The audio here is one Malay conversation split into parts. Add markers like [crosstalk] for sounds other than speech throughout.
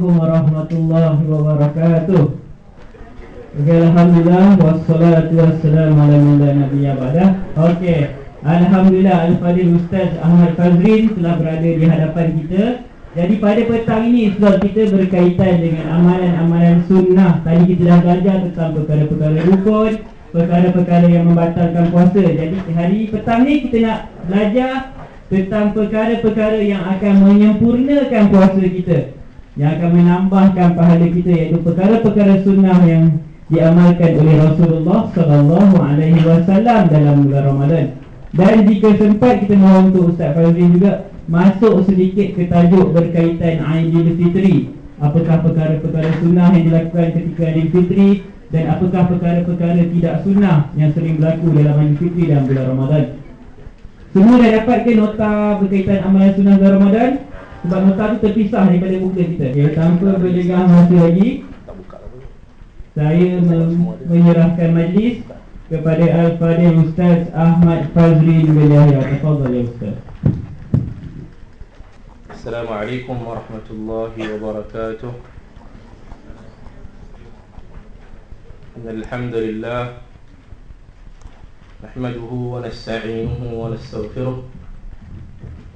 Assalamualaikum warahmatullahi wabarakatuh. Okay, Alhamdulillah Wassalatu wassalamu ala Nabi Abadah Okay Alhamdulillah Al-Fadhil Ustaz Ahmad Fazrin Telah berada di hadapan kita. Jadi pada petang ini Sebab kita berkaitan dengan amalan-amalan sunnah. Tadi kita dah belajar tentang perkara-perkara rukun Perkara-perkara yang membatalkan puasa. Jadi hari petang ni kita nak belajar Tentang perkara-perkara yang akan menyempurnakan puasa kita Yang akan menambahkan pahala kita Iaitu perkara-perkara sunnah yang diamalkan oleh Rasulullah sallallahu alaihi wasallam dalam bulan Ramadan. Dan jika sempat kita mohon untuk Ustaz Fazli juga masuk sedikit ke tajuk berkaitan Aidil Fitri. Apakah perkara-perkara sunnah yang dilakukan ketika Aidil Fitri dan apakah perkara-perkara tidak sunnah yang sering berlaku dalam Aidil Fitri dalam bulan Ramadan. Semua dah dapat ke nota berkaitan amalan sunnah bulan Ramadan? Sebab nota tu terpisah daripada buku kita. Okay, tanpa berjegah masa lagi, saya menyerahkan majlis kepada Al-Fadhil Ustaz Ahmad Fazri bin Yahya. Tafadhal ya Ustaz. Assalamualaikum warahmatullahi wabarakatuh. الحمد لله نحمده ونستعينه ونستغفره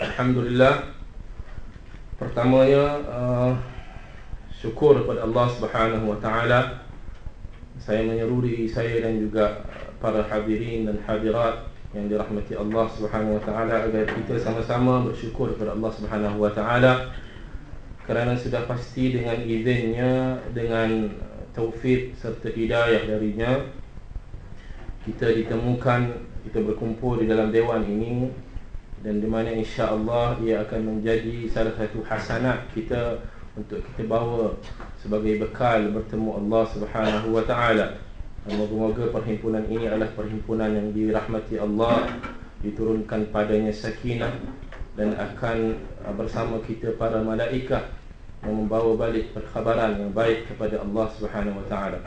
Alhamdulillah Pertamanya uh, Syukur kepada Allah Subhanahu Wa Taala. Saya menyeruri saya dan juga Para hadirin dan hadirat Yang dirahmati Allah Subhanahu Wa Taala Agar kita sama-sama bersyukur kepada Allah Subhanahu Wa Taala Kerana sudah pasti dengan izinnya Dengan taufik serta hidayah darinya Kita ditemukan kita berkumpul di dalam dewan ini dan di mana insya-Allah ia akan menjadi salah satu hasanat kita untuk kita bawa sebagai bekal bertemu Allah Subhanahu wa taala. Semoga perhimpunan ini adalah perhimpunan yang dirahmati Allah, diturunkan padanya sakinah dan akan bersama kita para malaikat yang membawa balik perkhabaran yang baik kepada Allah Subhanahu wa taala.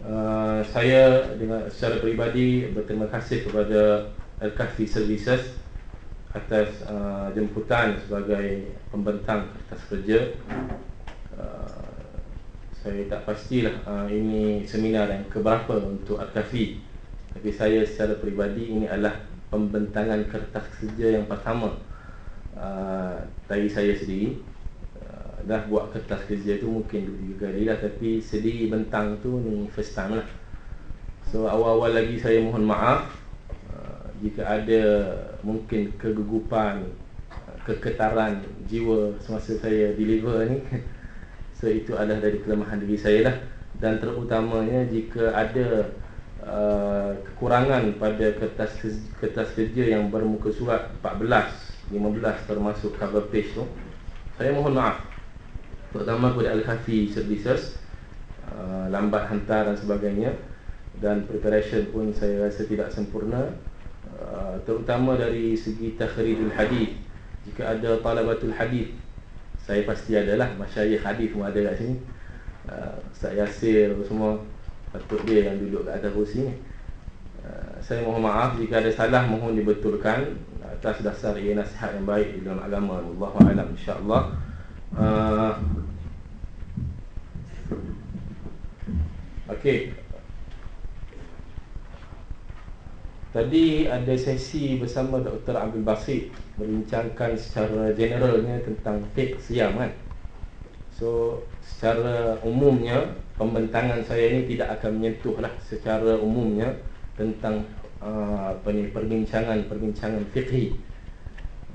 Uh, saya dengan secara peribadi berterima kasih kepada Al-Kahfi Services atas uh, jemputan sebagai pembentang kertas kerja. Uh, saya tak pastilah uh, ini seminar yang keberapa untuk Al-Kafi. Tapi saya secara peribadi ini adalah pembentangan kertas kerja yang pertama. Uh, dari saya sendiri uh, dah buat kertas kerja tu mungkin dua tiga kali lah tapi sendiri bentang tu ni first time lah. So awal-awal lagi saya mohon maaf jika ada mungkin kegugupan keketaran jiwa semasa saya deliver ni [laughs] so itu adalah dari kelemahan diri saya lah. Dan terutamanya jika ada uh, kekurangan pada kertas kertas kerja yang bermuka surat 14 15 termasuk cover page tu saya mohon maaf. Terutama kepada Al-Khafi Services uh, lambat hantar dan sebagainya dan preparation pun saya rasa tidak sempurna Uh, terutama dari segi takhrijul hadis jika ada talabatul hadis saya pasti adalah masyayikh hadis pun ada kat sini. Uh, Ustaz Yasir semua Patut dia yang duduk kat atas kursi ni. Uh, Saya mohon maaf jika ada salah mohon dibetulkan Atas dasar ia nasihat yang baik dalam agama. Allah insyaAllah. Uh, Okey Tadi ada sesi bersama Dr. Abdul Basit Membincangkan secara generalnya tentang fake siam kan So secara umumnya Pembentangan saya ini tidak akan menyentuh lah secara umumnya Tentang uh, apa ni, perbincangan-perbincangan fikhi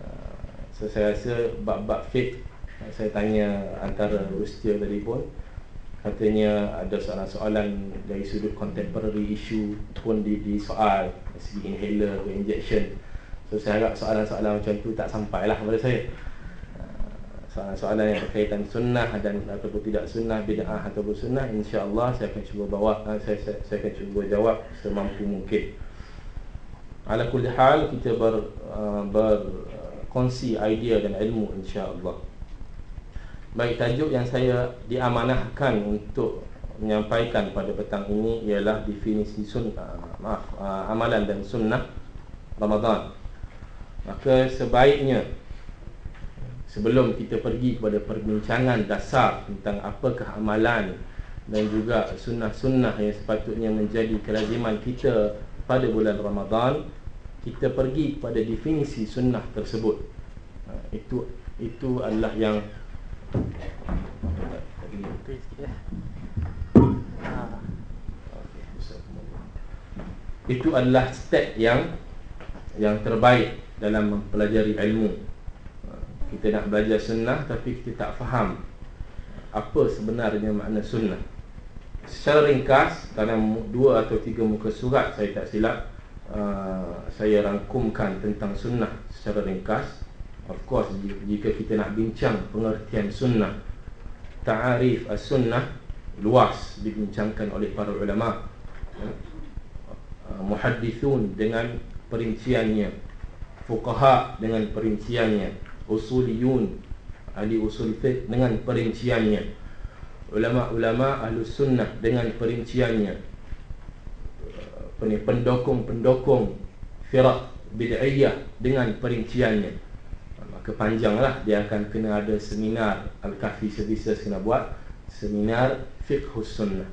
uh, So saya rasa bab-bab fake Saya tanya antara Rustia tadi pun katanya ada soalan-soalan dari sudut contemporary issue pun di, di soal segi inhaler ke injection. So saya harap soalan-soalan macam tu tak sampai lah kepada saya. Uh, soalan-soalan yang berkaitan sunnah dan ataupun tidak sunnah bid'ah ataupun sunnah insya-Allah saya akan cuba bawa uh, saya, saya saya akan cuba jawab semampu mungkin. Ala kulli hal kita ber uh, berkongsi idea dan ilmu insya-Allah Baik, tajuk yang saya diamanahkan untuk menyampaikan pada petang ini ialah definisi sunnah, maaf, uh, amalan dan sunnah Ramadan. Maka sebaiknya sebelum kita pergi kepada perbincangan dasar tentang apakah amalan dan juga sunnah-sunnah yang sepatutnya menjadi kelaziman kita pada bulan Ramadan, kita pergi kepada definisi sunnah tersebut. Uh, itu itu adalah yang itu adalah step yang yang terbaik dalam mempelajari ilmu. Kita nak belajar sunnah tapi kita tak faham apa sebenarnya makna sunnah. Secara ringkas dalam dua atau tiga muka surat saya tak silap uh, saya rangkumkan tentang sunnah secara ringkas Of course jika kita nak bincang pengertian sunnah Ta'arif as-sunnah Luas dibincangkan oleh para ulama ya. uh, Muhaddithun dengan perinciannya Fuqaha dengan perinciannya Usuliyun Ahli usul fiqh dengan perinciannya Ulama-ulama ahli sunnah dengan perinciannya Pendokong-pendokong Firak bid'iyah dengan perinciannya kepanjanglah dia akan kena ada seminar Al-Kahfi Services kena buat seminar Fiqh Sunnah.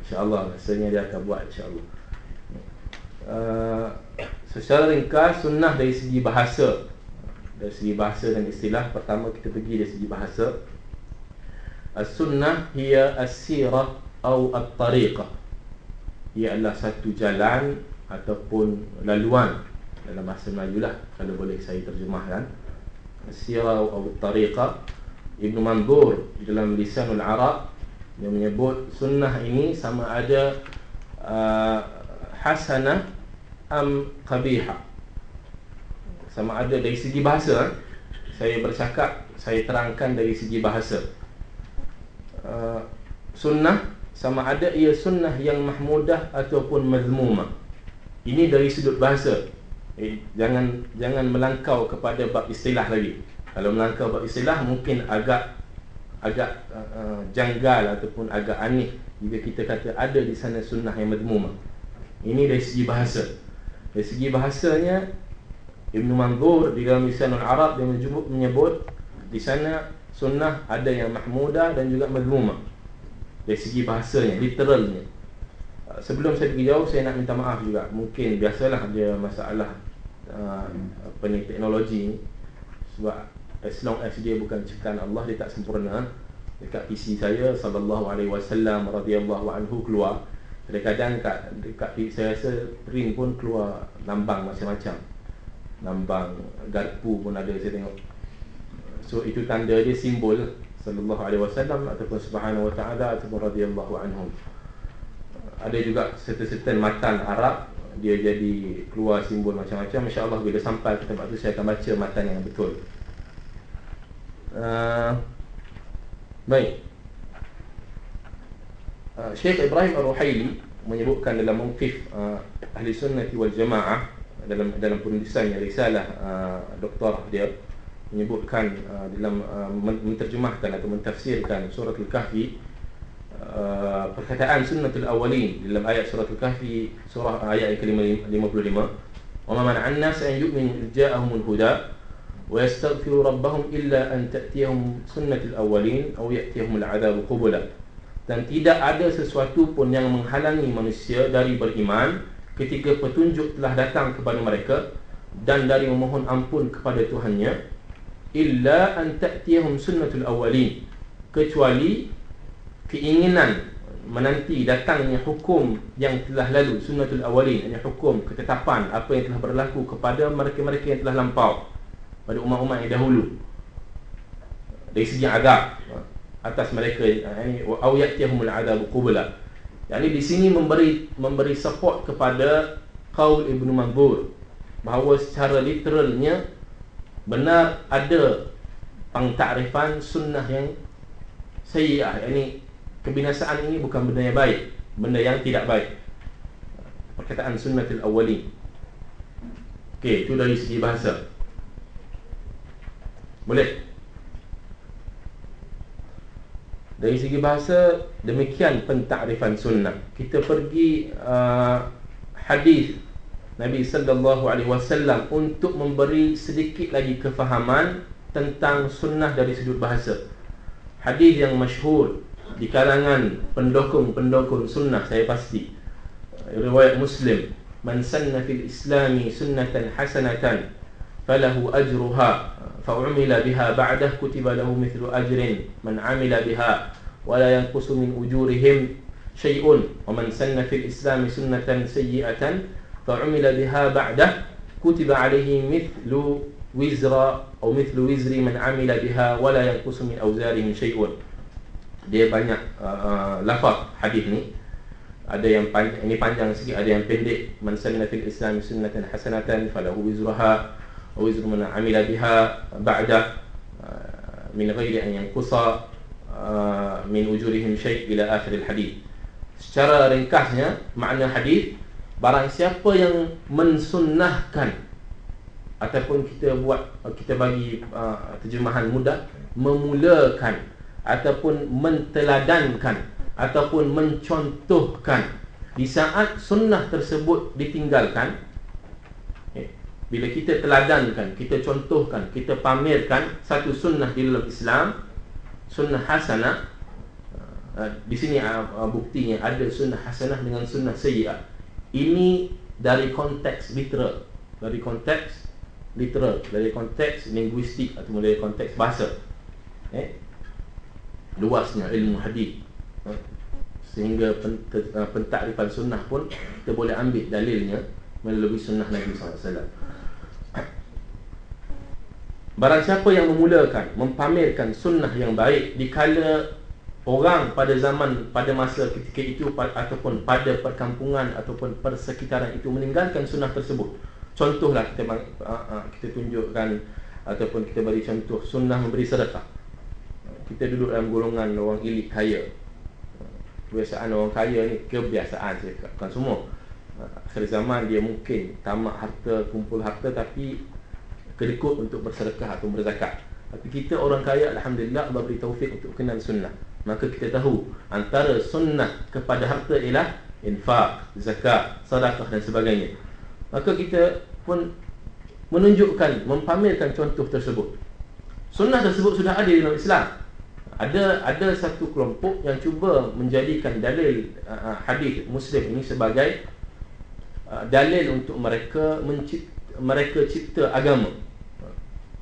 insyaAllah rasanya dia akan buat insyaAllah. Uh, secara ringkas sunnah dari segi bahasa. Dari segi bahasa dan istilah pertama kita pergi dari segi bahasa. As-sunnah hiya as-sirah atau at-tariqah. Ia adalah satu jalan ataupun laluan dalam bahasa Melayu lah kalau boleh saya terjemahkan Sirah atau Tariqah Ibn Mandur dalam Lisanul Arab Yang menyebut sunnah ini sama ada uh, Hasanah Am Qabiha. Sama ada dari segi bahasa Saya bercakap Saya terangkan dari segi bahasa. Uh, Sunnah Sama ada ia sunnah yang mahmudah Ataupun mazmumah. Ini dari sudut bahasa eh, jangan jangan melangkau kepada bab istilah lagi. Kalau melangkau bab istilah mungkin agak agak uh, janggal ataupun agak aneh jika kita kata ada di sana sunnah yang madmumah. Ini dari segi bahasa. Dari segi bahasanya Ibn Manzur di dalam Lisanul Arab dia menyebut, menyebut di sana sunnah ada yang mahmudah dan juga madmumah. Dari segi bahasanya, literalnya. Sebelum saya pergi jauh saya nak minta maaf juga. Mungkin biasalah dia masalah uh, apa ni teknologi ni. Sebab as long as dia bukan ciptaan Allah dia tak sempurna. Dekat PC saya sallallahu alaihi wasallam radhiyallahu anhu keluar. Kadang-kadang kat dekat PC saya rasa ring pun keluar lambang macam-macam. Lambang garpu pun ada saya tengok. So itu tanda dia simbol sallallahu alaihi wasallam ataupun subhanahu wa taala ataupun radhiyallahu anhu ada juga certain-certain matan Arab dia jadi keluar simbol macam-macam insya-Allah bila sampai ke tempat tu saya akan baca matan yang betul. Uh, baik. Uh, Syekh Ibrahim Ar-Ruhaili menyebutkan dalam mungkif uh, Ahli Sunnah wal Jamaah dalam dalam penulisannya risalah uh, doktor dia menyebutkan uh, dalam uh, menterjemahkan atau mentafsirkan surah Al-Kahfi perkataan sunnatul awwalin dalam ayat surah al-kahfi surah ayat yang ke-55 wa ma mana'an nas an yu'minu ja'ahumul huda wa yastaghfiru rabbahum illa an ta'tiyahum sunnatul awwalin aw ya'tiyahumul 'adzabu qubula. Dan tidak ada sesuatu pun yang menghalangi manusia dari beriman ketika petunjuk telah datang kepada mereka dan dari memohon ampun kepada Tuhannya illa an ta'tiyahum sunnatul awwalin. Kecuali keinginan menanti datangnya hukum yang telah lalu sunnatul awalin yang hukum ketetapan apa yang telah berlaku kepada mereka-mereka yang telah lampau pada umat-umat yang dahulu. Dari segi adab atas mereka ini au yatihumul adab qubla yani di sini memberi memberi support kepada qaul Ibnu Manzur bahawa secara literalnya benar ada pengtakrifan sunnah yang sayyi'ah yakni kebinasaan ini bukan benda yang baik benda yang tidak baik. Perkataan sunnatul awwalin. Okey itu dari segi bahasa. Boleh? Dari segi bahasa demikian pentakrifan sunnah. Kita pergi uh, hadis Nabi sallallahu alaihi wasallam untuk memberi sedikit lagi kefahaman tentang sunnah dari sudut bahasa. Hadis yang masyhur di kalangan pendukung-pendukung sunnah saya pasti riwayat Muslim man sanna fil islami sunnatan hasanatan falahu ajruha fa'umila biha ba'dah kutiba lahu mithlu ajrin man amila biha wa la yanqusu min ujurihim syai'un wa man sanna fil islami sunnatan sayyi'atan fa'umila biha ba'dah kutiba alayhi mithlu wizra atau mithlu wizri man amila biha wa la yanqusu min awzarihim syai'un dia banyak uh, uh, lafaz hadis ni. Ada yang panjang ini panjang sikit. Ada yang pendek. Man sanna fil islam sunnatan hasanatan falahu wizruha wa wizru man amila biha ba'da uh, min ghairi an yanqusa uh, min ujurihim syai' ila akhir al hadis. Secara ringkasnya makna hadis barang siapa yang mensunnahkan ataupun kita buat kita bagi uh, terjemahan mudah memulakan ataupun menteladankan ataupun mencontohkan. Di saat sunnah tersebut ditinggalkan eh, bila kita teladankan kita contohkan kita pamerkan satu sunnah di dalam Islam sunnah hasanah uh, di sini uh, buktinya ada sunnah hasanah dengan sunnah sayyi'ah. Ini dari konteks literal dari konteks literal dari konteks linguistik atau dari konteks bahasa. Eh luasnya ilmu hadis. Ha? sehingga ha, pentakrifan sunnah pun kita boleh ambil dalilnya melalui sunnah Nabi SAW Barang siapa yang memulakan Mempamerkan sunnah yang baik Dikala orang pada zaman Pada masa ketika itu Ataupun pada perkampungan Ataupun persekitaran itu Meninggalkan sunnah tersebut. Contohlah kita ha, kita tunjukkan Ataupun kita beri contoh Sunnah memberi sedekah kita duduk dalam golongan orang elit kaya. Kebiasaan orang kaya ni kebiasaan saya bukan semua. Akhir zaman dia mungkin tamak harta kumpul harta tapi kedekut untuk bersedekah atau berzakat. Tapi kita orang kaya Alhamdulillah Allah beri taufik untuk kenal sunnah. Maka kita tahu antara sunnah kepada harta ialah infak, zakat, sedekah dan sebagainya. Maka kita pun menunjukkan, mempamerkan contoh tersebut. Sunnah tersebut sudah ada dalam Islam ada ada satu kelompok yang cuba menjadikan dalil uh, hadis muslim ini sebagai uh, dalil untuk mereka mencipta, mereka cipta agama.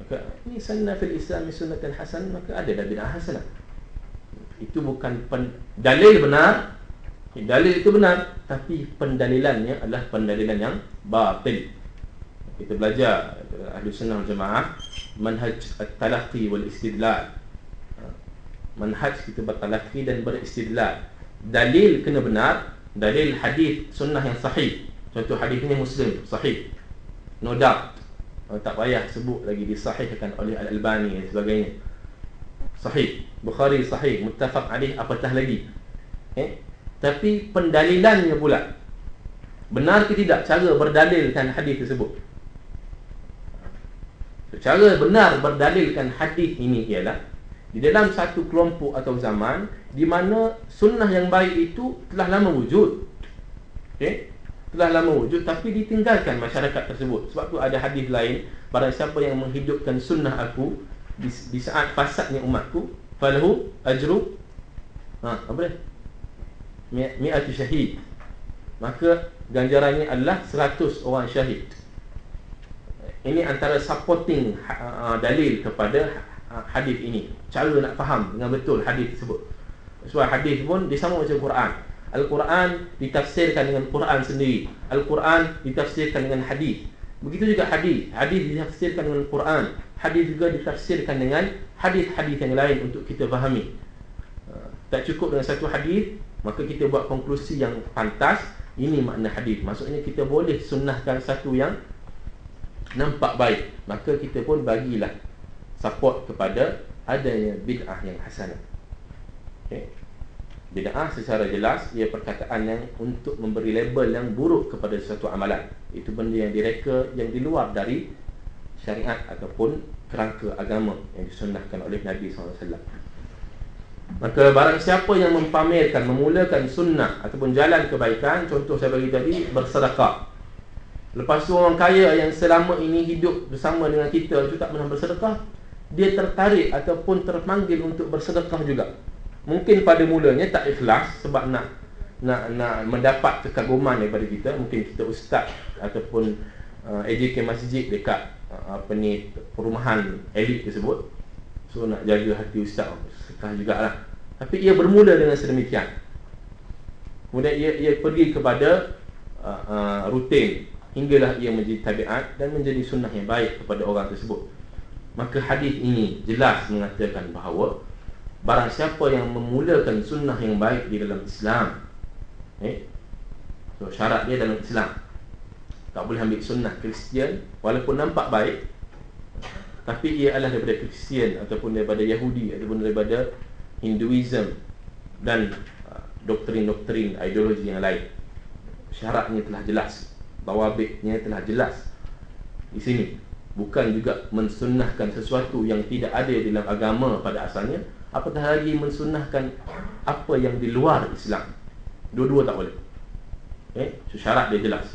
Maka ini sunnah fil islam sunnatan hasan maka ada dah bid'ah hasanah. Itu bukan pen, dalil benar. Dalil itu benar tapi pendalilannya adalah pendalilan yang batil. Kita belajar ahli sunnah jemaah manhaj at-talaqi wal istidlal manhaj kita bertalaqi dan beristidlal. Dalil kena benar dalil hadis sunnah yang sahih. Contoh hadis ini muslim sahih. No doubt. Tak payah sebut lagi disahihkan oleh al-albani dan sebagainya. Sahih. Bukhari sahih muttafaq alaih apatah lagi. Eh? Tapi pendalilannya pula benar ke tidak cara berdalilkan hadis tersebut? Cara benar berdalilkan hadis ini ialah Di dalam satu kelompok atau zaman di mana sunnah yang baik itu telah lama wujud. Okey? Telah lama wujud tapi ditinggalkan masyarakat tersebut. Sebab tu ada hadis lain, barang siapa yang menghidupkan sunnah aku di, di saat fasadnya umatku, falahu ajru ha apa dia? Mi'atu syahid. Maka ganjarannya adalah 100 orang syahid. Ini antara supporting uh, dalil kepada hadis ini. Cara nak faham dengan betul hadis tersebut. Sebab hadis pun disama macam Quran. Al-Quran ditafsirkan dengan Quran sendiri. Al-Quran ditafsirkan dengan hadis. Begitu juga hadis. Hadis ditafsirkan dengan Quran. Hadis juga ditafsirkan dengan hadis-hadis yang lain untuk kita fahami. Uh, tak cukup dengan satu hadis, maka kita buat konklusi yang pantas. Ini makna hadis. Maksudnya kita boleh sunnahkan satu yang nampak baik maka kita pun bagilah support kepada adanya bid'ah yang hasanah. Okay. bid'ah secara jelas ia perkataan yang untuk memberi label yang buruk kepada sesuatu amalan. Itu benda yang direka yang di luar dari syariat ataupun kerangka agama yang disunnahkan oleh Nabi SAW Maka barang siapa yang mempamerkan, memulakan sunnah ataupun jalan kebaikan Contoh saya bagi tadi, bersedekah. Lepas tu orang kaya yang selama ini hidup bersama dengan kita itu tak pernah bersedekah Dia tertarik ataupun terpanggil untuk bersedekah juga. Mungkin pada mulanya tak ikhlas sebab nak nak nak mendapat kekaguman daripada kita. Mungkin kita ustaz ataupun uh, AJK masjid dekat uh, apa ni perumahan elit tersebut. So nak jaga hati ustaz sedekah jugalah. Tapi ia bermula dengan sedemikian. Kemudian ia, ia pergi kepada uh, uh, rutin. Hinggalah ia menjadi tabiat dan menjadi sunnah yang baik kepada orang tersebut. Maka hadis ini jelas mengatakan bahawa barang siapa yang memulakan sunnah yang baik di dalam Islam, eh, so syarat dia dalam Islam tak boleh ambil sunnah Kristian walaupun nampak baik, tapi ia adalah daripada Kristian ataupun daripada Yahudi ataupun daripada Hinduism dan uh, doktrin-doktrin ideologi yang lain. Syaratnya telah jelas tawabiknya telah jelas di sini bukan juga mensunnahkan sesuatu yang tidak ada dalam agama pada asalnya apatah lagi mensunnahkan apa yang di luar Islam? Dua-dua tak boleh. Eh so, syarat dia jelas.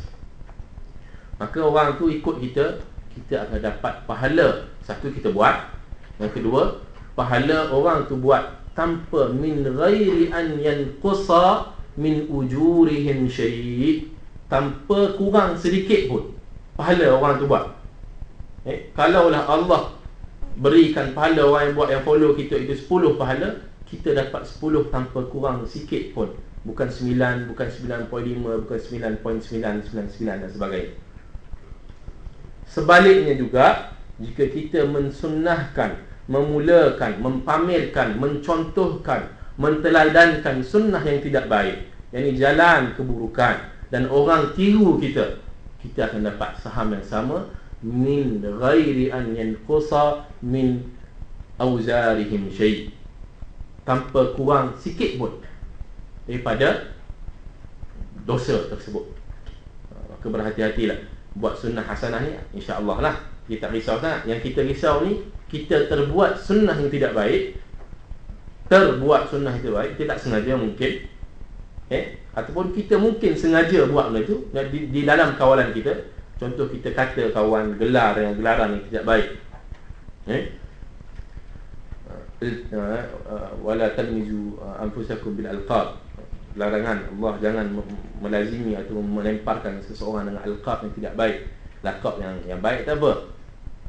Maka orang tu ikut kita kita akan dapat pahala. Satu kita buat. Yang kedua pahala orang tu buat tanpa min ghairi an yanqusa min ujurihim syai' tanpa kurang sedikit pun pahala orang tu buat. Eh, kalaulah Allah berikan pahala orang yang buat yang follow kita itu 10 pahala, kita dapat 10 tanpa kurang sikit pun. Bukan 9, bukan 9.5, bukan 9.999 dan sebagainya. Sebaliknya juga, jika kita mensunnahkan, memulakan, mempamerkan, mencontohkan, menteladankan sunnah yang tidak baik, yang jalan keburukan, dan orang tiru kita kita akan dapat saham yang sama min ghairi an yanqusa min auzarihim syai. Tanpa kurang sikit pun daripada dosa tersebut. Maka berhati-hatilah buat sunnah hasanah ni insya-Allah lah. Kita tak risau sangat. Yang kita risau ni kita terbuat sunnah yang tidak baik. Terbuat sunnah tidak baik kita tak sengaja mungkin. Eh? Ataupun kita mungkin sengaja buat benda itu di, di dalam kawalan kita contoh kita kata kawan gelar yang gelaran yang tidak baik. Eh? Wala talmizu anfusakum bil alqab. Larangan Allah jangan melazimi atau melemparkan seseorang dengan alqab yang tidak baik. Lakab yang yang baik tak apa?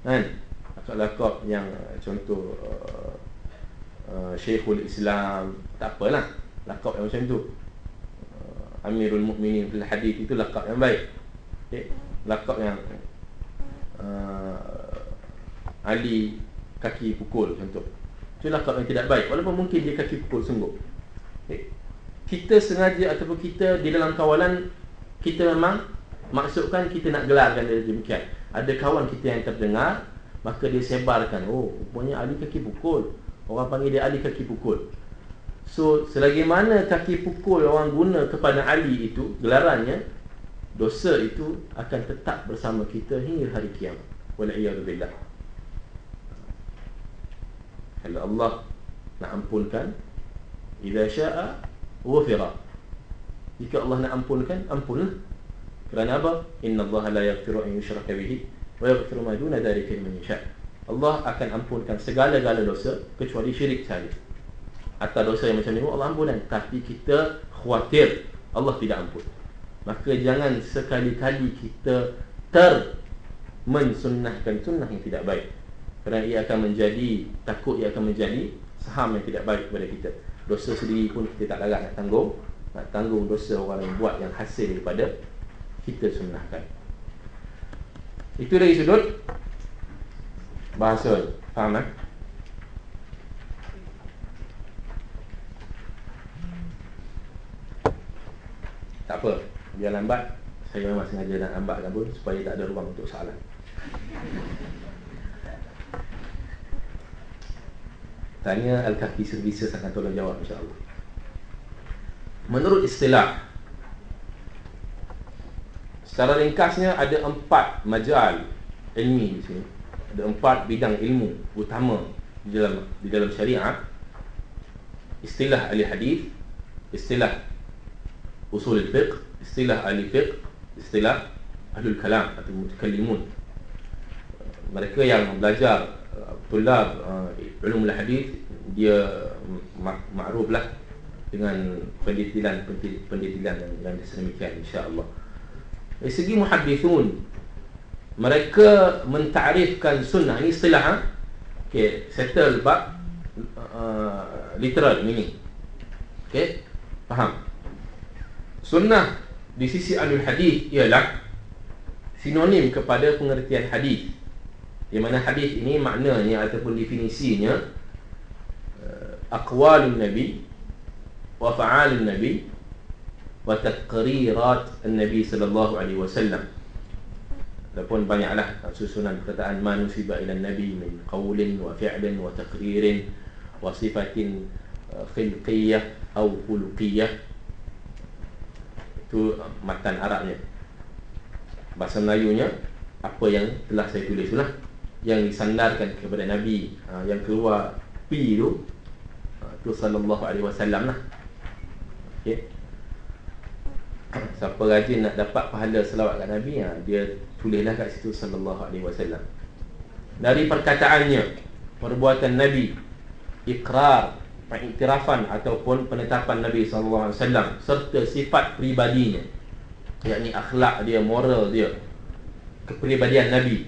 Kan? Lakab yang contoh uh, uh, Syekhul Islam tak apalah. Lakab yang macam tu. Amirul Mukminin fil hadis itu lakab yang baik. Okay. Lakab yang uh, Ali kaki pukul contoh. Itu lakab yang tidak baik walaupun mungkin dia kaki pukul sungguh. Okay. Kita sengaja ataupun kita di dalam kawalan kita memang maksudkan kita nak gelarkan dia demikian. Ada kawan kita yang terdengar maka dia sebarkan, oh rupanya Ali kaki pukul. Orang panggil dia Ali kaki pukul. So selagi mana kaki pukul orang guna kepada Ali itu Gelarannya Dosa itu akan tetap bersama kita hingga hari kiamat. Wala'iyyadubillah Kalau Allah nak ampunkan idza syaa ghufira. Jika Allah nak ampunkan ampunlah. Kerana apa? Inna Allah la yaghfiru an yushraka bihi wa yaghfiru ma duna dhalika liman yasha. Allah akan ampunkan segala-gala dosa kecuali syirik sahaja. Atau dosa yang macam ni Allah ampunkan. Tapi kita khawatir Allah tidak ampun maka jangan sekali-kali kita ter mensunnahkan sunnah yang tidak baik. Kerana ia akan menjadi takut ia akan menjadi saham yang tidak baik kepada kita. Dosa sendiri pun kita tak larat nak tanggung. Nak tanggung dosa orang yang buat yang hasil daripada kita sunnahkan. Itu dari sudut bahasa. Faham eh? tak apa biar lambat saya memang sengaja nak lambatkan pun supaya tak ada ruang untuk salah Tanya Al-Kahfi Services akan tolong jawab insyaAllah. Menurut istilah Secara ringkasnya ada empat majal ilmi di sini. Ada empat bidang ilmu utama di dalam di dalam syariat Istilah ahli hadis, Istilah usul fiqh Istilah ahli fiqh Istilah ahlul kalam atau mutakallimun Mereka yang belajar tulab uh, ulumul hadis dia makruf lah dengan pendetilan pendetilan yang, yang sedemikian insyaallah. Dari segi muhaddithun mereka mentarifkan sunnah. Ini istilah ha? okey settle bab uh, literal ini okey faham? Sunnah di sisi alul hadis ialah sinonim kepada pengertian hadis. Di mana hadis ini maknanya ataupun definisinya uh, aqwalun nabi wa fa'alun nabi wa taqrirat an-nabi sallallahu alaihi wasallam. Adapun banyaklah susunan perkataan manusiba ila nabi min qawlin wa fi'lin wa taqririn wa sifatin uh, khilqiyah atau khuluqiyah itu uh, matan Arabnya. Bahasa Melayunya apa yang telah saya tulis itulah yang disandarkan kepada Nabi ha, yang keluar pi tu ha, tu sallallahu alaihi wasallam lah. Okey. [coughs] Siapa rajin nak dapat pahala selawat kat Nabi ha, dia tulislah kat situ sallallahu alaihi wasallam. Dari perkataannya perbuatan Nabi ikrar pengiktirafan ataupun penetapan Nabi wasallam serta sifat pribadinya yakni akhlak dia moral dia kepribadian Nabi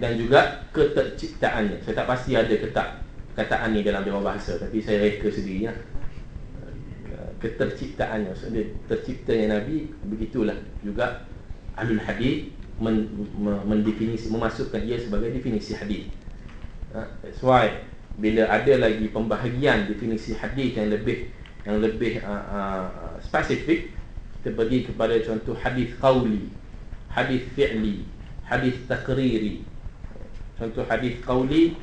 dan juga keterciptaannya. Saya tak pasti ada ketak kataan ni dalam dewan bahasa tapi saya reka sendiri ya. Keterciptaannya, maksudnya terciptanya Nabi begitulah juga alul hadis men, mendefinisi memasukkan ia sebagai definisi hadis. Ha, that's why bila ada lagi pembahagian definisi hadis yang lebih yang lebih uh, uh, spesifik kita pergi kepada contoh hadis qauli, hadis fi'li, hadis takriri, Contoh hadis qauli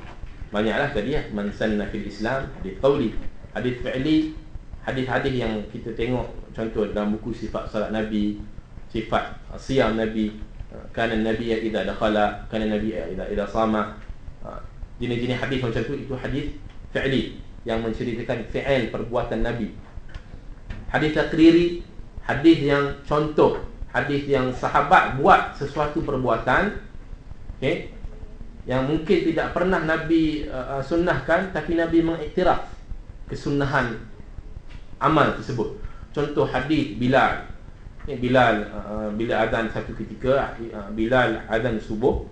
banyaklah tadi ya man sanna fil Islam hadis qauli hadis fi'li hadis-hadis yang kita tengok contoh dalam buku sifat salat nabi sifat siam nabi kana nabi idza dakhala kana nabi idza idza sama jenis-jenis hadis macam tu itu hadis fi'li yang menceritakan fi'il perbuatan nabi hadis takriri hadis yang contoh hadis yang sahabat buat sesuatu perbuatan okey yang mungkin tidak pernah Nabi uh, uh, sunnahkan tapi Nabi mengiktiraf kesunahan amal tersebut. Contoh hadis Bilal. Bilal uh, uh, bila azan satu ketika uh, Bilal azan subuh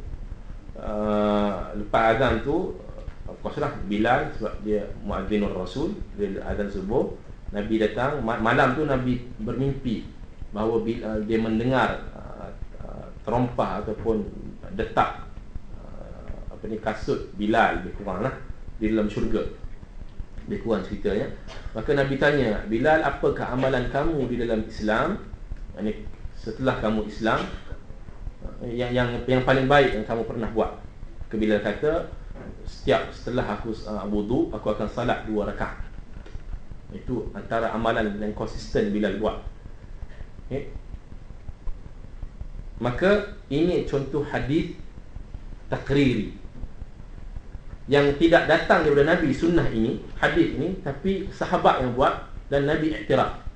uh, lepas azan tu lah Bilal sebab dia muazzinur rasul dia azan subuh Nabi datang. Malam tu Nabi bermimpi bahawa uh, dia mendengar uh, terompah ataupun detak apa ni kasut Bilal lebih kurang lah di dalam syurga. Lebih kurang ceritanya. Maka Nabi tanya Bilal apakah amalan kamu di dalam Islam? Ini setelah kamu Islam yang yang yang paling baik yang kamu pernah buat ke Bilal kata setiap setelah aku uh, wudu aku akan salat dua rakaat itu antara amalan yang konsisten Bilal buat okay. maka ini contoh hadis takriri yang tidak datang daripada Nabi sunnah ini, hadis ini tapi sahabat yang buat dan Nabi iktiraf.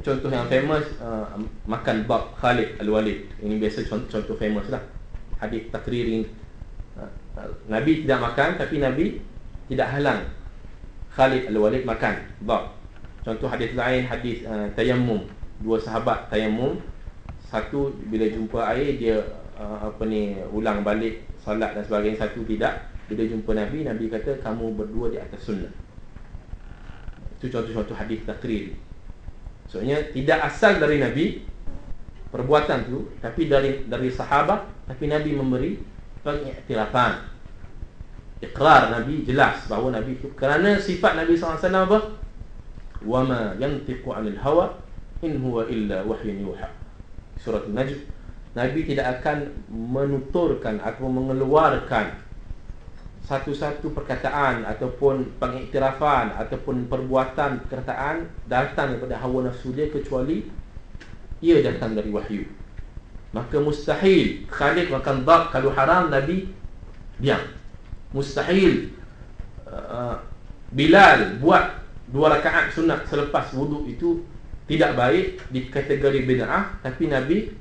Contoh yang famous uh, makan bab Khalid Al-Walid. Ini biasa contoh, contoh famous lah. Hadis takrir ini. Uh, Nabi tidak makan tapi Nabi tidak halang Khalid Al-Walid makan bab. Contoh hadis lain hadis uh, tayammum. Dua sahabat tayammum. Satu bila jumpa air dia uh, apa ni ulang balik salat dan sebagainya, satu tidak. Bila jumpa Nabi, Nabi kata kamu berdua di atas sunnah. Itu contoh-contoh hadis takrir. Maksudnya tidak asal dari Nabi perbuatan tu tapi dari dari sahabat tapi Nabi memberi pengiktirafan. Iqrar Nabi jelas bahawa Nabi itu kerana sifat Nabi SAW apa? Wa ma yantiqu 'anil hawa in huwa illa wahyun yuha. Surah An-Najm. Nabi tidak akan menuturkan atau mengeluarkan satu-satu perkataan ataupun pengiktirafan ataupun perbuatan perkataan datang daripada hawa nafsu dia kecuali ia datang dari wahyu. Maka mustahil Khalid makan dab kalau haram Nabi diam. Mustahil uh, Bilal buat dua rakaat sunat selepas wuduk itu tidak baik di kategori bid'ah tapi Nabi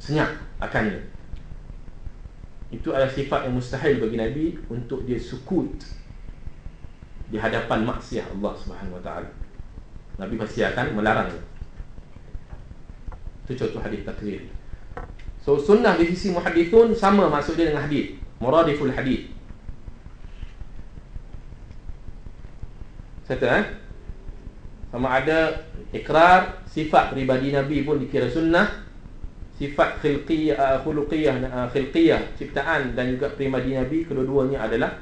senyap akannya. Itu adalah sifat yang mustahil bagi Nabi untuk dia sukut di hadapan maksiat Allah Subhanahu Wa Taala. Nabi pasti akan melarang. Itu contoh hadis takrir. So sunnah di sisi muhadithun sama maksud dia dengan hadis. Muradiful hadis. Satu eh? Sama ada ikrar sifat pribadi Nabi pun dikira sunnah sifat khilqiyah uh, khuluqiyah uh, khilqiyah ciptaan dan juga pribadi nabi kedua-duanya adalah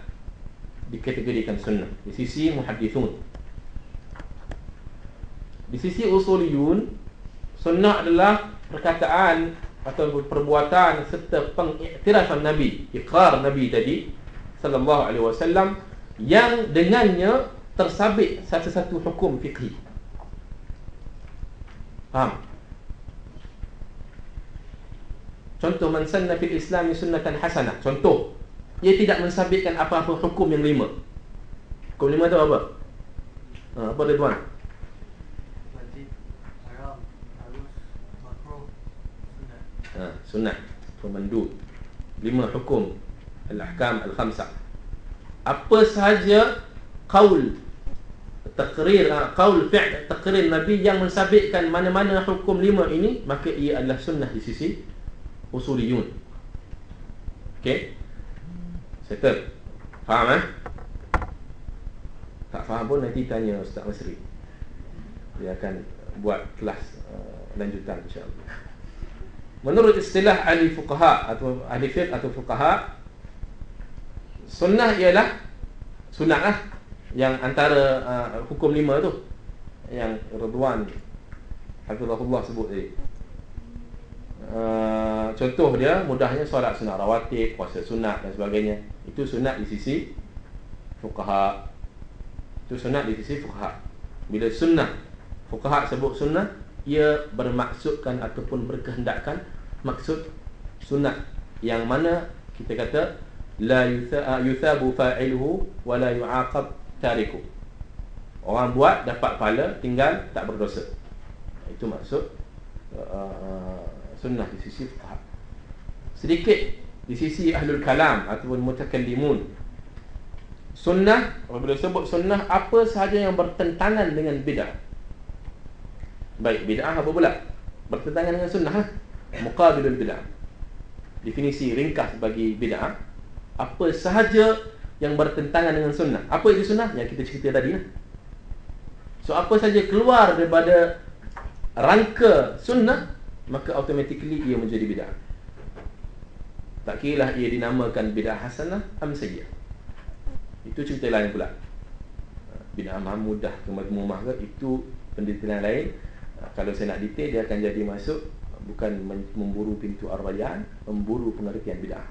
dikategorikan sunnah. Di sisi muhaddithun. Di sisi usuliyun sunnah adalah perkataan atau perbuatan serta pengiktirafan nabi iqrar nabi tadi sallallahu alaihi wasallam yang dengannya tersabit satu-satu hukum fiqhi. Faham Contoh man sanna fil Islam sunnatan hasanah. Contoh, ia tidak mensabitkan apa-apa hukum yang lima. Hukum lima tu apa? Ha, apa dia tuan? Ha, sunat, pemandu. Lima hukum al-ahkam al-khamsah. Apa sahaja qaul takrir ha, qaul fi'l takrir nabi yang mensabitkan mana-mana hukum lima ini maka ia adalah sunnah di sisi usuliyun. Okey? Settle. Faham eh? Tak faham pun nanti tanya Ustaz Masri. Dia akan buat kelas uh, lanjutan insya-Allah. Menurut istilah ahli fuqaha atau ahli fiqh atau fuqaha sunnah ialah sunat lah yang antara uh, hukum lima tu yang Ridwan Hafizahullah sebut tadi. Uh, contoh dia mudahnya solat sunat rawatib, puasa sunat dan sebagainya. Itu sunat di sisi fuqaha. Itu sunat di sisi fuqaha. Bila sunnah fuqaha sebut sunnah, ia bermaksudkan ataupun berkehendakkan maksud sunat yang mana kita kata la yuthabu fa'iluhu wa la yu'aqab tariku. Orang buat dapat pahala tinggal tak berdosa. Itu maksud uh, sunnah di sisi fuqaha. Sedikit di sisi ahlul kalam ataupun mutakallimun. Sunnah, apabila sebut sunnah apa sahaja yang bertentangan dengan bid'ah. Baik, bid'ah apa pula? Bertentangan dengan sunnah. Ha? Muqabilul bid'ah. Definisi ringkas bagi bid'ah apa sahaja yang bertentangan dengan sunnah. Apa itu sunnah? Yang kita cerita tadi lah. So apa saja keluar daripada rangka sunnah maka automatically ia menjadi bid'ah. Tak kira ia dinamakan bid'ah hasanah am sayyi'ah. Itu cerita lain pula. Bid'ah mahmudah ke madmumah ke itu pendetailan lain. Kalau saya nak detail dia akan jadi masuk bukan memburu pintu ar-rayyan, memburu pengertian bid'ah.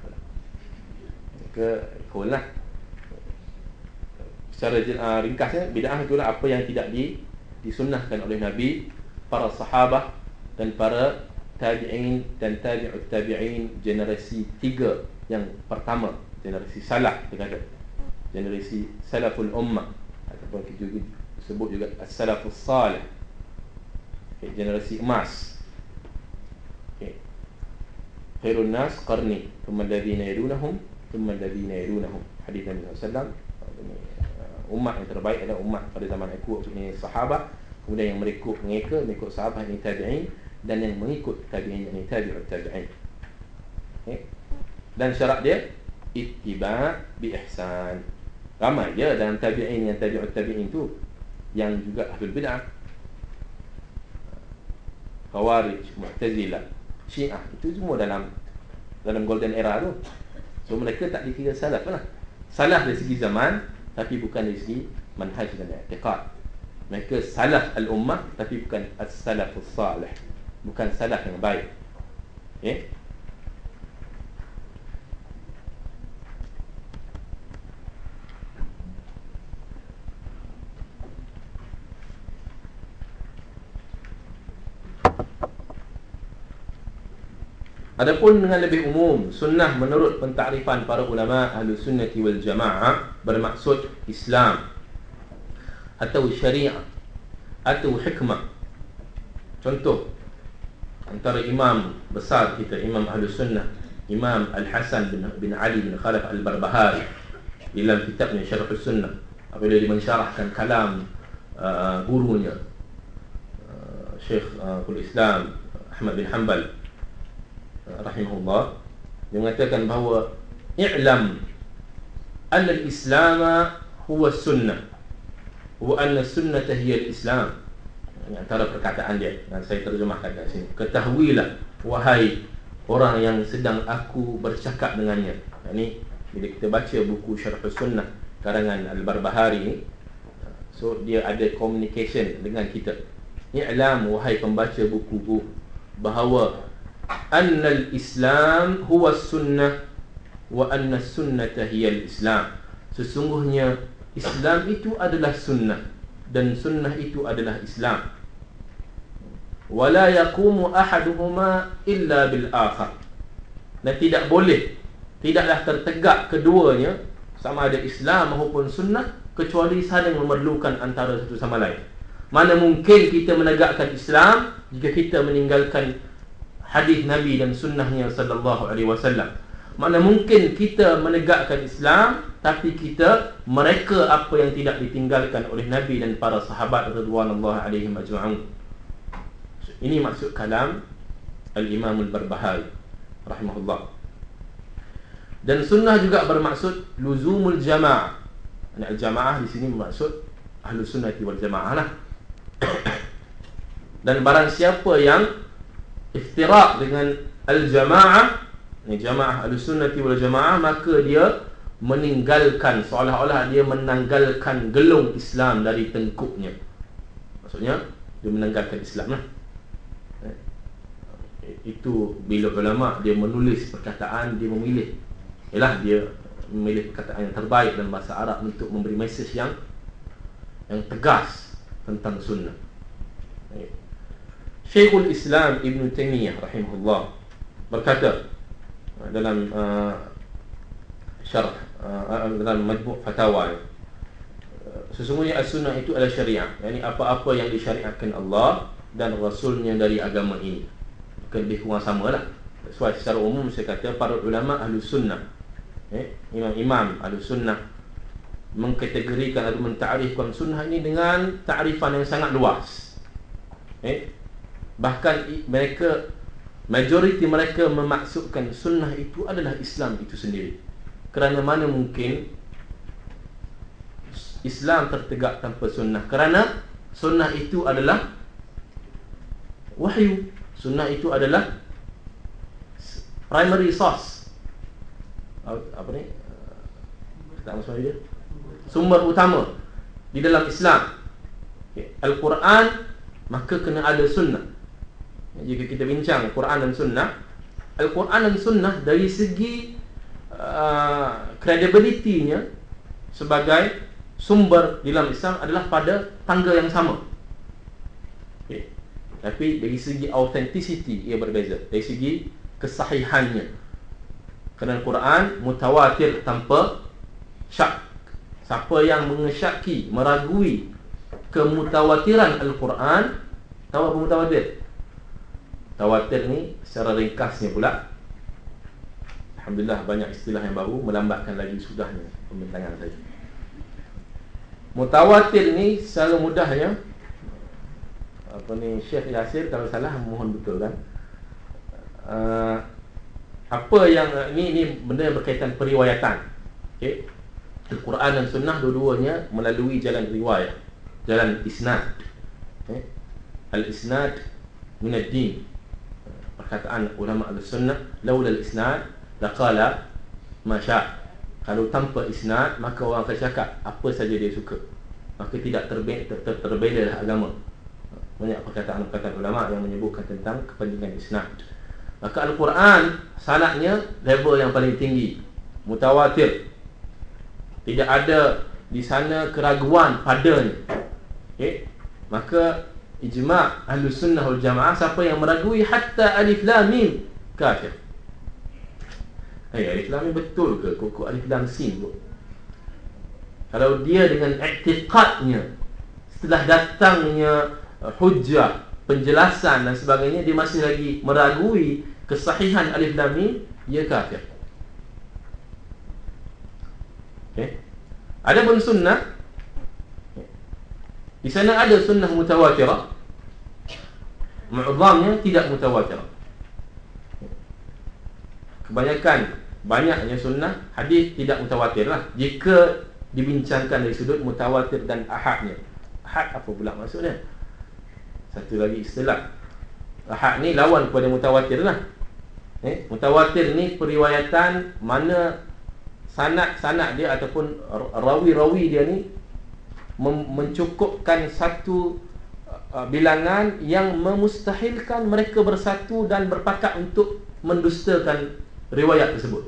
Ke lah. Secara uh, ringkasnya bid'ah itulah apa yang tidak di disunnahkan oleh Nabi, para sahabat dan para tabi'in dan tabi'ut tabi'in generasi tiga yang pertama generasi salaf dia kata. Generasi salaful ummah ataupun kita juga sebut juga as-salafus salih. Okay, generasi emas. Okay. khairun nas qarni. Thumma alladhina yalunahum thumma alladhina yalunahum hadis Nabi sallallahu uh, umat yang terbaik adalah umat pada zaman aku maksudnya sahabat. Kemudian yang mengikut mereka mengikut sahabat yang tabi'in dan yang mengikut tabi'in yang tabi'ut tabi'in okay. dan syarat dia ittiba bi ihsan ramai je dalam tabi'in yang tabi'ut tabi'in tu yang juga ahlul bid'ah Khawarij, Mu'tazilah, Syiah itu semua dalam dalam golden era tu. So mereka tak dikira salaf lah. Salah dari segi zaman tapi bukan dari segi manhaj dan i'tiqad. Mereka salaf al-ummah tapi bukan as-salafus salih. Bukan salaf yang baik. Okay? Adapun dengan lebih umum, sunnah menurut pentakrifan para ulama ahlu sunnati wal jamaah bermaksud Islam atau syariah atau hikmah. Contoh antara imam besar kita, imam ahlu sunnah, Imam Al-Hasan bin, bin Ali bin Khalaf Al-Barbahari dalam kitabnya Syarh Sunnah apabila dia mensyarahkan kalam uh, gurunya uh, Syekh uh, Islam Ahmad bin Hanbal rahimahullah dia mengatakan bahawa i'lam anna al-islam huwa sunnah wa anna sunnah hiya al-islam antara perkataan dia. Dan saya terjemahkan kat sini. Ketahuilah wahai orang yang sedang aku bercakap dengannya. Ini bila kita baca buku syarh sunnah karangan al-barbahari ni so dia ada communication dengan kita. I'lam wahai pembaca buku-buku bahawa anna al-islam huwa sunnah wa anna sunnata hiya al-islam sesungguhnya Islam itu adalah sunnah dan sunnah itu adalah Islam wala yaqumu ahaduhuma illa bil akhar dan tidak boleh tidaklah tertegak keduanya sama ada Islam maupun sunnah kecuali saling memerlukan antara satu sama lain mana mungkin kita menegakkan Islam jika kita meninggalkan hadis Nabi dan sunnahnya sallallahu alaihi wasallam. Mana mungkin kita menegakkan Islam tapi kita mereka apa yang tidak ditinggalkan oleh Nabi dan para sahabat radhiyallahu alaihim ajma'un. Ini maksud kalam Al-Imam Al-Barbahari rahimahullah. Dan sunnah juga bermaksud luzumul jamaah. Al-jamaah di sini bermaksud ahlu sunnah wal jamaah lah. dan barang siapa yang iftiraq dengan al-jamaah ni jamaah al-sunnati wal jamaah maka dia meninggalkan seolah-olah dia menanggalkan gelung Islam dari tengkuknya maksudnya dia menanggalkan Islam lah itu bila ulama dia menulis perkataan dia memilih. Ialah dia memilih perkataan yang terbaik dalam bahasa Arab untuk memberi mesej yang yang tegas tentang sunnah. Syekhul Islam Ibn Taymiyah rahimahullah berkata uh, dalam uh, syarah uh, dalam majmuk fatwa uh, sesungguhnya as-sunnah itu adalah syariah. Yakni apa-apa yang disyariatkan Allah dan rasulnya dari agama ini lebih kurang samalah sesuai secara umum saya kata para ulama ahli sunnah. Eh, imam-imam ahli sunnah mengkategorikan atau mentarifkan sunnah ini dengan ta'rifan yang sangat luas. Eh, Bahkan mereka Majoriti mereka memaksudkan sunnah itu adalah Islam itu sendiri. Kerana mana mungkin Islam tertegak tanpa sunnah? Kerana sunnah itu adalah Wahyu Sunnah itu adalah Primary source Apa ni? Tak dia Sumber utama Di dalam Islam Al-Quran Maka kena ada sunnah jika kita bincang Quran dan Sunnah Al-Quran dan Sunnah dari segi uh, credibility-nya sebagai sumber dalam Islam adalah pada tangga yang sama. Tapi dari segi authenticity ia berbeza dari segi kesahihannya Kerana Quran mutawatir tanpa syak. Siapa yang mengesyaki, meragui kemutawatiran Al-Quran, tahu apa mutawatir? Tawatir ni secara ringkasnya pula Alhamdulillah banyak istilah yang baru Melambatkan lagi sudahnya pembintangan saya Mutawatir ni secara mudahnya Apa ni Syekh Yasir kalau salah mohon betul kan. Uh, Apa yang ni ni benda yang berkaitan periwayatan. Okay? Al-Quran dan Sunnah dua-duanya melalui jalan riwayat Jalan isnad. Okay? Al-isnad minad din perkataan ulama al-sunnah laula al-isnad laqala ma sya kalau tanpa isnad maka orang akan cakap apa saja dia suka. Maka tidak terbela ter, ter, terbela agama banyak perkataan-perkataan ulama yang menyebutkan tentang kepentingan isnad maka al-Quran sanadnya level yang paling tinggi. Mutawatir. Tidak ada di sana keraguan padanya. Okey maka ijma' ahli sunnah wal jamaah siapa yang meragui hatta alif lam mim kafir. Hey, alif lam mim betul ke? Kok alif lam sin kalau dia dengan i'tiqadnya setelah datangnya uh, hujjah penjelasan dan sebagainya dia masih lagi meragui kesahihan alif lam mim dia kafir. Okey. Ada pun sunnah di sana ada sunnah mutawatirah Mu'zamnya tidak mutawatirah Kebanyakan Banyaknya sunnah Hadis tidak mutawatir lah. Jika dibincangkan dari sudut mutawatir dan ahadnya. Ahad apa pula maksudnya Satu lagi istilah Ahad ni lawan kepada mutawatir lah eh? Mutawatir ni periwayatan Mana Sanat-sanat dia ataupun Rawi-rawi dia ni mencukupkan satu uh, bilangan yang memustahilkan mereka bersatu dan berpakat untuk mendustakan riwayat tersebut.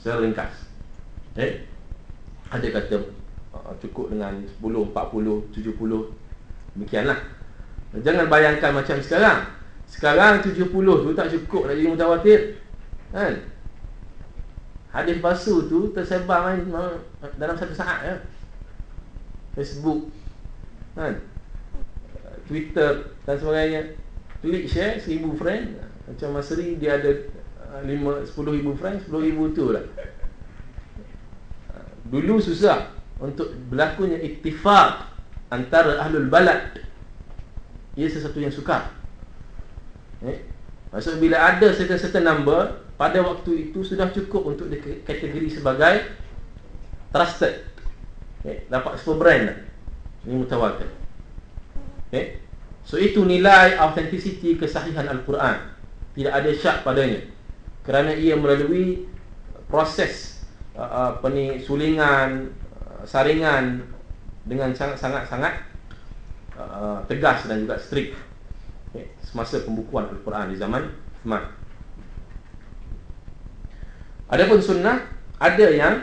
Secara ringkas. Eh? Ada kata uh, cukup dengan 10, 40, 70. Demikianlah. Jangan bayangkan macam sekarang. Sekarang 70 tu tak cukup nak jadi mutawatir. Kan? Hadis palsu tu tersebar dalam satu saat ya. Facebook kan Twitter dan sebagainya klik share seribu friend macam Masri dia ada uh, lima sepuluh ribu friend sepuluh ribu tu lah dulu susah untuk berlakunya iktifak antara ahlul balad. Ia sesuatu yang sukar. Eh? maksud bila ada certain-certain number pada waktu itu sudah cukup untuk dikategori sebagai trusted. Okay. Dapat super brand lah. Ini mutawatir. Okay. So itu nilai authenticity kesahihan Al-Quran. Tidak ada syak padanya. Kerana ia melalui proses uh, apa ni sulingan uh, saringan dengan sangat-sangat uh, tegas dan juga strict okay. semasa pembukuan Al-Quran di zaman Uthman. Adapun sunnah ada yang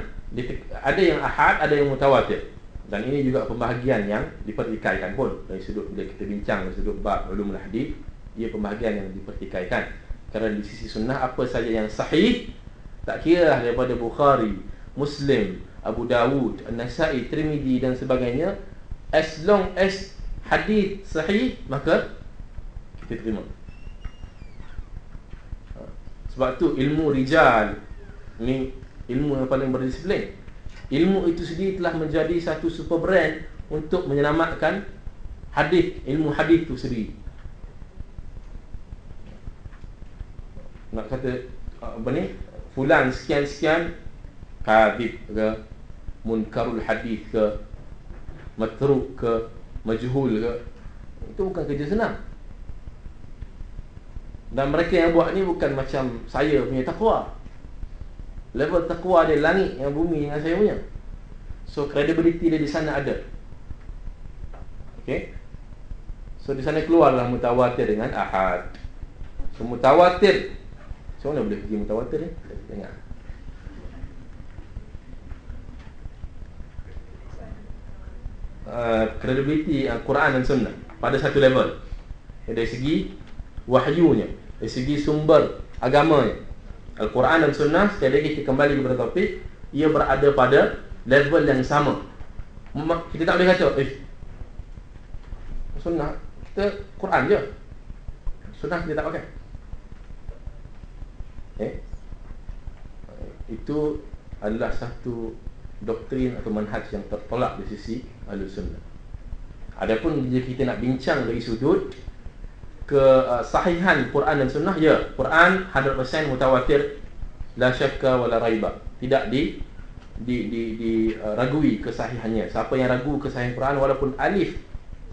ada yang ahad, ada yang mutawatir. Dan ini juga pembahagian yang dipertikaikan pun dari sudut bila kita bincang dari sudut bab ulumul hadis, ia pembahagian yang dipertikaikan. Kerana di sisi sunnah apa saja yang sahih tak kira lah daripada Bukhari, Muslim, Abu Dawud, An-Nasa'i, Tirmizi dan sebagainya as long as hadis sahih maka kita terima. Ha. Sebab tu ilmu rijal ni ilmu yang paling berdisiplin. Ilmu itu sendiri telah menjadi satu super brand untuk menyelamatkan hadis, ilmu hadis itu sendiri. Nak kata apa ni? Fulan sekian-sekian kadhib ke munkarul hadis ke matruk ke majhul ke itu bukan kerja senang. Dan mereka yang buat ni bukan macam saya punya takwa Level takwa dia langit yang bumi dengan saya punya. So credibility dia di sana ada. Okay? So di sana keluarlah mutawatir dengan ahad. So mutawatir. So mana boleh pergi mutawatir ni? Tengok Uh, credibility Al-Quran dan Sunnah pada satu level dari segi wahyunya dari segi sumber agamanya Al-Quran dan Sunnah sekali lagi kita kembali kepada topik ia berada pada level yang sama. Kita tak boleh kata, eh Sunnah kita Quran je. Sunnah kita tak pakai. Eh? Itu adalah satu doktrin atau manhaj yang tertolak di sisi Ahlus Sunnah. Adapun jika kita nak bincang dari sudut kesahihan uh, Quran dan Sunnah, ya, Quran 100% mutawatir la syakka wala raiba. Tidak di di di, di uh, kesahihannya. Siapa yang ragu kesahihan Quran walaupun alif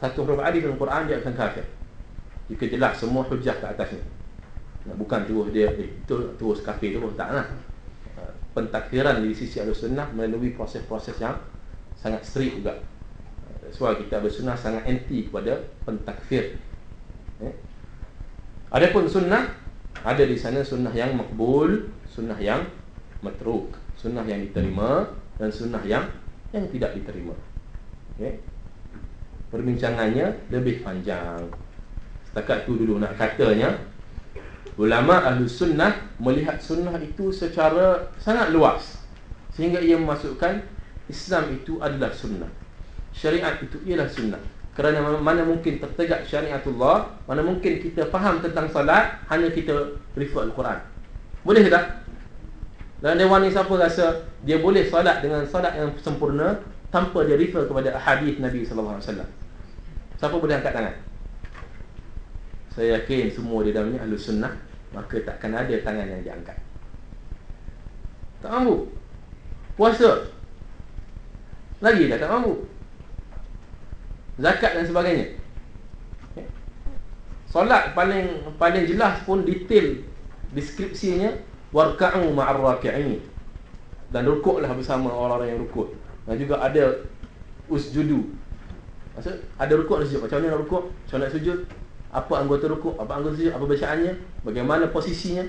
satu huruf alif dalam Quran dia akan kafir. Jika jelas semua hujah ke atasnya. Bukan terus dia eh, itu terus kafir terus taklah. Uh, pentakfiran di sisi Ahlussunnah melalui proses-proses yang sangat strict juga. Uh, sebab kita Ahlussunnah sangat anti kepada pentakfir. Eh? Adapun sunnah ada di sana sunnah yang makbul, sunnah yang matruk, sunnah yang diterima dan sunnah yang yang tidak diterima. Okay? Perbincangannya lebih panjang. Setakat tu dulu nak katanya ulama ahli sunnah melihat sunnah itu secara sangat luas sehingga ia memasukkan Islam itu adalah sunnah. Syariat itu ialah sunnah. Kerana mana mungkin tertegak syariatullah, mana mungkin kita faham tentang salat hanya kita refer Al-Quran. Boleh tak? Dan dewan ni siapa rasa dia boleh salat dengan salat yang sempurna tanpa dia refer kepada hadis Nabi sallallahu alaihi wasallam. Siapa boleh angkat tangan? Saya yakin semua di dalamnya ahli sunnah Maka takkan ada tangan yang diangkat Tak mampu Puasa Lagi dah tak mampu Zakat dan sebagainya. Solat paling paling jelas pun detail Deskripsinya Warka'u ma'ar raki'in Dan rukuklah bersama orang-orang yang rukuk. Dan juga ada Usjudu. Maksud ada rukuk dan sujud. Macam mana nak rukuk? Macam mana nak sujud? Apa anggota rukuk, apa anggota sujud, apa bacaannya, bagaimana posisinya.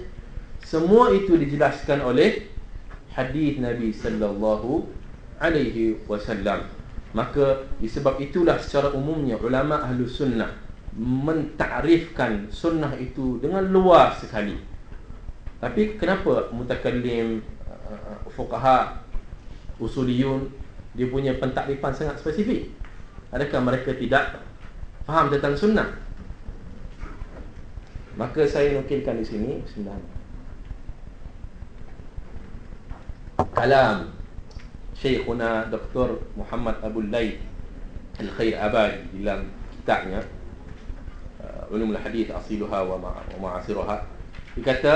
Semua itu dijelaskan oleh hadis Nabi sallallahu alaihi wasallam. Maka disebab itulah secara umumnya ulama ahlu sunnah mentakrifkan sunnah itu dengan luas sekali. Tapi kenapa mutakallim uh, fuqaha usuliyun dia punya pentakrifan sangat spesifik? Adakah mereka tidak faham tentang sunnah? Maka saya nukilkan di sini Bismillahirrahmanirrahim Kalam Syekhuna Dr. Muhammad Abu Laid Al-Khair Abad Dalam kitabnya uh, Ulumul Hadith Asiluha wa Ma'asiruha Dia kata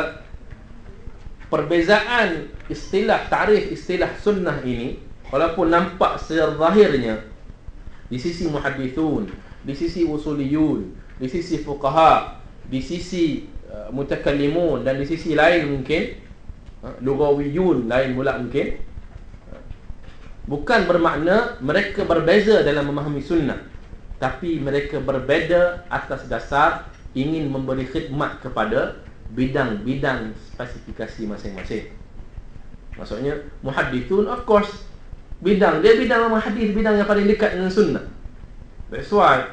Perbezaan istilah, tarikh istilah sunnah ini Walaupun nampak secara zahirnya Di sisi muhadithun Di sisi usuliyun Di sisi fuqaha di sisi uh, mutakallimun dan di sisi lain mungkin uh, lugawiyun lain pula mungkin uh, bukan bermakna mereka berbeza dalam memahami sunnah tapi mereka berbeza atas dasar ingin memberi khidmat kepada bidang-bidang spesifikasi masing-masing maksudnya muhaddithun of course bidang dia bidang hadis bidang yang paling dekat dengan sunnah that's why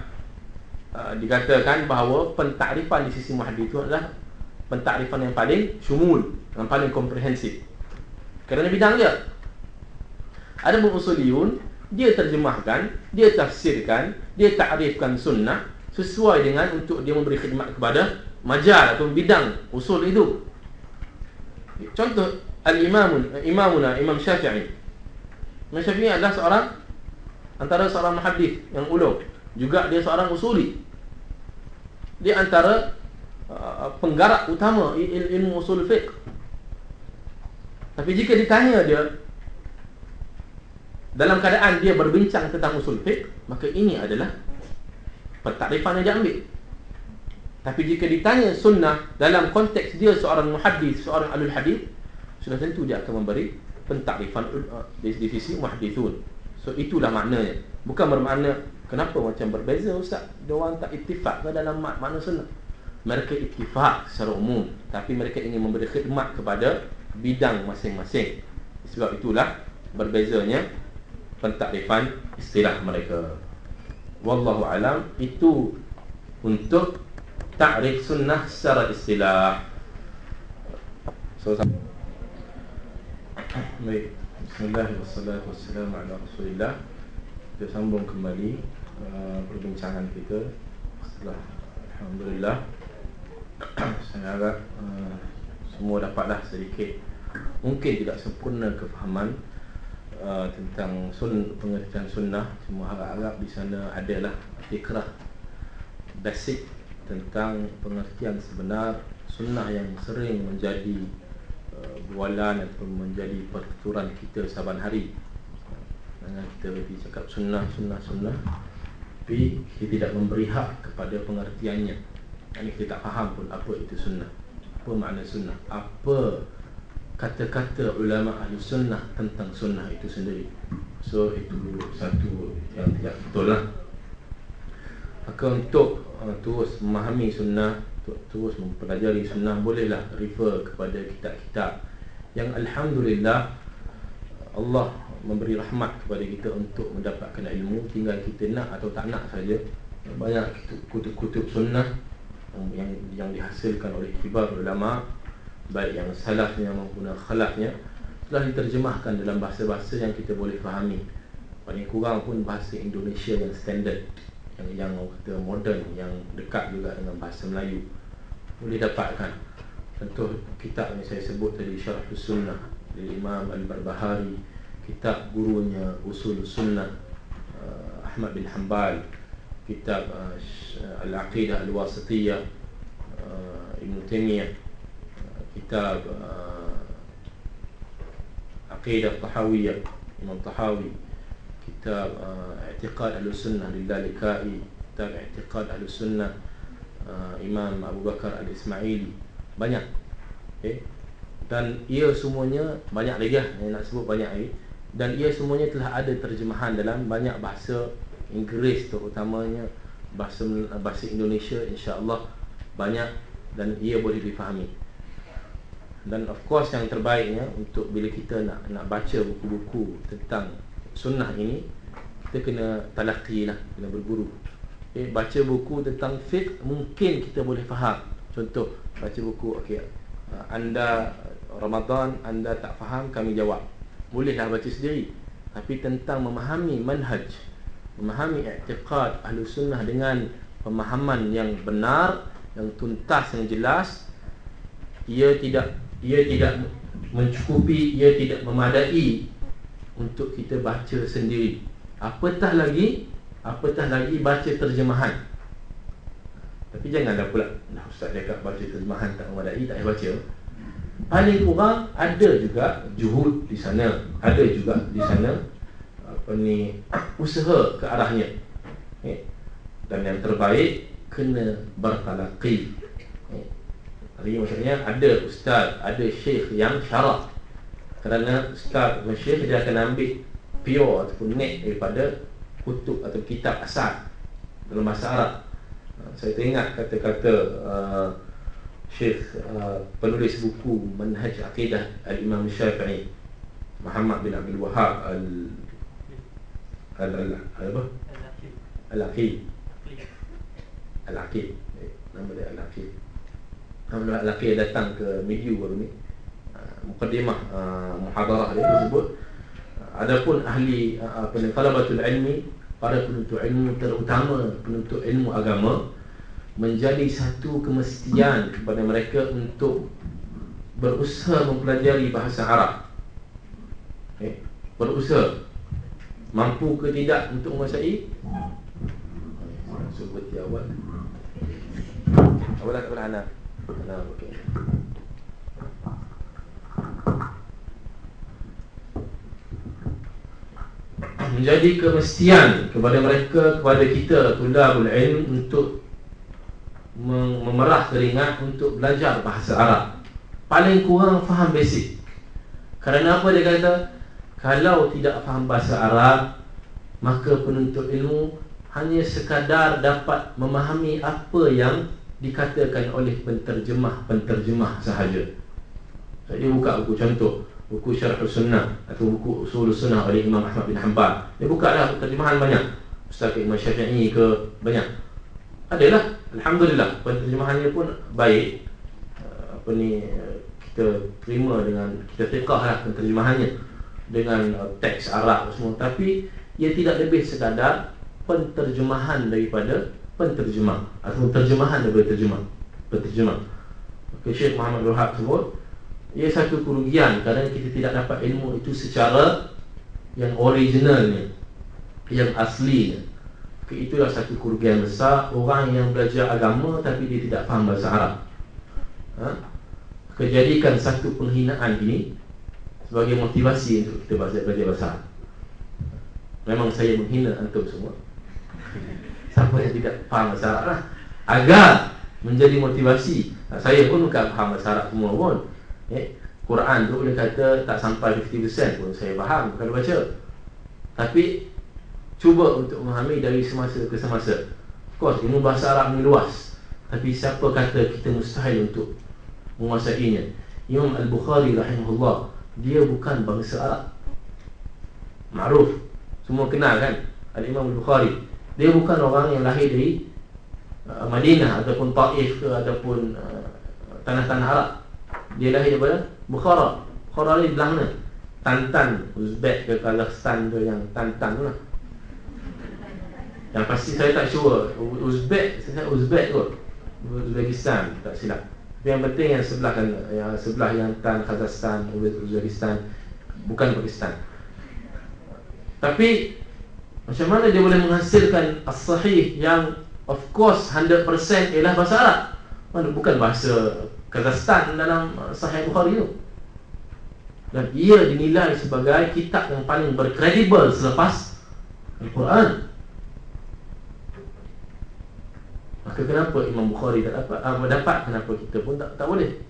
Uh, dikatakan bahawa pentakrifan di sisi muhaddith itu adalah pentakrifan yang paling syumul, yang paling komprehensif. Kerana bidang dia. Ada usuliyun, dia terjemahkan, dia tafsirkan, dia takrifkan sunnah sesuai dengan untuk dia memberi khidmat kepada majal atau bidang usul itu. Contoh al-imamun imamuna Imam Syafi'i. Imam Syafi'i adalah seorang antara seorang muhaddith yang ulung juga dia seorang usuli dia antara uh, penggarap utama il ilmu usul fiqh tapi jika ditanya dia dalam keadaan dia berbincang tentang usul fiqh maka ini adalah pentakrifan yang dia ambil tapi jika ditanya sunnah dalam konteks dia seorang muhaddis seorang alul hadis sudah tentu dia akan memberi pentakrifan uh, di, di sisi muhaddithun so itulah maknanya bukan bermakna Kenapa macam berbeza Ustaz? Dia orang tak ittifak ke dalam mak makna sunnah? Mereka ittifak secara umum Tapi mereka ingin memberi khidmat kepada bidang masing-masing Sebab itulah berbezanya pentakrifan istilah mereka. Wallahu alam itu untuk takrif sunnah secara istilah. So, Baik, Bismillah wassalatu wassalamu ala rasulillah. Kita sambung kembali uh, perbincangan kita. Setelah Alhamdulillah. [clears throat] Saya harap uh, semua dapatlah sedikit Mungkin tidak sempurna kefahaman uh, Tentang sun, pengertian sunnah. Semua harap-harap di sana adalah fikrah Basic tentang pengertian sebenar Sunnah yang sering menjadi Uh, bualan ataupun menjadi pertuturan kita saban hari. Jangan kita lebih cakap sunnah, sunnah, sunnah Tapi kita tidak memberi hak kepada pengertiannya. Ini kita tak faham pun apa itu sunnah. Apa makna sunnah? Apa kata-kata ulama ahli sunnah tentang sunnah itu sendiri. So itu satu. Yang tidak betul lah. Maka untuk uh, terus memahami sunnah terus mempelajari sunnah bolehlah refer kepada kitab-kitab yang alhamdulillah Allah memberi rahmat kepada kita untuk mendapatkan ilmu tinggal kita nak atau tak nak saja. Banyak kutub-kutub sunnah yang yang dihasilkan oleh kibar ulama baik yang salafnya maupun khalafnya telah diterjemahkan dalam bahasa-bahasa yang kita boleh fahami. Paling kurang pun bahasa Indonesia yang standard yang yang kata moden yang dekat juga dengan bahasa Melayu. Boleh dapatkan. Contoh kitab yang saya sebut tadi Syarah Sunnah dari Imam Al-Barbahari kitab gurunya Usul Sunnah uh, Ahmad bin Hanbal kitab uh, Al-Aqidah Al-Wasitiyah uh, Ibn Taymiyah. uh, kitab uh, Aqidah Tahawiyah Imam Tahawi kitab uh, I'tiqad Al-Sunnah Lillalikai kitab I'tiqad Al-Sunnah uh, Imam Abu Bakar Al-Ismaili. Banyak. Okay. dan ia semuanya banyak lagi lah. Yang nak sebut banyak lagi. Dan ia semuanya telah ada terjemahan dalam banyak bahasa Inggeris terutamanya bahasa bahasa Indonesia insya-Allah banyak dan ia boleh difahami dan of course yang terbaiknya untuk bila kita nak nak baca buku-buku tentang sunnah ini kita kena talaqi lah kena berguru. Okay, baca buku tentang fiqh mungkin kita boleh faham. Contoh baca buku okey uh, anda Ramadan anda tak faham kami jawab. Bolehlah baca sendiri. Tapi tentang memahami manhaj memahami i'tiqad ahli sunnah dengan pemahaman yang benar yang tuntas yang jelas ia tidak ia tidak mencukupi ia tidak memadai untuk kita baca sendiri apatah lagi Apatah lagi baca terjemahan Tapi janganlah pula Nah Ustaz dia kat baca terjemahan tak memadai Tak payah baca Paling kurang ada juga juhud di sana Ada juga di sana Apa ni Usaha ke arahnya eh? Dan yang terbaik Kena bertalaqi? Hari maksudnya ada ustaz Ada syekh yang syarah Kerana ustaz atau syekh Dia akan ambil pure ataupun net daripada kutub atau kitab asal dalam bahasa Arab. Ha, saya teringat kata-kata uh, Syekh uh, penulis buku Manhaj Aqidah Al-Imam Syafi'i Muhammad bin Abdul Wahab Al Al Al apa? Al-Aqid. Al-Aqid. Eh, nama dia Al-Aqid. Nama Al-Aqid datang ke Mediu baru ni. Uh, Mukaddimah uh, muhadarah dia disebut Adapun ahli apa ni talabatul ilmi para penuntut ilmu terutama penuntut ilmu agama menjadi satu kemestian kepada mereka untuk berusaha mempelajari bahasa Arab. Okay. Berusaha mampu ke tidak untuk menguasai? Seperti awal. Awal tak boleh anak. Okey. menjadi kemestian kepada mereka kepada kita tulabul ilm untuk memerah keringat untuk belajar bahasa Arab. Paling kurang faham basic. Kerana apa dia kata? Kalau tidak faham bahasa Arab maka penuntut ilmu hanya sekadar dapat memahami apa yang dikatakan oleh penterjemah-penterjemah sahaja jadi buka buku contoh buku Syarh Sunnah atau buku Usul Sunnah oleh Imam Ahmad bin Hanbal. Dia buka dah terjemahan banyak. Ustaz Imam Syafi'i ke banyak. Adalah alhamdulillah penterjemahannya pun baik. Uh, apa ni kita terima dengan kita fiqah lah penterjemahannya. dengan uh, teks Arab semua tapi ia tidak lebih sekadar penterjemahan daripada penterjemah atau terjemahan daripada terjemah? Penterjemah okay, Syekh Muhammad Wahab sebut ia satu kerugian kerana kita tidak dapat ilmu itu secara yang originalnya yang aslinya. Okay, itulah satu kerugian besar. Orang yang belajar agama tapi dia tidak faham bahasa Arab. Ha? kejadikan satu penghinaan ini sebagai motivasi untuk kita belajar bahasa Arab. Memang saya menghina antum semua siapa yang tidak faham bahasa Arab lah. Agar menjadi motivasi saya pun bukan faham bahasa Arab semua pun. Eh, Quran tu boleh kata tak sampai 50% pun saya faham kalau baca. Tapi cuba untuk memahami dari semasa ke semasa. Of course ilmu bahasa Arab ni luas. Tapi siapa kata kita mustahil untuk menguasainya? Imam Al-Bukhari rahimahullah dia bukan bangsa Arab. Ma'ruf. Semua kenal kan? Al-Imam Al-Bukhari Dia bukan orang yang lahir dari uh, Madinah ataupun Taif ke Ataupun uh, tanah-tanah Arab. Dia lahir daripada Bukhara. Bukhara ni belah mana? Tantan Uzbek ke Kazakhstan ke Yang Tantan tu lah. Yang pasti saya tak sure. Uzbek Saya Uzbek kot. Uzbekistan Tak silap. Tapi yang penting yang sebelah kan yang sebelah yang Tan Kazakhstan, Uzbekistan. Bukan Pakistan. Tapi macam mana dia boleh menghasilkan as-sahih yang of course 100% ialah bahasa Arab? Mana bukan bahasa Kazakhstan dalam Sahih Bukhari itu. Dan ia dinilai sebagai kitab yang paling berkredibel selepas Al-Quran. Maka kenapa Imam Bukhari tak dapat ah, dapat kenapa kita pun tak tak boleh?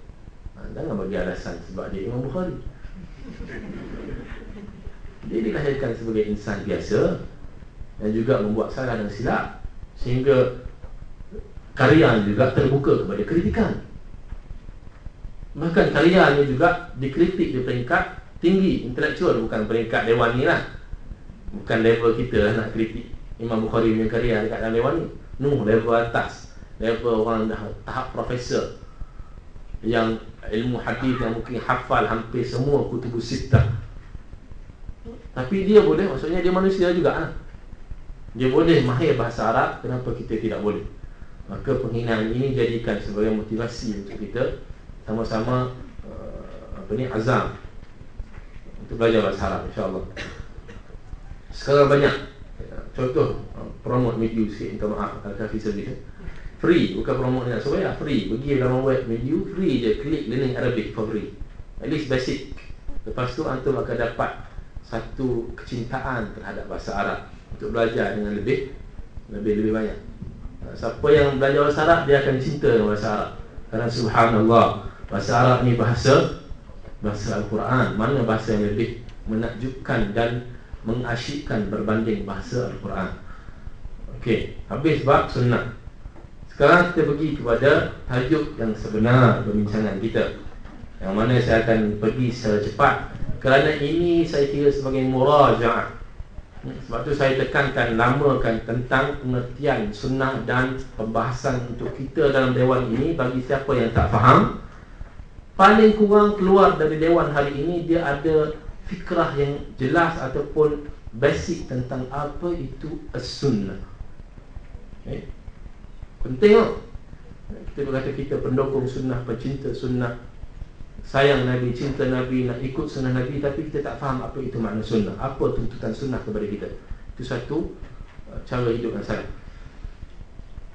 Ha, jangan bagi alasan sebab dia Imam Bukhari. Dia dilahirkan sebagai insan biasa dan juga membuat salah dan silap sehingga karya juga terbuka kepada kritikan. Bahkan karyanya juga dikritik di peringkat tinggi intelektual bukan peringkat dewan ni lah. Bukan level kita lah nak kritik Imam Bukhari punya karya dekat dalam dewan ni. Nuh level atas Level orang dah tahap profesor Yang ilmu hadis yang mungkin hafal hampir semua kutubus sittah Tapi dia boleh, maksudnya dia manusia juga lah. Dia boleh mahir bahasa Arab Kenapa kita tidak boleh? Maka penghinaan ini jadikan sebagai motivasi untuk kita Sama-sama uh, Apa ni, azam Untuk belajar bahasa Arab insyaAllah. Sekarang banyak. Contoh promote media sikit minta maaf Al-Kafi Service Free, bukan promote ni nak so, ya, free. Pergi dalam web media, free je. Klik learning Arabic for free. At least basic. Lepas tu antum akan dapat Satu kecintaan terhadap bahasa Arab Untuk belajar dengan lebih Lebih-lebih banyak ha, Siapa yang belajar bahasa Arab, dia akan cinta dengan bahasa Arab Kerana subhanallah Bahasa Arab ni bahasa Bahasa Al-Quran Mana bahasa yang lebih menakjubkan dan mengasyikkan berbanding bahasa Al-Quran Okey, habis bab sunnah. Sekarang kita pergi kepada tajuk yang sebenar perbincangan kita. Yang mana saya akan pergi secara cepat kerana ini saya kira sebagai murajaah. Sebab tu saya tekankan lamakan tentang pengertian sunnah dan pembahasan untuk kita dalam dewan ini bagi siapa yang tak faham paling kurang keluar dari dewan hari ini dia ada fikrah yang jelas ataupun basic tentang apa itu as-sunnah. Eh? Penting tak? Kita berkata kita pendukung sunnah, pencinta sunnah Sayang Nabi, cinta Nabi, nak ikut sunnah Nabi Tapi kita tak faham apa itu makna sunnah. Apa tuntutan sunnah kepada kita? Itu satu uh, cara hidup yang salah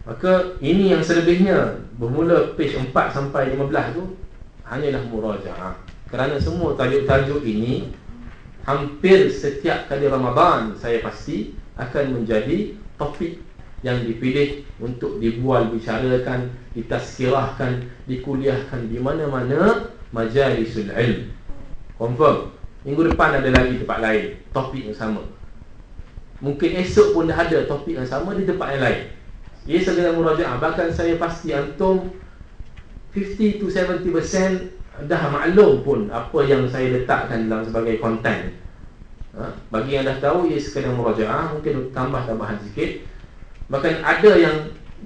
Maka ini yang selebihnya. Bermula page 4 sampai 15 tu Hanyalah muraja'ah. Kerana semua tajuk-tajuk ini Hampir setiap kali Ramadan Saya pasti akan menjadi topik yang dipilih untuk dibual, bicarakan, ditaskirahkan, dikuliahkan di mana-mana majalisul ilm. Confirm. Minggu depan ada lagi tempat lain, topik yang sama. Mungkin esok pun dah ada topik yang sama di tempat yang lain. Ia segala murajaah. Bahkan saya pasti antum 50 to 70% dah maklum pun apa yang saya letakkan dalam sebagai konten. Ha? Bagi yang dah tahu, ia sekadar murajaah. Mungkin tambah tambahan sikit. Bahkan ada yang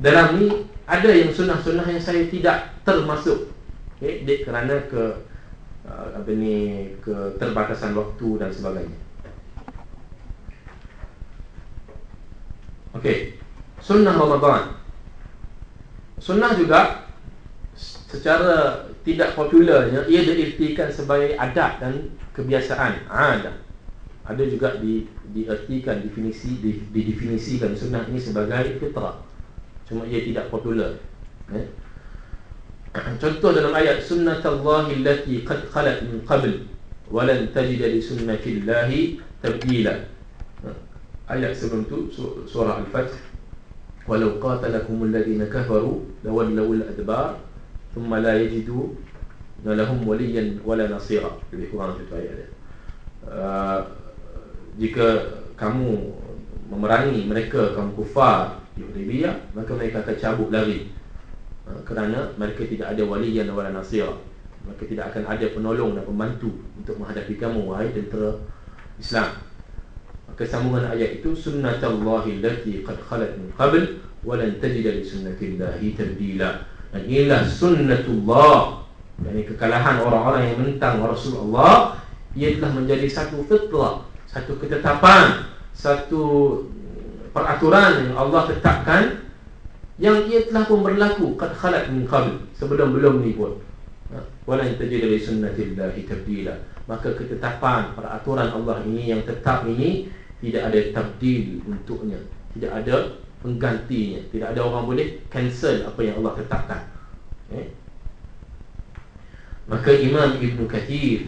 dalam ni ada yang sunnah-sunnah yang saya tidak termasuk. Okay, dek kerana ke uh, apa ni keterbatasan waktu dan sebagainya. Okey. Sunnah Ramadan. Sunnah juga secara tidak popularnya ia diartikan sebagai adat dan kebiasaan, adat. Ada juga di diartikan definisi di, didefinisikan sunnah ini sebagai fitrah. Cuma ia tidak popular. Eh? Contoh dalam ayat sunnatullahi allati qad khalat min qabl wa lan tajid li sunnatillahi tabdila. Ayat sebelum tu surah Al-Fath walau qatalakum alladhina kafaru lawallaw al-adbar thumma la yajidu lahum waliyan wala nasira. Lebih kurang itu ayat dia. Uh, jika kamu memerangi mereka kaum kufar di Hudaybiyah maka mereka akan cabut lari kerana mereka tidak ada wali yang wala nasira mereka tidak akan ada penolong dan pembantu untuk menghadapi kamu wahai tentera Islam. Maka sambungan ayat itu sunnatullahi allati qad khalat min qabl wa lan tajida li sunnatillahi tabdila. Dan inilah sunnatullah yakni kekalahan orang-orang yang menentang Rasulullah. Ia telah menjadi satu fitrah satu ketetapan satu peraturan yang Allah tetapkan yang ia telah pun berlaku qad khalat min qabl sebelum belum ni pun. Ha? wala tajid li sunnatillahi tabdila. Maka ketetapan peraturan Allah ini yang tetap ini tidak ada tabdil untuknya. Tidak ada penggantinya. Tidak ada orang boleh cancel apa yang Allah tetapkan. Eh? maka Imam Ibn Kathir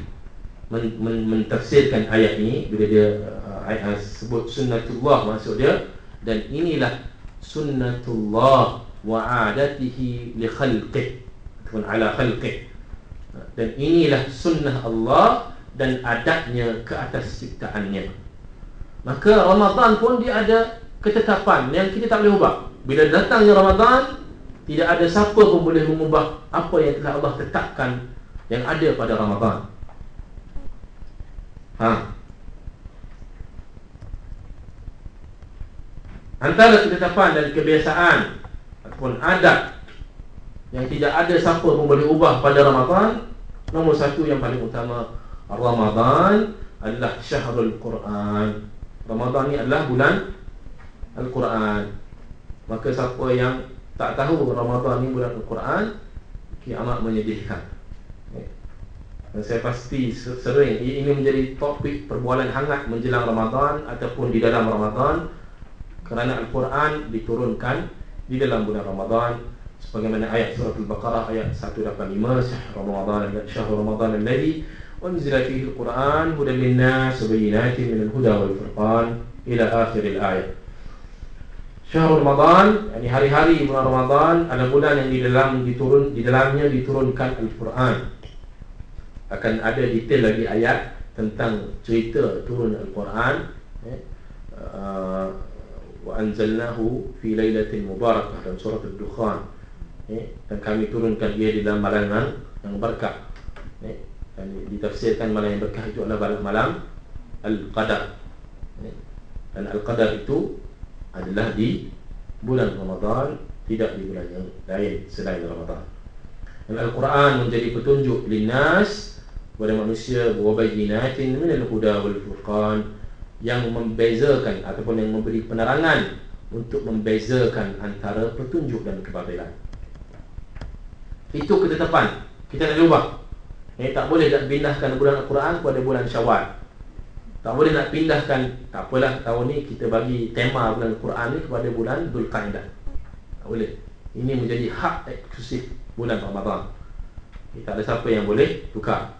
men- men- mentafsirkan ayat ini bila dia uh, ayat, sebut sunnatullah maksud dia dan inilah sunnatullah wa adatihi li khalqih ataupun ala khalqih. Dan inilah sunnah Allah dan adatnya ke atas ciptaannya. Maka Ramadan pun dia ada ketetapan yang kita tak boleh ubah. Bila datangnya Ramadan tidak ada siapa pun boleh mengubah apa yang telah Allah tetapkan yang ada pada Ramadan. Ha Antara ketetapan dan kebiasaan Ataupun adat Yang tidak ada siapa pun boleh ubah pada Ramadan Nombor satu yang paling utama Ramadan adalah syahrul Quran. Ramadan ni adalah bulan Al-Quran. Maka siapa yang tak tahu Ramadan ni bulan Al-Quran Kiamat menyedihkan. Eh. dan saya pasti sering ini menjadi topik perbualan hangat menjelang Ramadan ataupun di dalam Ramadan kerana Al-Quran diturunkan di dalam bulan Ramadan sebagaimana ayat surah Al-Baqarah ayat 185 syahr Ramadan syahr Ramadan alladhi unzila fihi Al-Quran hudan lin-nas wa bayyinatin min al-huda wal furqan ila akhir al-ayat Syahr Ramadan yakni hari-hari bulan Ramadan ada bulan yang di dalam diturun di dalamnya diturunkan Al-Quran. Akan ada detail lagi ayat tentang cerita turun Al-Quran eh, uh, wa anzalnahu fi lailatin mubarakah dalam surah ad-dukhan. Eh, dan kami turunkan dia di dalam malam yang berkah. Eh, dan ditafsirkan malam yang berkah itu adalah malam al-qadar. Eh, dan al-qadar itu adalah di bulan Ramadan tidak di bulan yang lain selain Ramadan. Dan Al-Quran menjadi petunjuk linas kepada manusia wa bayyinatin min al-huda wal furqan yang membezakan ataupun yang memberi penerangan untuk membezakan antara petunjuk dan kebatilan. Itu ketetapan. Kita nak ubah. Eh, tak boleh nak pindahkan bulan Al-Quran kepada bulan Syawal. Tak boleh nak pindahkan, tak apalah tahun ni kita bagi tema bulan Al-Quran ni kepada bulan Dhul Qaidah. Tak boleh. Ini menjadi hak eksklusif bulan Ramadan. Eh, tak ada siapa yang boleh tukar.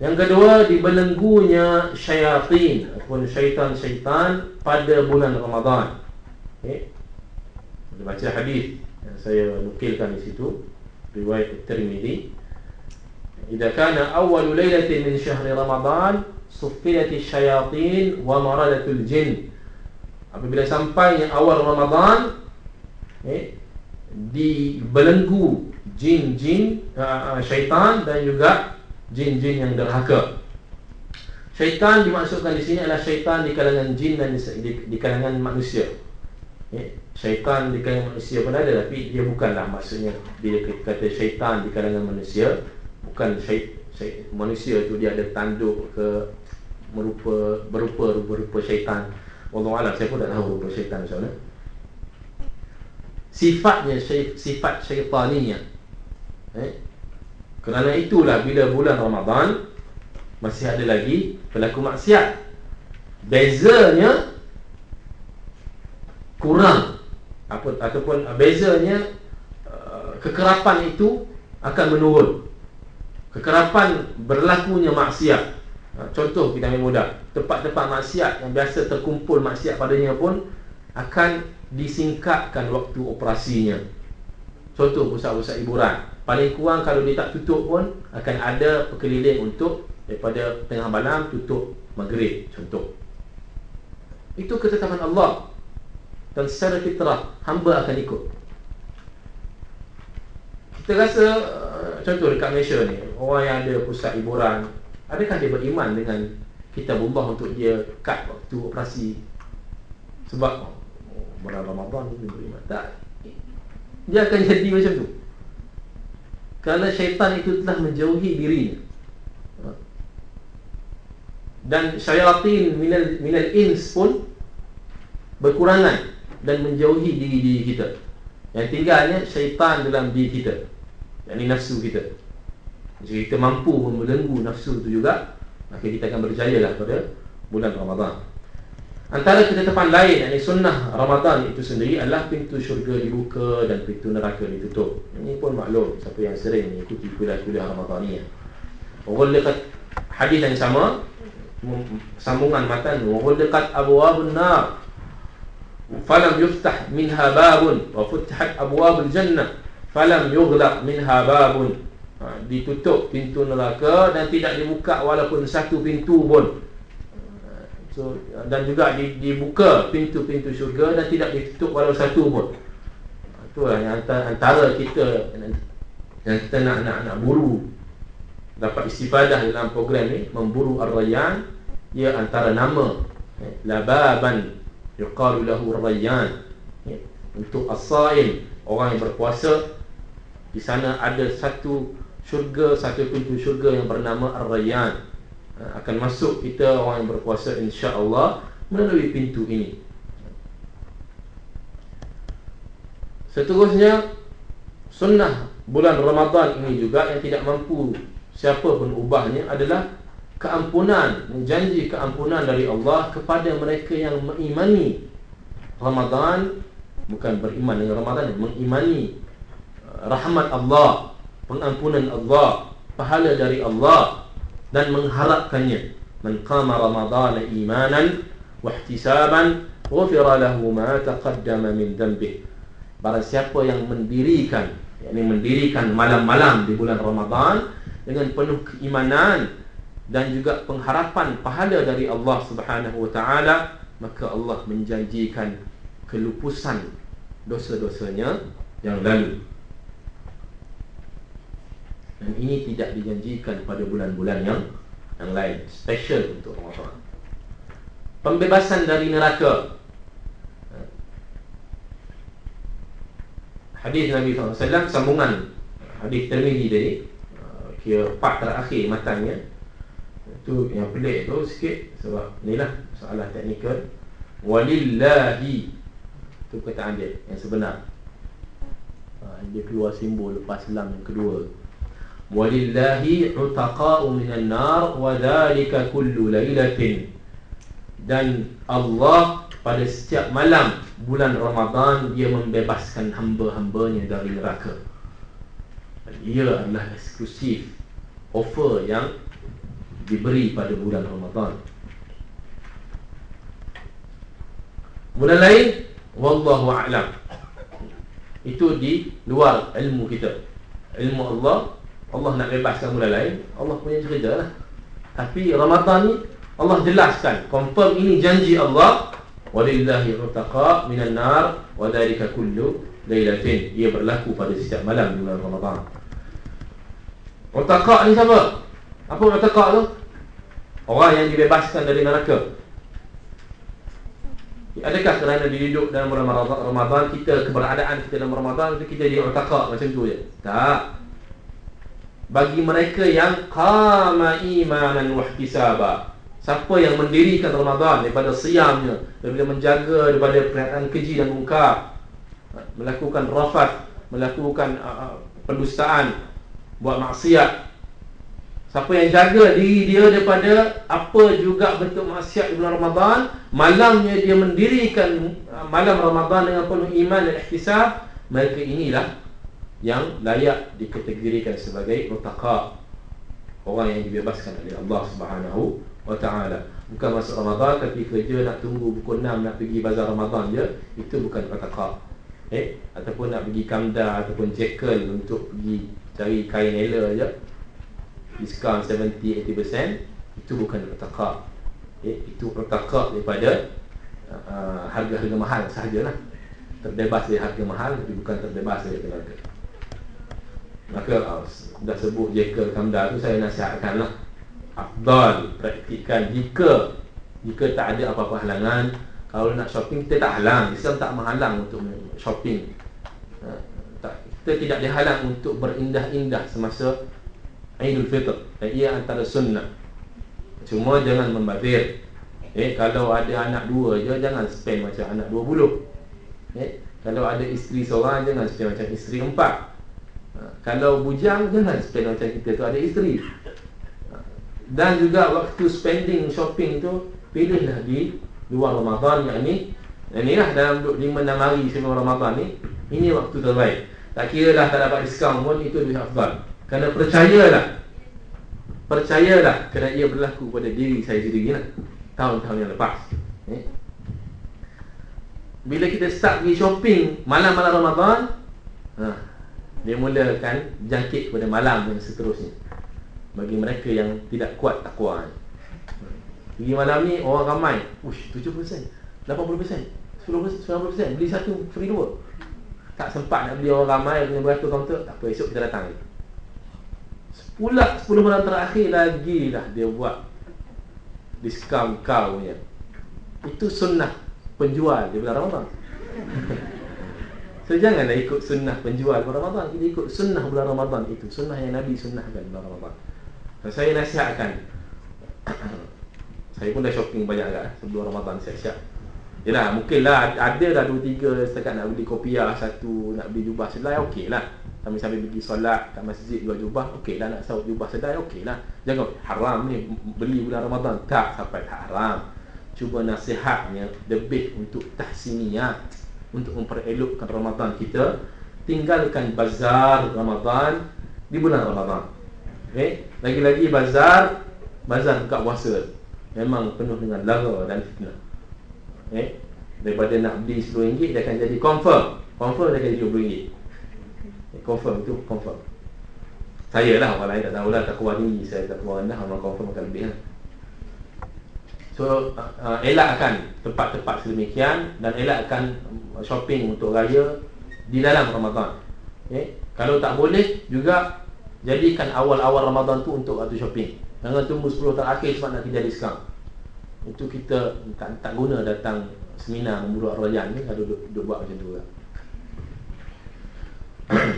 Yang kedua dibelenggunya syaitan ataupun syaitan-syaitan pada bulan Ramadan. Okey. Baca hadis yang saya nukilkan di situ riwayat Tirmizi. Idza kana awwal lailatin min syahr Ramadan suffilat asy-syayatin wa maradatul jin. Apabila sampai yang awal Ramadan eh dibelenggu jin-jin uh, syaitan dan juga jin-jin yang derhaka. Syaitan dimaksudkan di sini adalah syaitan di kalangan jin dan di, di kalangan manusia. Eh, syaitan di kalangan manusia pun ada tapi dia bukanlah maksudnya bila kata syaitan di kalangan manusia bukan syait, syait manusia tu dia ada tanduk ke merupa berupa berupa syaitan. Wallahu a'lam saya pun tak tahu berupa syaitan macam Sifatnya syait, sifat syaitaniyah. Eh? Kerana itulah bila bulan Ramadan masih ada lagi pelaku maksiat. Bezanya kurang apa ataupun bezanya uh, kekerapan itu akan menurun. Kekerapan berlakunya maksiat Ha, contoh kita ambil mudah Tempat-tempat maksiat yang biasa terkumpul maksiat padanya pun Akan disingkatkan waktu operasinya Contoh pusat-pusat hiburan. Paling kurang kalau dia tak tutup pun Akan ada perkeliling untuk Daripada tengah malam tutup maghrib Contoh. Itu ketetapan Allah. Dan secara fitrah Hamba akan ikut. Kita rasa uh, Contoh dekat Malaysia ni Orang yang ada pusat hiburan Adakah dia beriman dengan kitabullah untuk dia cut waktu operasi? Sebab oh, bulan Ramadan dia beriman. Tak Dia akan jadi macam tu. Kerana syaitan itu telah menjauhi dirinya. Dan syaitan minal, minal ins pun Berkurangan Dan menjauhi diri-diri kita. Yang tinggalnya syaitan dalam diri kita. Yang ini nafsu kita. Jika kita mampu membelenggu nafsu itu juga Maka kita akan berjaya lah pada bulan Ramadan Antara ketetapan lain Yang sunnah Ramadan itu sendiri adalah Pintu syurga dibuka dan pintu neraka ditutup. Ini pun maklum Siapa yang sering mengikuti kuliah-kuliah Ramadan ni dekat hadis yang sama Sambungan matan dekat Abu Abun Nar. Falam yuftah minha babun Wa futihat Abu Abul Jannah. Falam yughlaq minha babun. Ha, ditutup pintu neraka dan tidak dibuka walaupun satu pintu pun so dan juga dibuka pintu-pintu syurga dan tidak ditutup walaupun satu pun. Itulah yang antara, antara kita yang kita nak nak nak buru. Dapat istifadah dalam program ni memburu ar-rayyan ia antara nama eh, lababan yuqalu lahu ar-rayyan. Eh, untuk as-saim orang yang berpuasa di sana ada satu syurga satu pintu syurga yang bernama Ar-Rayyan akan masuk kita orang yang berpuasa insya-Allah melalui pintu ini. Seterusnya sunnah bulan Ramadan ini juga yang tidak mampu siapa pun ubahnya adalah keampunan, menjanji keampunan dari Allah kepada mereka yang mengimani Ramadan bukan beriman dengan Ramadan, mengimani uh, rahmat Allah pengampunan Allah, pahala dari Allah dan mengharapkannya. Man qama Ramadan imanan wa ihtisaban, ghufira lahu ma taqaddama min dhanbihi. Barang siapa yang mendirikan, yakni mendirikan malam-malam di bulan Ramadan dengan penuh keimanan dan juga pengharapan pahala dari Allah Subhanahu wa taala, maka Allah menjanjikan kelupusan dosa-dosanya yang lalu. Dan ini tidak dijanjikan pada bulan-bulan yang yang lain. Special untuk Ramadan. Pembebasan dari neraka. Hadis Nabi SAW Sambungan Hadis termini tadi Kira part terakhir matanya Itu yang pelik tu sikit Sebab inilah soalan teknikal. Walillahi. Itu perkataan dia Yang sebenar. Ha, Dia keluar simbol lepas lam yang kedua Walillahi utaqa'u minan nar wa dhalika kullu lailatin. Dan Allah pada setiap malam bulan Ramadan dia membebaskan hamba-hambanya dari neraka. Ia adalah eksklusif offer yang diberi pada bulan Ramadan. Bulan lain wallahu a'lam. Itu di luar ilmu kita. Ilmu Allah Allah nak bebaskan bulan lain Allah punya cerita lah. Tapi Ramadan ni Allah jelaskan Confirm ini janji Allah Walillahi utaqa minan nar Wadhalika kullu laylatin. Ia berlaku pada setiap malam di bulan Ramadan. Utaqa ni siapa? Apa utaqa tu? Orang yang dibebaskan dari neraka. Adakah kerana duduk dalam Ramadan Kita keberadaan kita dalam Ramadan Itu kita di utaqa macam tu je? Tak bagi mereka yang qama imanan wahtisaba siapa yang mendirikan Ramadan daripada siamnya daripada menjaga daripada perhatian keji dan mungkar melakukan rafat melakukan uh, pendustaan buat maksiat. Siapa yang jaga diri dia daripada apa juga bentuk maksiat di bulan Ramadan malamnya dia mendirikan uh, malam Ramadan dengan penuh iman dan ihtisab mereka inilah yang layak dikategorikan sebagai mutaqa orang yang dibebaskan oleh Allah Subhanahu wa taala. Bukan masuk Ramadan tapi kerja nak tunggu pukul 6 nak pergi bazar Ramadan je itu bukan mutaqa eh ataupun nak pergi kamda ataupun jekyll untuk pergi cari kain ela je diskaun 70 80% itu bukan mutaqa eh itu mutaqa daripada uh, harga-harga mahal sahajalah. Terbebas dari harga mahal tapi bukan terbebas dari neraka Maka uh, dah sebut Jekyll Kamda tu saya nasihatkanlah. Afdal praktikan. Jika Jika tak ada apa-apa halangan Kalau nak shopping kita tak halang. Islam tak menghalang untuk shopping. Uh, tak, Kita tidak dihalang untuk berindah-indah semasa Aidul Fitr. Dan ia antara sunnah. Cuma jangan membazir. Eh, kalau ada anak dua je jangan spend macam anak dua puluh. Eh, kalau ada isteri seorang jangan spend macam isteri empat. Ha, kalau bujang jangan spend macam kita tu ada isteri. Ha, dan juga waktu spending shopping tu pilihlah di luar Ramadan yang ni inilah dalam 5-6 hari sebelum Ramadan ni. Ini waktu terbaik. Tak kira lah tak dapat diskaun pun itu lebih afdal kerana percayalah. Percayalah kerana ia berlaku pada diri saya sendiri lah. Tahun-tahun yang lepas. Eh? bila kita start pergi shopping malam-malam Ramadan ha, dia mulakan jangkit kepada malam dan seterusnya. Bagi mereka yang tidak kuat takwa. Pergi malam ni orang ramai. Ush 7% 80% 10% 90% beli satu free dua. Tak sempat nak beli orang ramai dengan beratur kaunter tak apa esok kita datang. Pula 10 malam terakhir lagi lah dia buat diskaun kau punya. Itu sunnah penjual di bulan Ramadan [laughs] So janganlah ikut sunnah penjual bulan Ramadan. Kita ikut sunnah bulan Ramadan itu. Sunnah yang Nabi sunnahkan bulan Ramadan. So, Saya nasihatkan. [coughs] Saya pun dah shopping banyak kan Sebelum Ramadan siap-siap. Yelah mungkinlah. Ada dah dua tiga Setakat nak beli kopiah satu Nak beli jubah selai okey lah Sambil-sambil pergi solat kat masjid jual jubah Okey lah nak sahut jubah sedai okey lah Jangan haram ni. Beli bulan Ramadan. Tak sampai tak haram. Cuba nasihatnya lebih untuk tahsiniyat untuk memperelokkan Ramadan kita tinggalkan bazar Ramadan di bulan Ramadan. Okey? Lagi-lagi bazar bazar buka puasa. Memang penuh dengan lara dan fitnah. Okey? Daripada nak beli RM10 dia akan jadi confirm. Confirm dia akan jadi RM20 confirm itu confirm. Saya lah orang lain tak tahulah takwa tinggi saya takwa rendah orang confirm akan lebih lah So uh, elakkan tempat-tempat sedemikian dan elakkan shopping untuk raya di dalam Ramadan. Okay? Kalau tak boleh juga jadikan awal-awal Ramadan tu untuk waktu shopping. Jangan tunggu 10 terakhir sebab nak tidak diskaun. Itu kita tak, tak guna datang seminar memburu Ar-Rayyan ni kalau duduk, duduk buat macam tu lah. [coughs]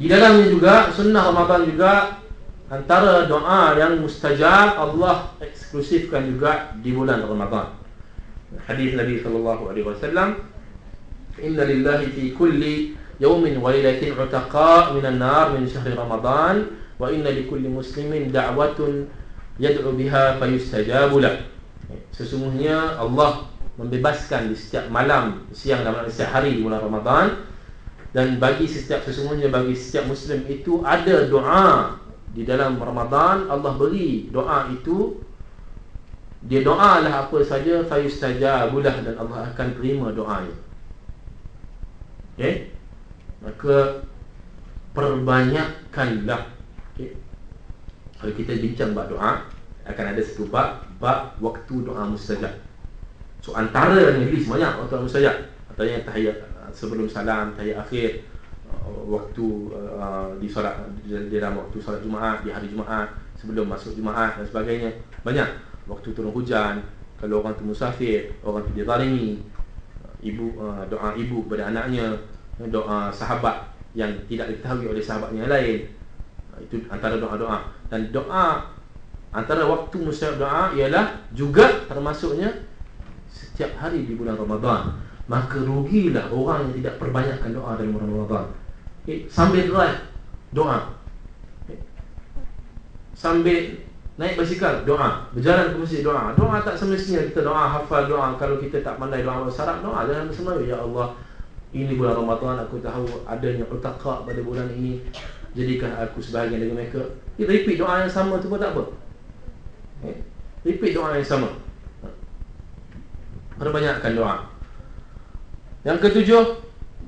Di dalamnya juga sunnah Ramadan juga antara doa yang mustajab Allah eksklusifkan juga di bulan Ramadan. Hadis Nabi sallallahu alaihi wasallam, "Inna lillahi fi kulli yawmin wa lailatin 'utaqa min an-nar min shahri Ramadan wa inna li kulli muslimin da'watun yad'u biha fayustajabu lah." Sesungguhnya Allah membebaskan di setiap malam, siang dan setiap hari bulan Ramadan dan bagi setiap sesungguhnya bagi setiap muslim itu ada doa di dalam Ramadan Allah beri doa itu dia doalah apa saja fayustajabulah dan Allah akan terima doanya. Okey? Maka perbanyakkanlah. Okey. Kalau kita bincang bab doa, akan ada satu bab bab waktu doa mustajab. So antara yang list banyak waktu doa mustajab. Antara tahiyat sebelum salam, tahiyat akhir, waktu uh, di solat di dalam waktu solat Jumaat di hari Jumaat sebelum masuk Jumaat dan sebagainya banyak waktu turun hujan kalau orang tu musafir orang tu dizalimi uh, ibu uh, doa ibu kepada anaknya doa sahabat yang tidak diketahui oleh sahabat yang lain. Itu antara doa-doa dan doa antara waktu mustajab doa ialah juga termasuknya setiap hari di bulan Ramadan. Maka rugilah orang yang tidak perbanyakkan doa dalam bulan Ramadan. Okay. Sambil drive doa. Okay. Sambil naik basikal doa, berjalan ke masjid doa. Doa tak semestinya kita doa hafal doa kalau kita tak pandai doa syarat doa jangan semua ya Allah ini bulan Ramadan aku tahu adanya utaqa pada bulan ini jadikan aku sebahagian dari mereka. Kita repeat doa yang sama tu pun tak apa. Eh? Repeat doa yang sama. Perbanyakkan doa. Yang ketujuh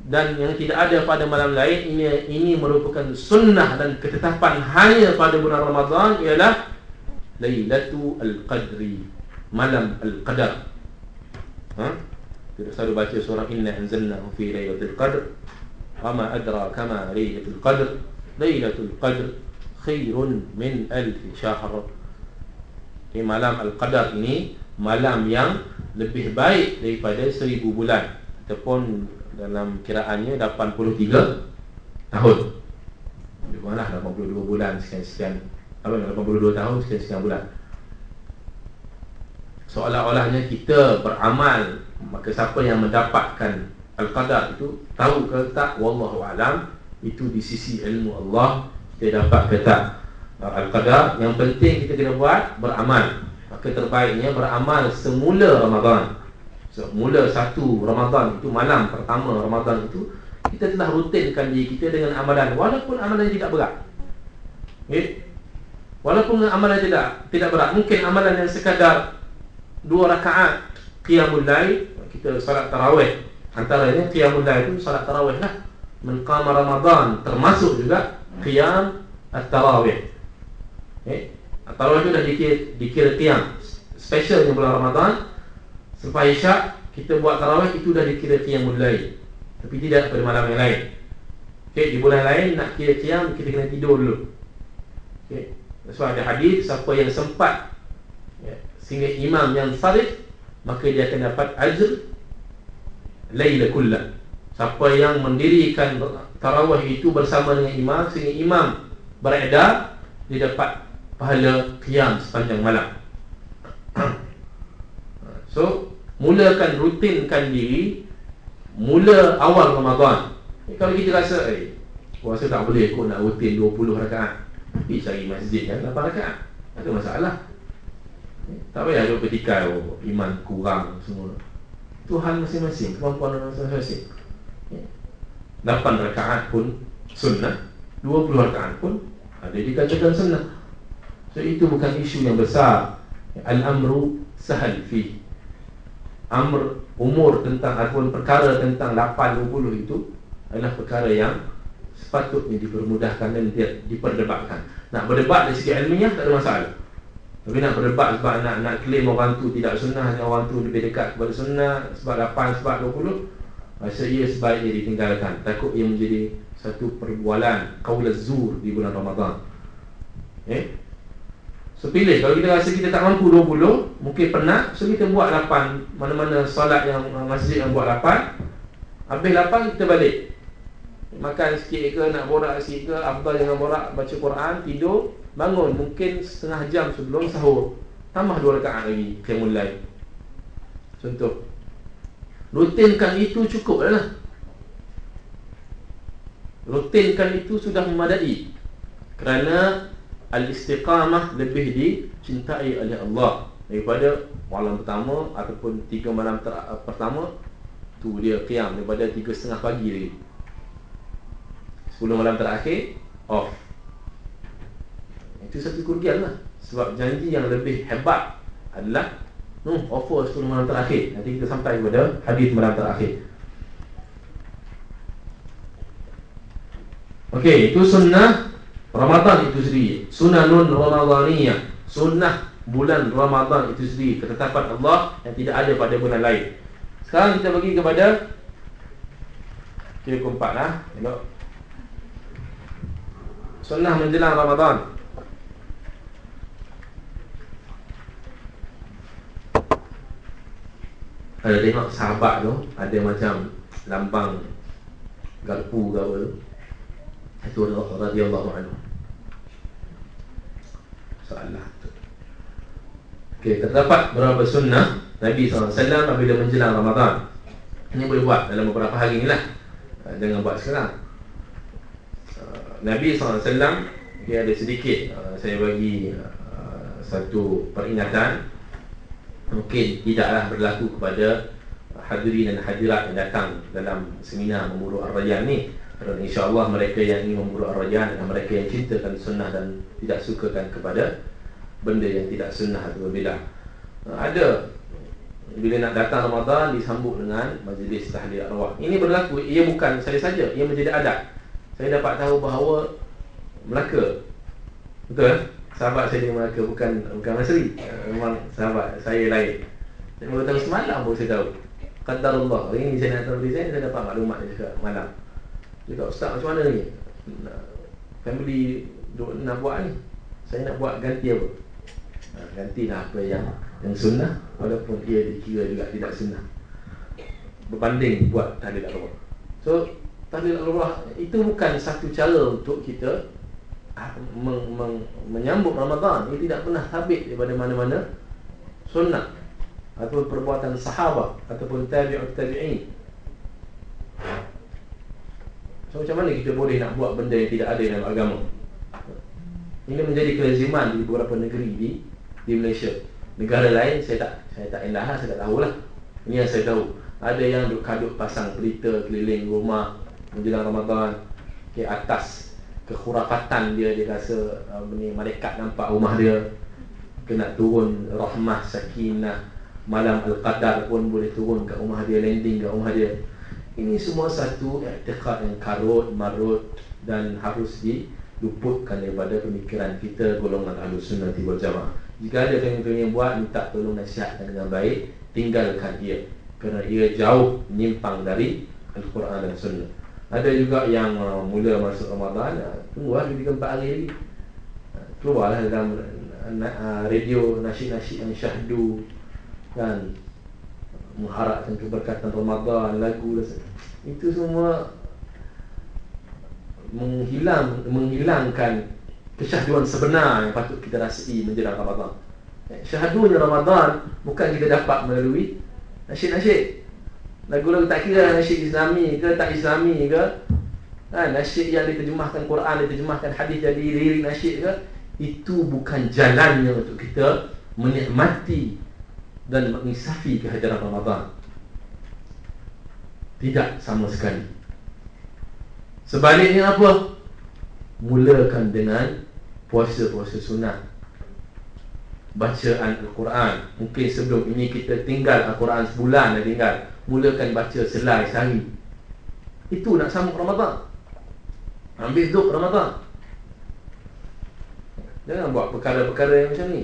dan yang tidak ada pada malam lain ini ini merupakan sunnah dan ketetapan hanya pada bulan Ramadan ialah Lailatul Qadri Malam Al-Qadar. Ha? Kita selalu baca surah Inna anzalnahu fi Lailatul Qadr Wa ma adra kama Lailatul Qadr. Lailatul Qadr Khairun min alfi syahr Ini malam Al-Qadar ini Malam yang lebih baik daripada seribu bulan Ataupun dalam kiraannya 83 tahun. Mana 82 bulan sekian-sekian apa 82 tahun sekian-sekian bulan. Seolah-olahnya kita beramal maka siapa yang mendapatkan al-qadar itu tahu ke tak wallahu alam itu di sisi ilmu Allah kita dapat ke tak al-qadar. Yang penting kita kena buat beramal. Maka terbaiknya beramal semula Ramadan semula satu Ramadan itu malam pertama Ramadan itu kita telah rutinkan diri kita dengan amalan walaupun amalan tidak berat okay? Walaupun amalan tidak tidak berat, mungkin amalan yang sekadar dua rakaat qiyamul lail, kita salat tarawih. Antaranya qiyamul lail itu salat tarawih lah. Menqam Ramadan termasuk juga qiyam at-tarawih. Eh, tarawih itu dah dikira, dikira qiyam. Specialnya bulan Ramadan Selepas isyak Kita buat tarawih itu dah dikira qiyamul lail Tapi tidak pada malam yang lain Okay, di bulan lain nak kira qiyam Kita kena tidur dulu Okay sebab ada hadis siapa yang sempat ya, sehingga imam yang sarif maka dia akan dapat ajr laila kullah. Siapa yang mendirikan tarawih itu bersama dengan imam sehingga imam beredar dia dapat pahala qiyam sepanjang malam. [coughs] so, mulakan rutinkan diri mula awal Ramadan. Eh, kalau kita rasa eh puasa tak boleh kau nak rutin 20 rakaat. Pergi cari masjid kan 8 rakaat. Ada masalah. Tak payah ada petikai oh, Iman kurang semua. Tuhan masing-masing Kemampuan masing-masing. 8 rakaat pun sunnah 20 rakaat pun Ada dikatakan sunnah. So itu bukan isu yang besar. Al-amru sahal fi Amr umur tentang Ataupun perkara tentang 8-20 itu Adalah perkara yang sepatutnya dipermudahkan dan diperdebatkan. Nak berdebat dari segi ilmiah tak ada masalah. Tapi nak berdebat sebab nak nak claim orang tu tidak sunnah, orang tu lebih dekat kepada sunnah sebab 8 sebab 20, rasa ia sebaiknya ditinggalkan. Takut ia menjadi satu perbualan qaul zur di bulan Ramadan. Eh? So pilih kalau kita rasa kita tak mampu 20, mungkin penat, so kita buat 8. Mana-mana solat yang masjid yang buat 8, habis 8 kita balik. Makan sikit ke Nak borak sikit ke Afdal jangan borak Baca Quran Tidur Bangun. Mungkin setengah jam sebelum sahur. Tambah dua rakaat lagi Qiyamul lain Contoh. Rutinkan itu cukup lah. Rutinkan itu sudah memadai. Kerana Al-istiqamah lebih dicintai oleh Allah Daripada malam pertama Ataupun tiga malam pertama Tu dia qiyam Daripada tiga setengah pagi lagi. 10 malam terakhir Off. Itu satu kerugian lah. Sebab janji yang lebih hebat Adalah hmm, Offer 10 malam terakhir. Nanti kita sampai kepada hadis malam terakhir. Okey, itu sunnah Ramadan itu sendiri. Sunnahun Ramadaniyah. Sunnah bulan Ramadan itu sendiri. Ketetapan Allah yang tidak ada pada bulan lain. Sekarang kita bagi kepada Kira keempat lah. Sunnah menjelang Ramadan. Ada tengok sahabat tu Ada macam lambang Garpu ke apa tu Itu radhiyallahu anhu. Soalan. Okey, terdapat beberapa sunnah Nabi SAW apabila menjelang Ramadan. Ini boleh buat dalam beberapa hari inilah. Jangan buat sekarang. Uh, Nabi SAW dia ada sedikit uh, saya bagi satu peringatan mungkin tidaklah berlaku kepada hadirin dan hadirat yang datang dalam seminar memburu Ar-Rayyan ni kerana insya-Allah mereka yang ingin memburu Ar-Rayyan adalah mereka yang cintakan sunnah dan tidak sukakan kepada benda yang tidak sunnah atau berbeda. Ada bila nak datang Ramadan disambut dengan majlis tahlil arwah. Ini berlaku ia bukan saya saja, ia menjadi adat. Saya dapat tahu bahawa Melaka. Betul? Eh? Sahabat saya di Melaka bukan bukan Masri. Memang sahabat saya lain. Saya baru tahu semalam baru saya tahu. Qadarullah. Ini saya nak tahu design saya dapat maklumat cakap malam. Dia kata ustaz macam mana ni? Family nak buat ni. Saya nak buat ganti apa? Ha, gantilah apa yang yang sunnah walaupun ia dikira juga tidak sunnah berbanding buat tahlil arwah so tahlil arwah itu bukan satu cara untuk kita ah, meng, meng, menyambut Ramadan ini tidak pernah habis daripada mana-mana sunnah atau perbuatan sahabat ataupun tabi'ut tabi'in macam mana kita boleh nak buat benda yang tidak ada dalam agama? Ini menjadi kelaziman di beberapa negeri di di Malaysia. Negara lain saya tak saya tak endah lah, saya tak tahulah. Ini yang saya tahu. Ada yang duk kaduk pasang berita keliling rumah menjelang Ramadan. Ke atas kekhurafatan dia dia rasa uh, ni malaikat nampak rumah dia. Kena turun rahmah sakinah. Malam al-qadar pun boleh turun kat rumah dia landing kat rumah dia ini semua satu i'tiqad yang karut marut dan harus diluputkan daripada pemikiran kita golongan ahlus sunnah wal jamaah. Jika ada tuan-tuan yang buat Minta tolong nasihatkan dengan baik Tinggalkan ia. Kerana ia jauh menyimpang dari Al-Quran dan Sunnah. Ada juga yang uh, mula masuk Ramadan uh, Tunggulah 3-4 hari lagi. Uh, Keluarlah dalam uh, uh, radio nasyid-nasyid yang syahdu. Kan Mengharapkan keberkatan Ramadan Lagu Itu semua Menghilang Menghilangkan kesyahduan sebenar yang patut kita rasai menjelang Ramadan. Eh, syahdunya Ramadan bukan kita dapat melalui nasyid-nasyid. Lagu-lagu tak kira nasyid Islami ke tak Islami ke. Ha, nasyid yang diterjemahkan Quran, diterjemahkan hadis jadi lirik nasyid ke. Itu bukan jalannya untuk kita menikmati dan mengisafi kehadiran Ramadan. Tidak sama sekali. Sebaliknya apa? Mulakan dengan puasa-puasa sunat bacaan Al-Quran. Mungkin sebelum ini kita tinggal Al-Quran sebulan dah tinggal. Mulakan baca selai sehari itu nak sambung Ramadan. Ambil duk Ramadan. Jangan buat perkara-perkara yang macam ni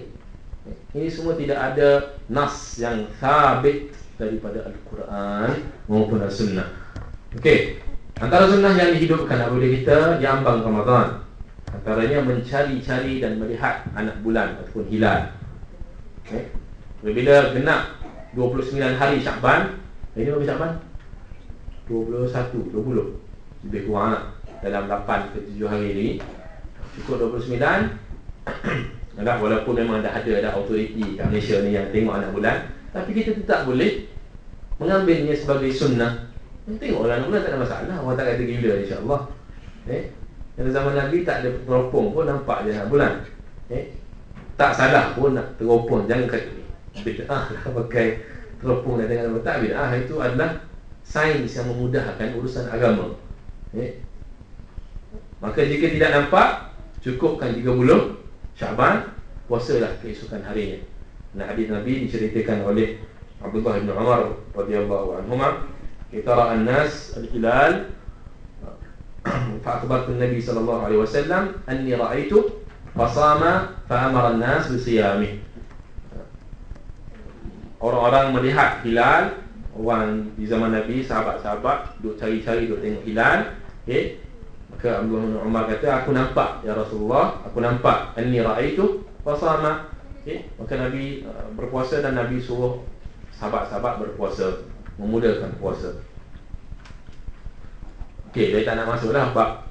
ini semua tidak ada nas yang sabit daripada Al-Quran maupun Al-Sunnah Okey, antara sunnah yang dihidupkan oleh kita diambang Ramadan Antaranya mencari-cari dan melihat anak bulan ataupun hilal. Okay. Bila genap 29 hari Syakban, ini berapa Syakban? 21, 20. Lebih kurang. Dalam 8 ke 7 hari ini. Cukup 29. [clears throat] Agak walaupun memang dah ada dah autoriti kat Malaysia ni yang tengok anak bulan. Tapi kita tetap boleh mengambilnya sebagai sunnah. Tengok anak bulan tak ada masalah. Orang tak kata gila insyaAllah. Eh? Yang zaman Nabi tak ada teropong pun nampak je bulan. Eh? Tak salah pun nak teropong. Jangan kata bid'ah lah [laughs] pakai teropong dan dengan tak bid'ah itu adalah sains yang memudahkan urusan agama. Eh? Maka jika tidak nampak cukupkan 30 Syaban puasalah keesokan harinya. Nah hadis Nabi diceritakan oleh Abdullah bin Umar radhiyallahu anhu kita ra'an nas al-hilal [clears throat] فأخبرت النبي صلى الله عليه وسلم أني رأيت فصام فأمر الناس بصيامه Orang-orang melihat hilal Orang di zaman Nabi, sahabat-sahabat Duk cari-cari, duk tengok hilal okay. Maka Abu Umar kata Aku nampak, Ya Rasulullah Aku nampak, Anni ra'aitu Fasama okay. Maka Nabi uh, berpuasa Dan Nabi suruh sahabat-sahabat berpuasa Memudahkan puasa Okey, saya tak nak masuk lah bab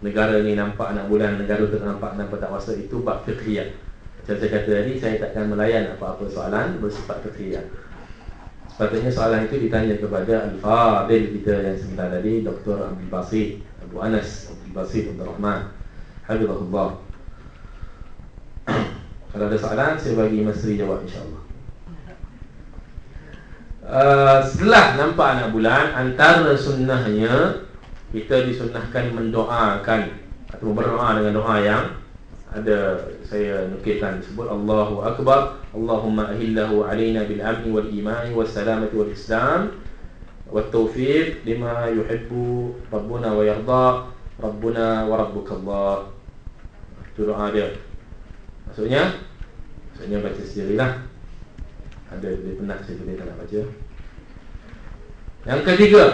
negara ni nampak anak bulan, negara tu nampak nampak tak puasa itu bab fiqhiyah. Macam saya kata tadi, saya takkan melayan apa-apa soalan bersifat fiqhiyah. Sepatutnya soalan itu ditanya kepada Al-Fadil kita yang sebentar tadi Dr. Abdul Basit Abu Anas Abdul Basit Abdul Rahman Habibullah [clears throat] Kalau ada soalan saya bagi Masri jawab insyaAllah. Uh, Setelah nampak anak bulan Antara sunnahnya Kita disunnahkan mendoakan Atau berdoa dengan doa yang ada saya nukilkan. Sebut Allahu Akbar Allahumma ahillahu alaina bil amni wal imani was salamati wal islam rabbuna wa yarda rabbuna wa rabbuka Allah. Itu doa dia. Maksudnya? Maksudnya baca sendirilah ada dia penat saya boleh nak baca. Yang ketiga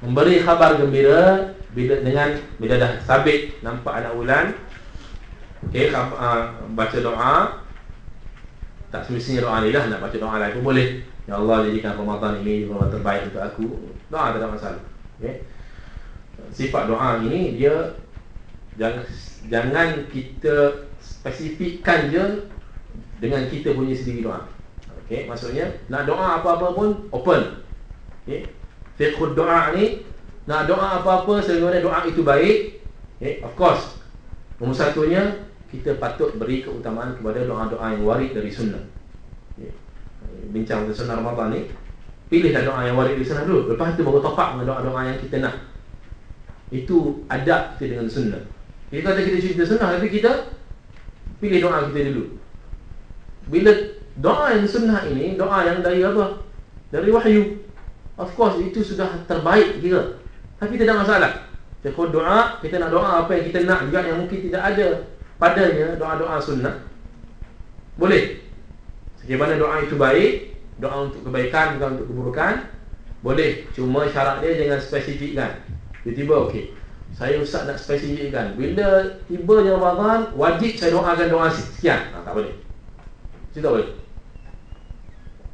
memberi khabar gembira bila dengan bila dah sabit nampak anak bulan Okey, uh, baca doa. Tak semestinya doa ni lah Nak baca doa lain pun boleh Ya Allah jadikan Ramadan ini Ramadan terbaik untuk aku. Doa tak ada masalah Okey? Sifat doa ini dia Jangan jangan kita spesifikkan je Dengan kita punya sendiri doa Okey, maksudnya Nak doa apa-apa pun open Okey? Fiqhud doa ni Nak doa apa-apa Selama doa itu baik Okay, of course Nombor satunya kita patut beri keutamaan kepada doa-doa yang warid dari sunnah. Bincang tentang sunnah Ramadan ni, pilihlah doa yang warid dari sunnah dulu. Lepas tu baru topak dengan doa-doa yang kita nak. Itu adab kita dengan sunnah. Kita kata kita cerita sunnah, tapi kita pilih doa kita dulu. Bila doa yang sunnah ini, doa yang dari apa? Dari wahyu. Of course, itu sudah terbaik kira. Tapi tidak masalah. Kita doa, kita nak doa apa yang kita nak juga yang mungkin tidak ada padanya doa-doa sunnah boleh sebagaimana doa itu baik doa untuk kebaikan bukan untuk keburukan boleh. Cuma syarat dia jangan spesifikkan. Tiba-tiba okey saya usah nak spesifikkan. Bila tiba je Ramadan wajib saya doakan doa sekian. Ha, tak boleh. Tak boleh?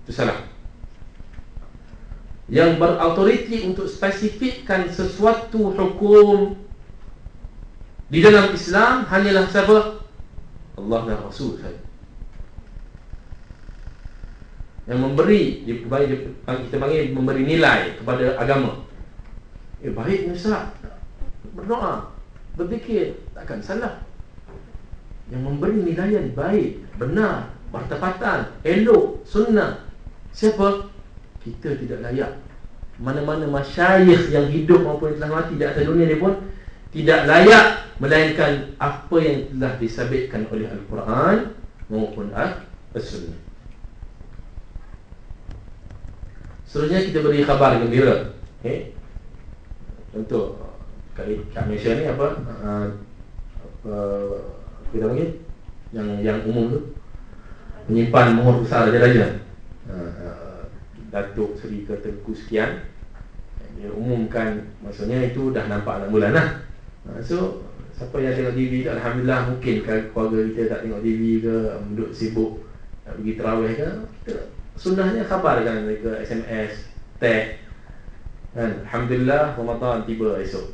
Itu salah. Yang berautoriti untuk spesifikkan sesuatu hukum di dalam Islam hanyalah siapa? Allah dan Rasul saja. Yang memberi kita panggil memberi nilai kepada agama. Eh baik Ustaz. Berdoa, berzikir, takkan salah. Yang memberi nilai yang baik, benar, bertepatan, elok, sunnah. Siapa? Kita tidak layak. Mana-mana masyayikh yang hidup maupun yang telah mati di atas dunia ni pun tidak layak melainkan apa yang telah disabitkan oleh Al-Quran maupun Al-Sunnah. Seterusnya kita beri khabar gembira. Okay. Contoh kali kat Malaysia ni apa? Uh, apa kita panggil yang yang umum tu menyimpan mohon besar raja-raja. Uh, Datuk Seri Ketenku sekian dia umumkan maksudnya itu dah nampak anak bulan lah Ha, so Siapa yang tengok TV tu Alhamdulillah mungkin keluarga kita tak tengok TV ke Duduk sibuk Nak pergi terawih ke kita Sunnahnya khabarkan mereka SMS Tag kan? Alhamdulillah Ramadan tiba esok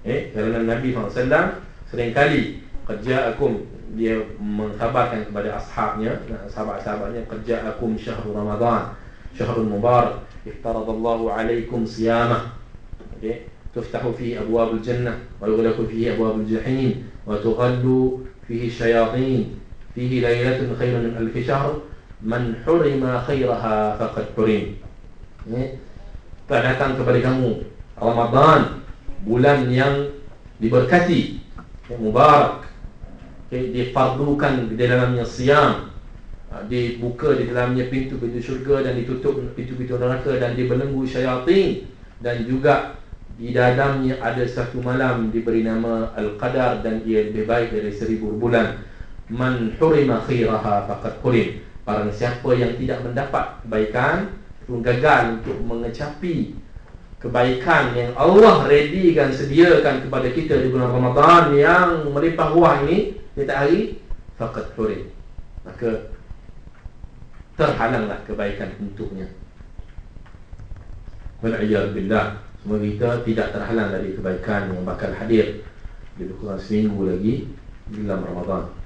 Eh, kerana Nabi SAW Seringkali Kerja akum Dia mengkhabarkan kepada ashabnya Sahabat-sahabatnya Kerja akum syahrul Ramadan Syahrul Mubarak Iftaradallahu alaikum siyamah Okay تفتح فيه أبواب الجنة ويغلق فيه أبواب الجحيم وتغل فيه الشياطين فيه ليلة خير من ألف شهر Man hurima khairaha faqad hurim. Ini datang kepada kamu Ramadan bulan yang diberkati, yang mubarak. Okay, difardukan di dalamnya siam ha, dibuka di dalamnya pintu-pintu syurga dan ditutup pintu-pintu neraka dan dibelenggu syaitan dan juga di dalamnya ada satu malam diberi nama Al-Qadar dan ia lebih baik dari seribu bulan. Man hurima khairaha faqad hurim. Barang siapa yang tidak mendapat kebaikan, gagal untuk mengecapi kebaikan yang Allah readykan sediakan kepada kita di bulan Ramadan yang melimpah ruah ini di hari faqad hurim. Maka terhalanglah kebaikan untuknya. Wal billah Semua kita tidak terhalang dari kebaikan yang bakal hadir Lebih kurang seminggu lagi Dalam Ramadan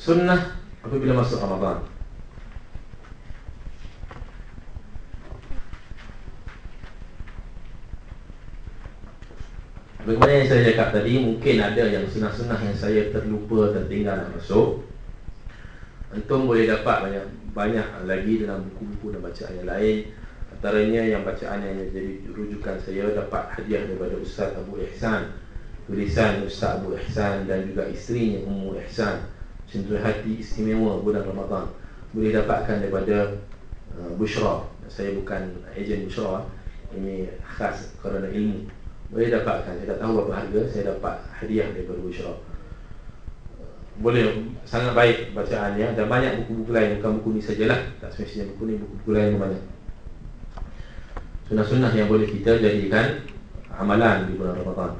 Sunnah apabila masuk Ramadan. Bagaimana yang saya cakap tadi Mungkin ada yang sunnah-sunnah yang saya terlupa Tertinggal nak masuk. Antum boleh dapat banyak banyak lagi dalam buku-buku dan bacaan yang lain. Antaranya yang bacaan yang jadi rujukan saya Dapat hadiah daripada Ustaz Abu Ihsan. Tulisan Ustaz Abu Ihsan dan juga isterinya Ummu Ihsan Sentuh hati istimewa bulan Ramadan Boleh dapatkan daripada uh, Bushra. Saya bukan ejen Bushra. Ini khas kerana ilmu. Boleh dapatkan. Saya tak tahu berapa harga. Saya dapat hadiah daripada Bushra. Boleh. Sangat baik bacaannya. Dan banyak buku-buku lain. Bukan buku ni sajalah. Tak semestinya buku ni. Buku-buku lain banyak. Sunnah-sunnah yang boleh kita jadikan Amalan di bulan Ramadan.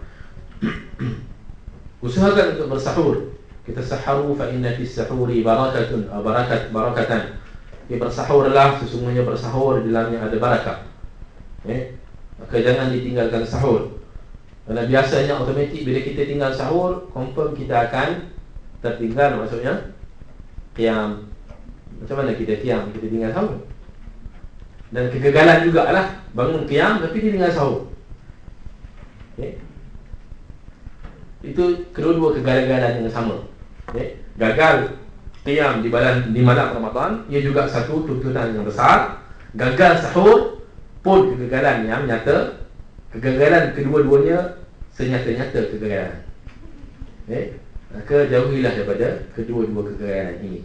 [clears throat] Usahakan untuk bersahur Kita saharu fa inna fis sahuri barakatun barakat barakatan. Kita bersahurlah sesungguhnya bersahur di dalamnya ada barakah. Eh? Maka jangan ditinggalkan sahur kerana biasanya automatik bila kita tinggal sahur Confirm kita akan tertinggal maksudnya Kiam Macam mana kita kiam, kita tinggal sahur Dan kegagalan jugalah Bangun kiam tapi dia tinggal sahur okay. Itu kedua-dua kegagalan yang sama okay. Gagal kiam di, balan, di malam Ramadan Ia juga satu tuntutan yang besar Gagal sahur pun kegagalan yang nyata Kegagalan kedua-duanya senyata-nyata kegagalan. Eh? Maka jauhilah daripada kedua-dua kegagalan ini.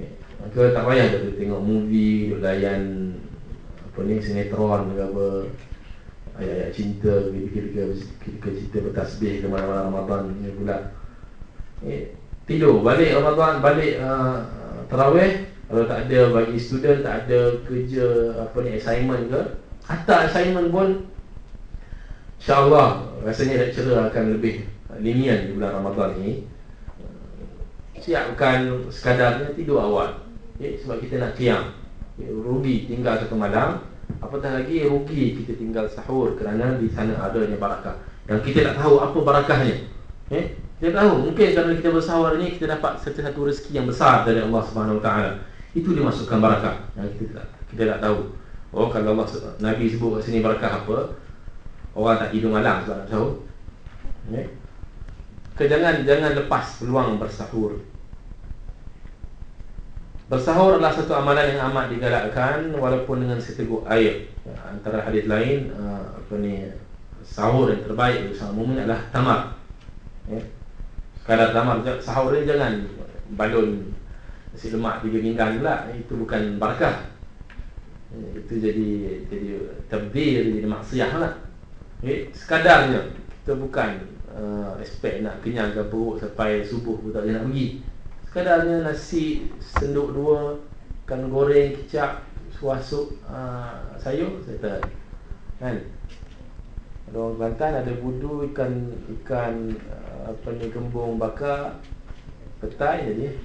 Eh? Maka tak payah dah tengok movie, duk layan apa ni sinetron ke apa ayat-ayat cinta fikir-fikir cerita bertasbih ke malam Ramadan ni pula. Eh, tidur balik Ramadan balik uh, tarawih kalau tak ada bagi student tak ada kerja apa ni assignment ke hatta assignment pun InsyaAllah rasanya lecturer akan lebih lenient di bulan Ramadan ini Siapkan sekadarnya tidur awal okay? Sebab kita nak kiam okay? Rugi tinggal satu malam Apatah lagi rugi kita tinggal sahur Kerana di sana adanya barakah Yang kita tak tahu apa barakahnya okay? Kita tahu mungkin kerana kita bersahur ini Kita dapat satu-satu rezeki yang besar dari Allah SWT Itu dimasukkan barakah. Yang kita tak, kita tak tahu. Oh kalau Allah Nabi sebut kat sini barakah apa? Orang tak tidur malam sebab nak sahur okay. Ke jangan, jangan lepas peluang bersahur. Bersahur adalah satu amalan yang amat digalakkan Walaupun dengan seteguk air. Ya, Antara hadis lain uh, apa ni Sahur yang terbaik bersama mumin adalah tamar. Ya. Kadar tamar Sahur ni jangan balun Nasi lemak tiga pinggan pula Itu bukan barakah ya, Itu jadi jadi tabdir, jadi maksiat lah Okay, sekadarnya kita bukan uh, expect nak kenyangkan perut sampai subuh pun tak nak pergi. Sekadarnya nasi senduk dua, ikan goreng, kicap, suasuk uh, sayur, settle. Kan? Ada orang Kelantan ada budu ikan ikan uh, apa ni kembung bakar petai jadi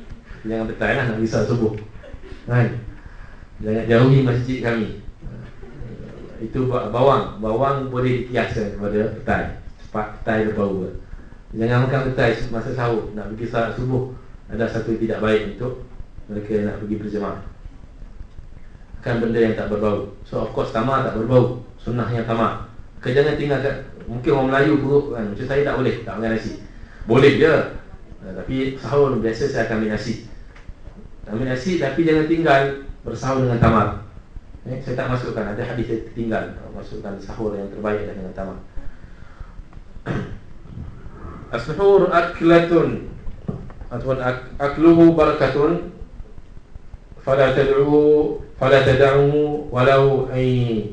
jangan petai lah nak risau subuh. Kan? Jangan jauhi masjid kami. Itu bawang. Bawang boleh dikiaskan kepada petai. Cepat petai berbau jangan makan petai masa sahur nak pergi salat subuh. Ada satu tidak baik untuk mereka nak pergi berjemaah. Kan benda yang tak berbau. So of course tamar tak berbau. Sunnahnya tamar ke jangan tinggalkan mungkin orang Melayu buruk kan. Macam saya tak boleh tak makan nasi. Boleh je. Nah, tapi sahur biasa saya akan ambil nasi. Ambil nasi tapi jangan tinggal bersahur dengan tamar Eh, saya tak masukkan. Ada hadis yang tertinggal. Masukkan sahur yang terbaik dengan tamak. [clears throat] As-suhur aklatun. Ataupun ak akluhu barakatun. Fala tad'u fala tad'u walau ay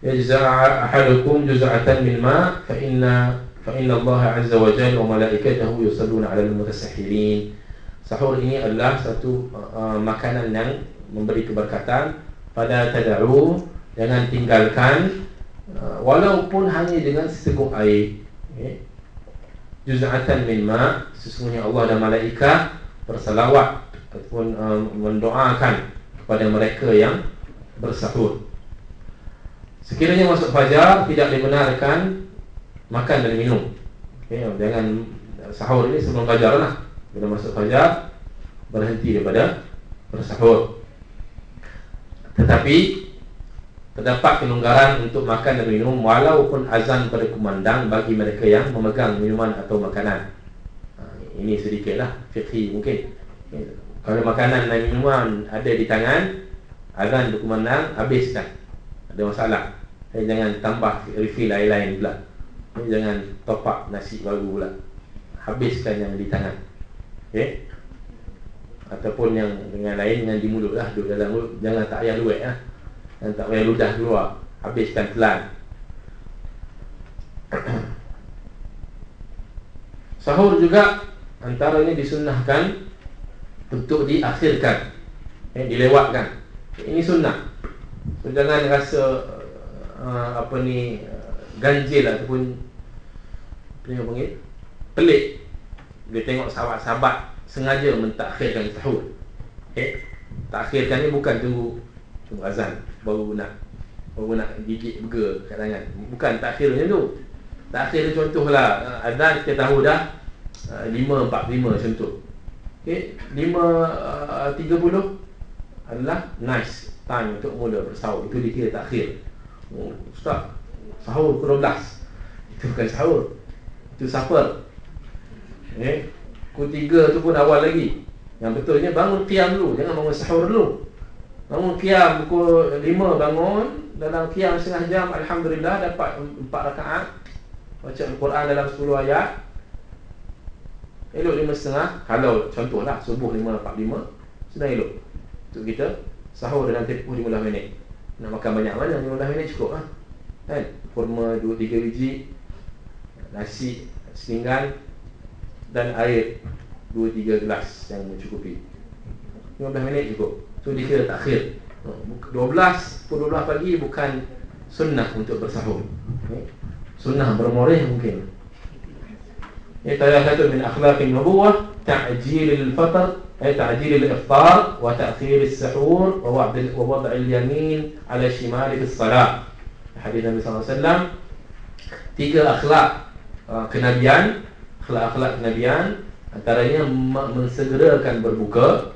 yajza'a ahadukum juz'atan min ma fa inna fa inna Allah 'azza wa jalla wa malaikatahu yusalluna 'alal mutasahhirin. Sahur ini adalah satu uh, makanan yang memberi keberkatan pada tada'u jangan tinggalkan uh, walaupun hanya dengan seteguk air okay. juz'atan min ma sesungguhnya Allah dan malaikat bersalawat ataupun uh, mendoakan kepada mereka yang bersahur. Sekiranya masuk fajar tidak dibenarkan makan dan minum. Okay, jangan sahur ini sebelum fajar lah. Bila masuk fajar berhenti daripada bersahur. Tetapi terdapat kelonggaran untuk makan dan minum walaupun azan berkumandang bagi mereka yang memegang minuman atau makanan. Ha, ini sedikitlah fikih mungkin. Kalau makanan dan minuman ada di tangan, azan berkumandang habiskan. Ada masalah. Eh, jangan tambah refill lain-lain pula. Eh, jangan top up nasi baru pula. Habiskan yang di tangan. Okey. Ataupun yang dengan lain yang di mulut lah Duduk dalam mulut Jangan tak payah luat lah Dan tak payah ludah keluar Habiskan telan [coughs] Sahur juga Antaranya disunnahkan Untuk diakhirkan eh, Dilewatkan Ini sunnah so, Jangan rasa uh, Apa ni uh, Ganjil ataupun Apa panggil Pelik Dia tengok sahabat-sahabat sengaja mentakhirkan sahur. Eh, takhirkan ni bukan tunggu tunggu azan baru nak baru nak gigit burger kat tangan. Bukan takhir macam tu. Takhir contohlah eh, azan kita tahu dah 5.45 eh, contoh. Okey, 5.30 adalah nice time untuk mula bersahur. Itu dikira takhir. Oh, ustaz, sahur pukul 12. Itu bukan sahur. Itu supper. Eh, Pukul tiga tu pun awal lagi. Yang betulnya bangun kiam dulu Jangan bangun sahur dulu. Bangun kiam pukul lima bangun Dalam kiam setengah jam Alhamdulillah dapat empat rakaat. Baca Al-Quran dalam sepuluh ayat. Elok lima setengah. Kalau contohlah subuh lima empat lima Sudah elok. Untuk kita sahur dalam tempoh lima belas minit Nak makan banyak mana? Lima belas minit cukup ha? Kan? Kurma dua tiga biji. Nasi setinggan dan air. 2-3 gelas yang mencukupi. 15 minit cukup. So dikira takhir. 12 pukul 12 pagi bukan sunnah untuk bersahur. Sunnah bermoreh mungkin Ini salah satu min akhlaqin nubuwah Ta'jil al-fatar eh, Ta'jil al-iftar Wa ta'khir al-sahur Wa al-yamin Ala Hadis Nabi SAW Tiga akhlak uh, Kenabian akhlak-akhlak kenabian antaranya mensegerakan berbuka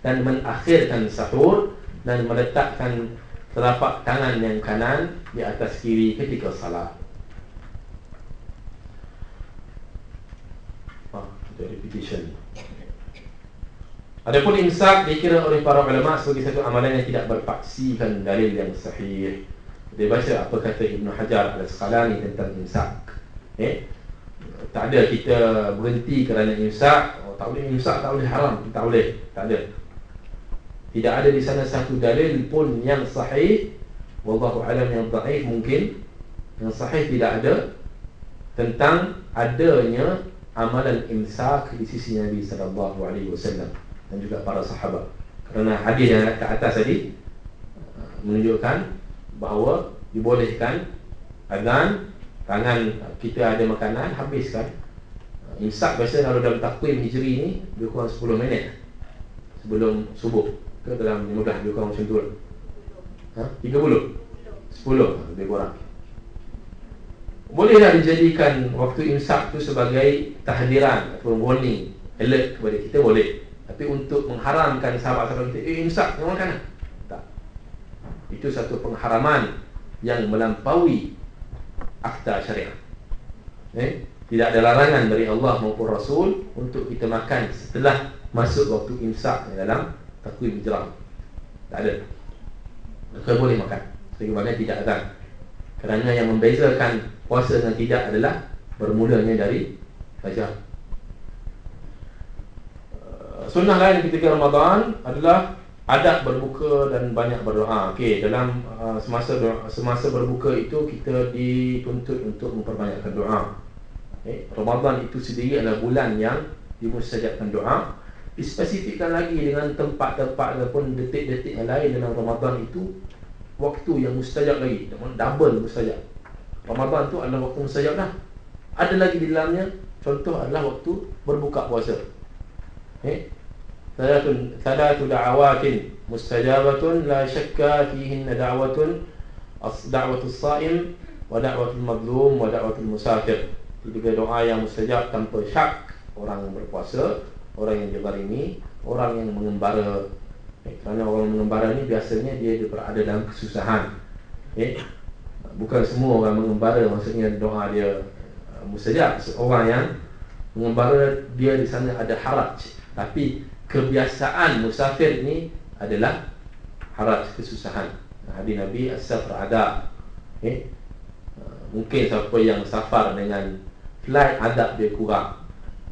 dan mengakhirkan sahur dan meletakkan telapak tangan yang kanan di atas kiri ketika salat. Ah, repetition. Adapun imsak dikira oleh para ulama sebagai satu amalan yang tidak berpaksikan dalil yang sahih. Dia baca apa kata Ibn Hajar al-Asqalani tentang imsak. Eh? tak ada kita berhenti kerana imsak oh, tak boleh imsak tak boleh haram tak boleh tak ada tidak ada di sana satu dalil pun yang sahih wallahu alam yang dhaif mungkin yang sahih tidak ada tentang adanya amalan imsak di sisi Nabi sallallahu alaihi wasallam dan juga para sahabat. Kerana hadis yang ke atas tadi uh, menunjukkan bahawa dibolehkan azan Tangan kita ada makanan Habiskan. Imsak biasa kalau dalam takwim hijri ni Lebih kurang 10 minit Sebelum subuh Ke dalam mudah lebih kurang macam tu ha? 30 10 lebih kurang Bolehlah dijadikan Waktu imsak tu sebagai Tahdiran atau warning Alert kepada kita boleh Tapi untuk mengharamkan sahabat-sahabat kita Eh imsak yang makan Tak Itu satu pengharaman Yang melampaui akta syariah. Eh? Tidak ada larangan dari Allah maupun Rasul untuk kita makan setelah masuk waktu imsak dalam takwim hijrah. Tak ada. Kita boleh makan. Sebagaimana tidak ada. Kerana yang membezakan puasa dan tidak adalah bermulanya dari fajar. Uh, sunnah lain ketika Ramadan adalah adab berbuka dan banyak berdoa. Okey, dalam uh, semasa doa, semasa berbuka itu kita dituntut untuk memperbanyakkan doa. Okay. Ramadan itu sendiri adalah bulan yang dimustajabkan doa. Dispesifikkan lagi dengan tempat-tempat ataupun detik-detik yang lain dalam Ramadan itu waktu yang mustajab lagi, double mustajab. Ramadan tu adalah waktu musayyab lah. Ada lagi di dalamnya contoh adalah waktu berbuka puasa. Eh? Salatun salatu da'awatin mustajabatun la syakka fihinna da'watun da'watus sa'im wa da'watul madlum wa da'watul musafir. Tiga doa yang mustajab tanpa syak orang yang berpuasa, orang yang jabar ini, orang yang mengembara. Eh, kerana orang yang mengembara ini biasanya dia berada dalam kesusahan. Eh? Bukan semua orang mengembara maksudnya doa dia uh, mustajab. Orang yang mengembara dia di sana ada haraj. Tapi kebiasaan musafir ini adalah haraj kesusahan. Hadis Nabi as-safar ada. Eh, uh, mungkin siapa yang safar dengan flight adab dia kurang.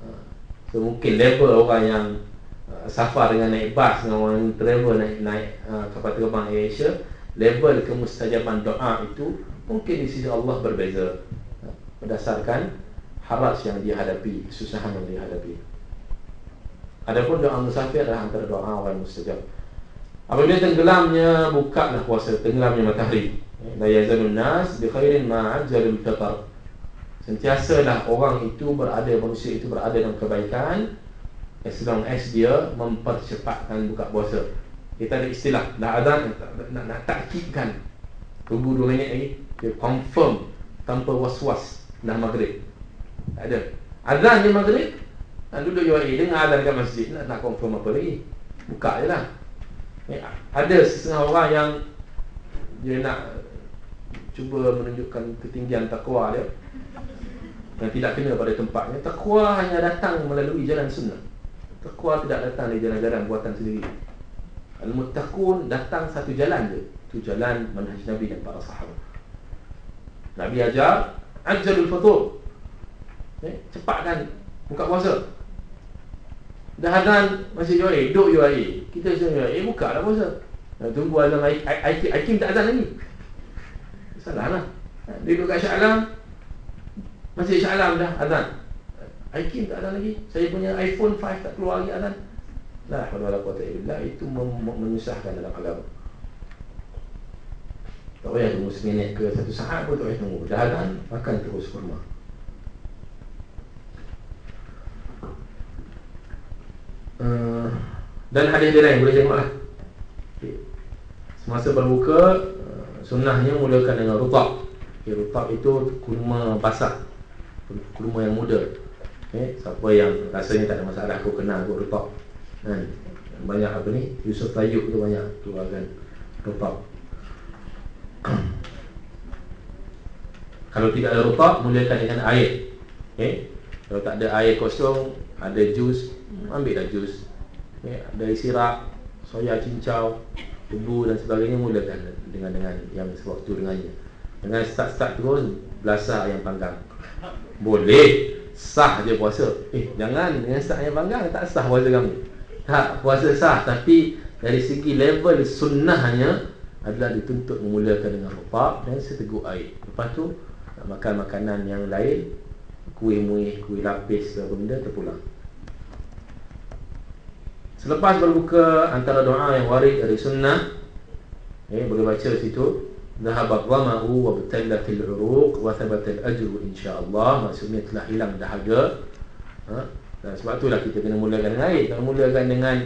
Ha. So mungkin level orang yang uh, safar dengan naik bas dengan orang yang travel naik naik uh, kapal terbang Asia level kemustajaban doa itu mungkin di sisi Allah berbeza. Berdasarkan haraj yang dia hadapi kesusahan yang dia hadapi adapun doa musafir adalah antara doa orang mustajab. Apabila tenggelamnya buka lah puasa tenggelamnya matahari. La yazalun nas bi khairin ma ajjalul fitr Sentiasalah orang itu berada Manusia itu berada dalam kebaikan As long as dia mempercepatkan buka puasa. Kita ada istilah Dah ada nak, nak, nak takkidkan Tunggu 2 minit lagi Dia confirm Tanpa was-was Dah maghrib. Tak ada. Azan dia maghrib Nak duduk UAE Dengar azan kat masjid Nak, nak confirm apa lagi? Buka je lah. Eh, Ada setengah orang yang Dia nak Cuba menunjukkan ketinggian takwa dia yang tidak kena pada tempatnya takwa hanya datang melalui jalan sunnah. Takwa tidak datang dari jalan-jalan buatan sendiri. Al-muttaqun datang satu jalan je. Itu jalan manhaj nabi dan para sahabat nabi ajar ajjalul futur. Eh, cepatkan buka puasa. Dah azan masih UAE duduk UAE kita suruh UAE buka dah puasa. Nah, tunggu azan Aikim tak azan lagi. Salah lah. Dia duduk kat Syaklam masih Shah Alam dah azan. Aikin tak ada lagi. Saya punya iPhone 5 tak keluar lagi azan. Lah pada quwata illa itu menyusahkan dalam agama Tak payah ke satu saat pun tak payah tunggu. Azan makan terus kurma. Uh, Dan hadis dia lain boleh tengok lah Semasa berbuka uh, Sunnahnya mulakan dengan rutab okay, Rutab itu kurma basah. Kurma yang muda. Okay? siapa yang rasanya tak ada masalah aku kenal aku rupak. Kan? Banyak apa ni? Yusuf Tayyub tu banyak keluarkan rupak kalau tidak ada rupak mulakan dengan air. Okay? kalau tak ada air kosong ada jus ambil dah jus. Okay? ada sirap soya cincau tebu dan sebagainya mulakan dengan dengan yang sewaktu dengannya. Dengan start-start terus belasah ayam panggang. Boleh. Sah je puasa. Eh jangan Dengan sah yang panggang Tak sah puasa kamu. Tak puasa sah Tapi Dari segi level sunnahnya Adalah dituntut memulakan dengan rupak Dan seteguk air. Lepas tu makan makanan yang lain kuih muih, kuih lapis apa benda terpulang. Selepas berbuka antara doa yang warid dari sunnah eh, boleh baca di situ Zahabat dhamahu wa batallatil uruq wa thabatil ajru insyaallah. Maksudnya telah hilang dahaga. Ha? dan sebab itulah kita kena mulakan dengan air. Kalau mulakan dengan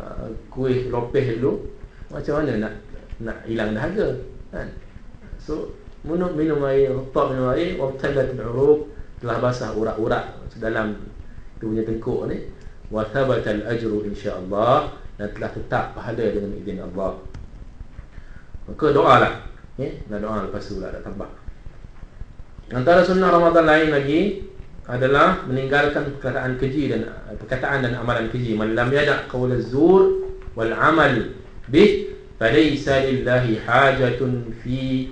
uh, kuih lopeh dulu macam mana nak nak hilang dahaga? Kan? So minum, minum air, top minum air Wabtalat al-uruk Telah basah urat-urat dalam Itu punya tengkuk ni Wathabat al-ajru insyaAllah Dan telah tetap pahala dengan izin Allah Maka doa lah Ya, nak doa lepas tu pula tambah. Antara sunnah Ramadan lain lagi adalah meninggalkan perkataan keji dan perkataan dan amalan keji. Man lam yada' qawl az-zur wal 'amal bih falaysa lillahi hajatun fi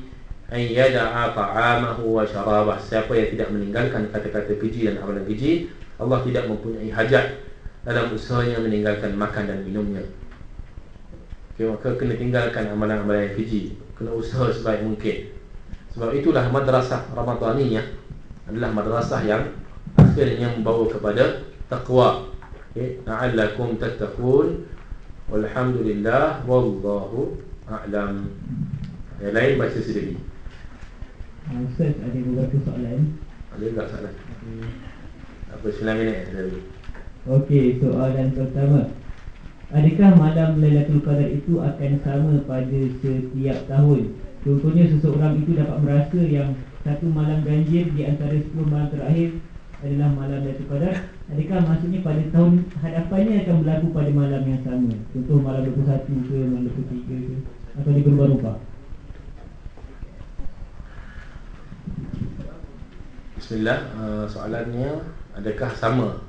an yada'a ta'amahu wa sharabah. Siapa yang tidak meninggalkan kata-kata keji dan amalan keji, Allah tidak mempunyai hajat dalam usahanya meninggalkan makan dan minumnya. Okay, maka kena tinggalkan amalan-amalan yang keji. Kena usaha sebaik mungkin. Sebab itulah madrasah Ramadaniyah adalah madrasah yang akhirnya membawa kepada taqwa. Okey la'allakum tattaqun. Walhamdulillah wallahu a'lam. Yang lain baca sendiri Ustaz ada beberapa soalan ada tak soalan apa 9 minit tadi Okey soalan pertama Adakah malam Lailatul Qadar itu akan sama pada setiap tahun? Contohnya seseorang itu dapat merasa yang satu malam ganjil di antara 10 malam terakhir adalah malam Lailatul Qadar. Adakah maksudnya pada tahun hadapannya akan berlaku pada malam yang sama? Contoh malam 21 ke, malam 23 ke atau di Bismillah. Uh, Soalannya Adakah sama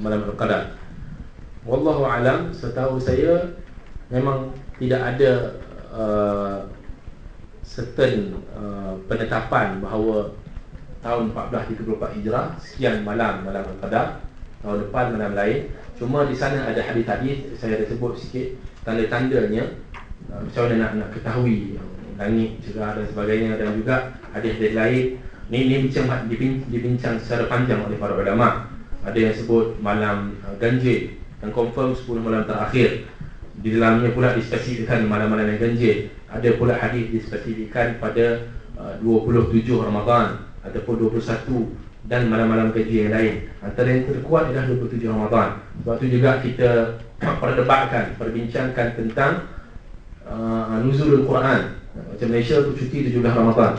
Malam Al-Qadar Wallahu alam Setahu saya Memang Tidak ada uh, Certain uh, Penetapan bahawa Tahun 1434 Hijrah Sekian malam Malam Al-Qadar Tahun depan malam lain. Cuma di sana ada hadis-hadis Saya ada sebut sikit Tanda-tandanya. Uh, Macam mana nak, nak ketahui Langit cerah dan sebagainya Dan juga hadis-hadis lain Ini, ini bincang, dibincang secara panjang oleh para ulama. Ada yang sebut malam uh, ganjil yang confirm 10 malam terakhir. Di dalamnya pula dispesifikkan malam-malam yang ganjil. Ada pula hadis dispesifikkan pada uh, 27 Ramadan ataupun 21 dan malam-malam ganjil yang lain. Antara yang terkuat adalah 27 Ramadan. Sebab itu juga kita perdebatkan perbincangkan tentang uh, nuzulul Quran. Macam Malaysia tu cuti 17 Ramadan.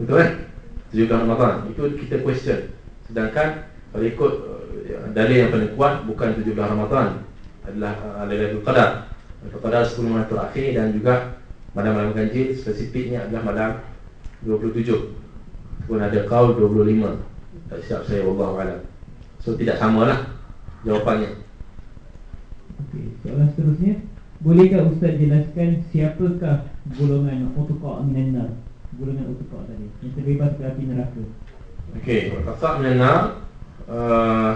Betul kan 17 Ramadan itu kita question sedangkan kalau ikut uh, dalil yang paling kuat bukan 17 Ramadan adalah uh, Lailatul Qadar. Qadar 10 malam terakhir dan juga malam-malam ganjil spesifiknya adalah malam 27. Pun ada kaul 25. Tak siap saya wallahu alam. So tidak samalah jawapannya. Okey, soalan seterusnya, bolehkah ustaz jelaskan siapakah golongan utqa minan? Golongan utqa tadi yang terbebas dari api neraka. Okey, minan nar uh,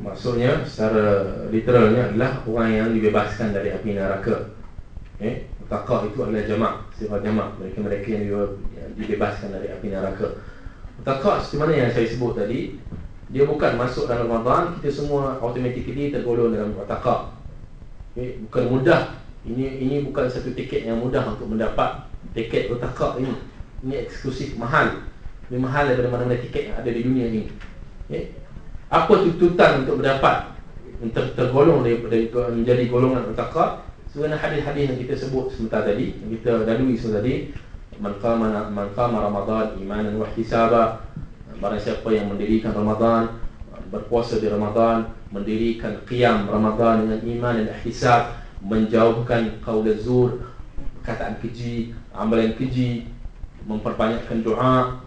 maksudnya secara literalnya adalah orang yang dibebaskan dari api neraka. Okey, taqa itu adalah jamak, sifat jamak mereka-mereka yang dibebaskan dari api neraka. Taqa seperti mana yang saya sebut tadi, dia bukan masuk dalam Ramadan, kita semua automatically tergolong dalam taqa. Okey, bukan mudah. Ini ini bukan satu tiket yang mudah untuk mendapat tiket taqa ini. Ini eksklusif mahal. Lebih mahal daripada mana-mana tiket yang ada di dunia ini. Okey, apa tuntutan untuk mendapat untuk tergolong daripada menjadi golongan utaka sebenarnya hadis-hadis yang kita sebut sebentar tadi yang kita lalui sebentar tadi man qama man qama ramadan imanan wa ihtisaba barang siapa yang mendirikan ramadan berpuasa di ramadan mendirikan qiyam ramadan dengan iman dan ihtisab menjauhkan qaul zur perkataan keji amalan keji memperbanyakkan doa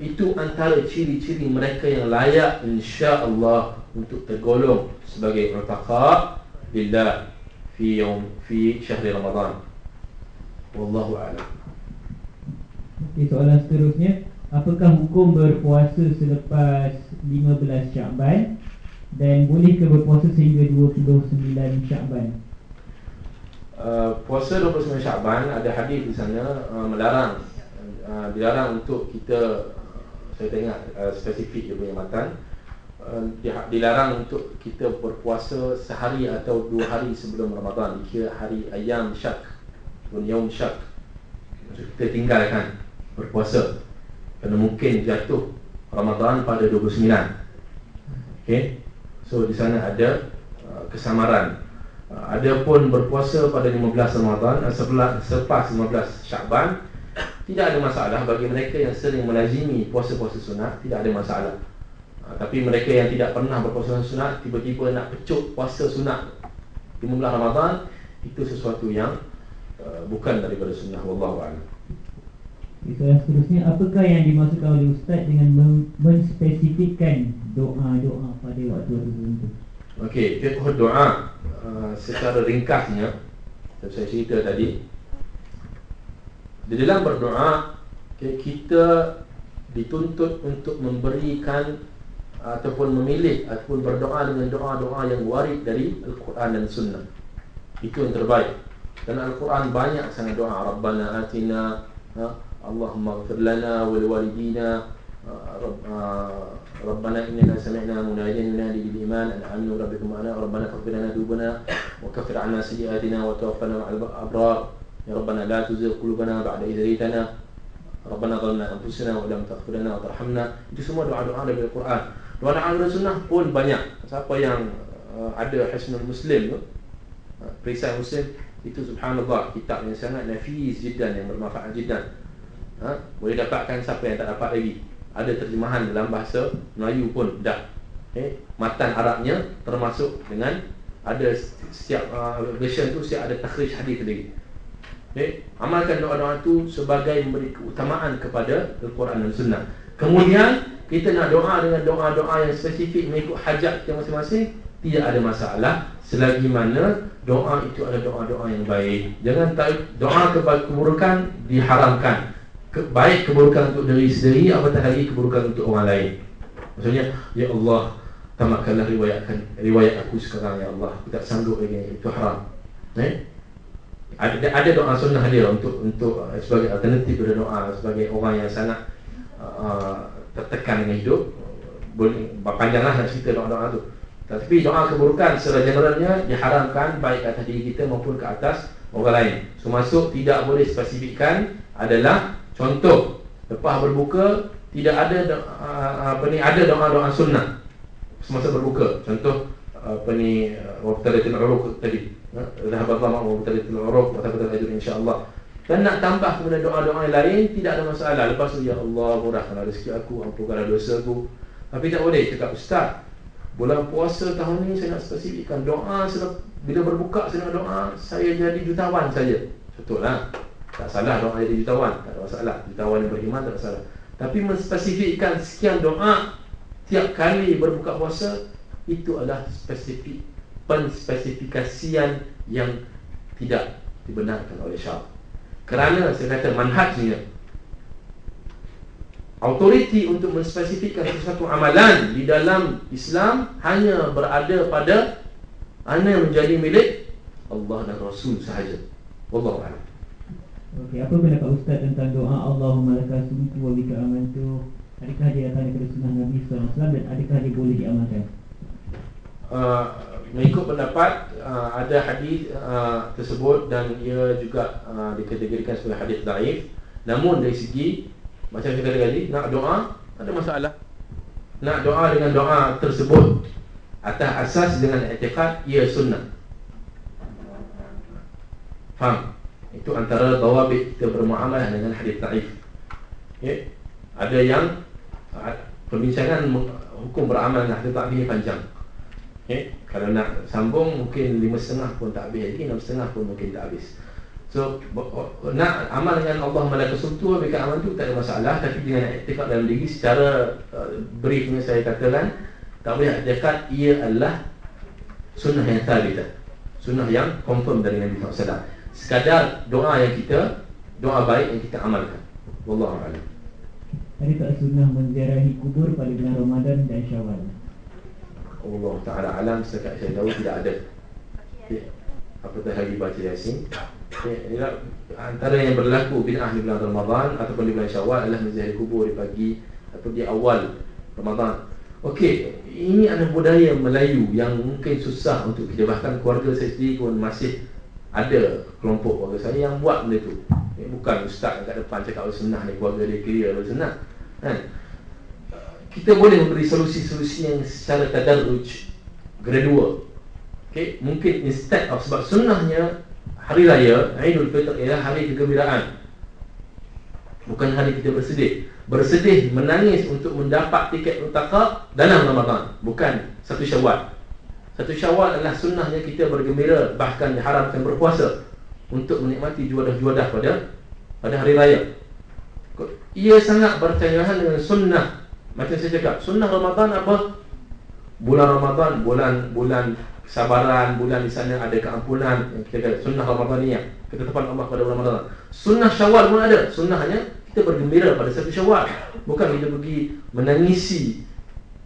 itu antara ciri-ciri mereka yang layak insya-Allah untuk tergolong sebagai utaqa lillah fi yawm fi syahr Ramadan. Wallahu a'lam. Okey, soalan seterusnya, apakah hukum berpuasa selepas 15 Syaban dan boleh ke berpuasa sehingga 29 Syaban? Uh, puasa 29 Syaban ada hadis di sana uh, melarang uh, dilarang untuk kita saya tengok uh, spesifik dia punya matan. Uh, dilarang untuk kita berpuasa sehari atau dua hari sebelum Ramadan. Dikira hari ayam syak ataupun yaum syak. Kita tinggalkan berpuasa. Kerana mungkin jatuh Ramadan pada 29 okay? so di sana ada uh, kesamaran. Uh, ada pun berpuasa pada 15 Ramadan uh, sebelah, selepas 15 Syakban tidak ada masalah bagi mereka yang sering melazimi puasa-puasa sunat Tidak ada masalah. Ha, Tapi mereka yang tidak pernah berpuasa sunat Tiba-tiba nak pecut puasa sunat 15 Ramadan Itu sesuatu yang uh, bukan daripada sunnah Wallahu'ala Soalan seterusnya. Apakah yang dimaksudkan oleh Ustaz dengan menspesifikkan doa-doa pada waktu-waktu tertentu? Okey, fiqh doa uh, Secara ringkasnya Saya cerita tadi di dalam berdoa kita dituntut untuk memberikan ataupun memilih ataupun berdoa dengan doa-doa yang warid dari Al-Quran dan Sunnah. Itu yang terbaik. Dan Al-Quran banyak sangat doa Rabbana atina ha? Allahumma ghafir lana wa liwalidina ربنا إننا سمعنا مناديا ينادي بالإيمان أن آمنوا بربكم معنا ربنا فاغفر لنا ذنوبنا وكفر عنا سيئاتنا وتوفنا مع الأبرار Ya Rabbana la tuzigh qulubana ba'da idh hadaytana. Rabbana zalamna anfusana wa lam taghfir lana wa tarhamna. Itu semua doa-doa dari Al-Quran. Doa-doa dari Sunnah pun banyak. Siapa yang uh, ada Hisnul Muslim tu, Ha, Perisai Muslim itu subhanallah kitab yang sangat nafis jiddan yang bermanfaat jiddan. Ha? Boleh dapatkan siapa yang tak dapat lagi. Ada terjemahan dalam bahasa Melayu pun dah. Okay? Matan Arabnya termasuk dengan ada setiap uh, version tu setiap ada takhrij hadis lagi. Okay? Amalkan doa-doa tu sebagai memberi keutamaan kepada Al-Quran dan Sunnah. Kemudian kita nak doa dengan doa-doa yang spesifik mengikut hajat kita masing-masing, tidak ada masalah selagi mana doa itu adalah doa-doa yang baik. Jangan tak doa keburukan diharamkan. Ke, baik keburukan untuk diri sendiri apatah lagi keburukan untuk orang lain. Maksudnya, ya Allah, tamatkanlah riwayatkan riwayat aku sekarang ya Allah. Aku tak sanggup lagi itu haram. Eh? Ada ada doa sunnah dia untuk untuk uh, sebagai alternatif pada doa sebagai orang yang sangat uh, tertekan dengan hidup boleh panjanglah nak cerita doa-doa tu. Tapi doa keburukan secara generalnya diharamkan baik atas diri kita maupun ke atas orang lain. So masuk tidak boleh spesifikkan adalah contoh lepas berbuka tidak ada apa ni ada doa-doa sunnah semasa berbuka. Contoh apa ni waqtatul uruq tadi. Zahab Allah ma waqtatul uruq wa tabatal ajr insya-Allah. Dan nak tambah kemudian doa-doa yang lain tidak ada masalah. Lepas tu ya Allah murahkanlah rezeki aku, ampunkanlah dosa aku. Tapi tak boleh cakap ustaz Bulan puasa tahun ni saya nak spesifikkan doa bila berbuka saya nak doa saya jadi jutawan saja. Contohlah. Tak salah doa jadi jutawan, tak ada masalah. Jutawan yang beriman tak ada masalah. Tapi menspesifikkan sekian doa tiap kali berbuka puasa itu adalah spesifik penspesifikasian yang tidak dibenarkan oleh syariat. Kerana saya kata manhajnya Autoriti untuk menspesifikkan sesuatu amalan di dalam Islam hanya berada pada hanya menjadi milik Allah dan Rasul sahaja. Wallahu a'lam. Okey, apa pendapat ustaz tentang doa Allahumma laka sumtu wa bika amantu? Adakah dia akan daripada sunnah Nabi SAW dan adakah dia boleh diamalkan? Uh, mengikut pendapat uh, ada hadis uh, tersebut dan ia juga uh, dikategorikan sebagai hadis daif. Namun dari segi macam saya kata tadi Nak doa Ada masalah Nak doa dengan doa tersebut Atas asas dengan etikad Ia sunnah Faham? Itu antara dawabit kita bermuamalah dengan hadis taif okay? Ada yang Perbincangan hukum beramal dengan hadis ini panjang okay? Kalau nak sambung mungkin lima setengah pun tak habis lagi enam setengah pun mungkin tak habis So nak amal dengan Allah malaikat sumtu bagi amal tu tak ada masalah tapi dengan i'tikad dalam diri secara uh, briefnya saya katakan tak boleh i'tikad ia adalah sunnah yang thabit. Sunnah yang confirm dari Nabi SAW Sekadar doa yang kita Doa baik yang kita amalkan Wallahu a'lam. Ada tak sunnah menziarahi kubur pada bulan Ramadan dan Syawal? Allah Ta'ala alam setakat saya tahu tidak ada okay. Apatah lagi baca Yasin okay. Antara yang berlaku bid'ah di bulan Ramadan Ataupun di bulan Syawal adalah menziarahi kubur di pagi Atau di awal Ramadan Okey, ini adalah budaya Melayu yang mungkin susah untuk kita Bahkan keluarga saya sendiri pun masih ada kelompok keluarga saya yang buat benda tu eh, Bukan ustaz kat depan cakap sunnah ni keluarga dia kira sunnah kan? Kita boleh memberi solusi-solusi yang secara tadarruj Gradual okay? Mungkin instead of sebab sunnahnya Hari Raya, Aidul Fitr ialah hari kegembiraan Bukan hari kita bersedih bersedih menangis untuk mendapat tiket utaka dalam Ramadan bukan satu Syawal. Satu Syawal adalah sunnahnya kita bergembira bahkan diharamkan berpuasa untuk menikmati juadah-juadah pada pada hari raya. Ia sangat berkaitan dengan sunnah. Macam saya cakap, sunnah Ramadan apa? Bulan Ramadan, bulan bulan kesabaran, bulan di sana ada keampunan kita kata sunnah Ramadaniyah. Ketetapan Allah pada bulan Ramadan. Sunnah Syawal pun ada. Sunnahnya kita bergembira pada satu syawal Bukan kita pergi menangisi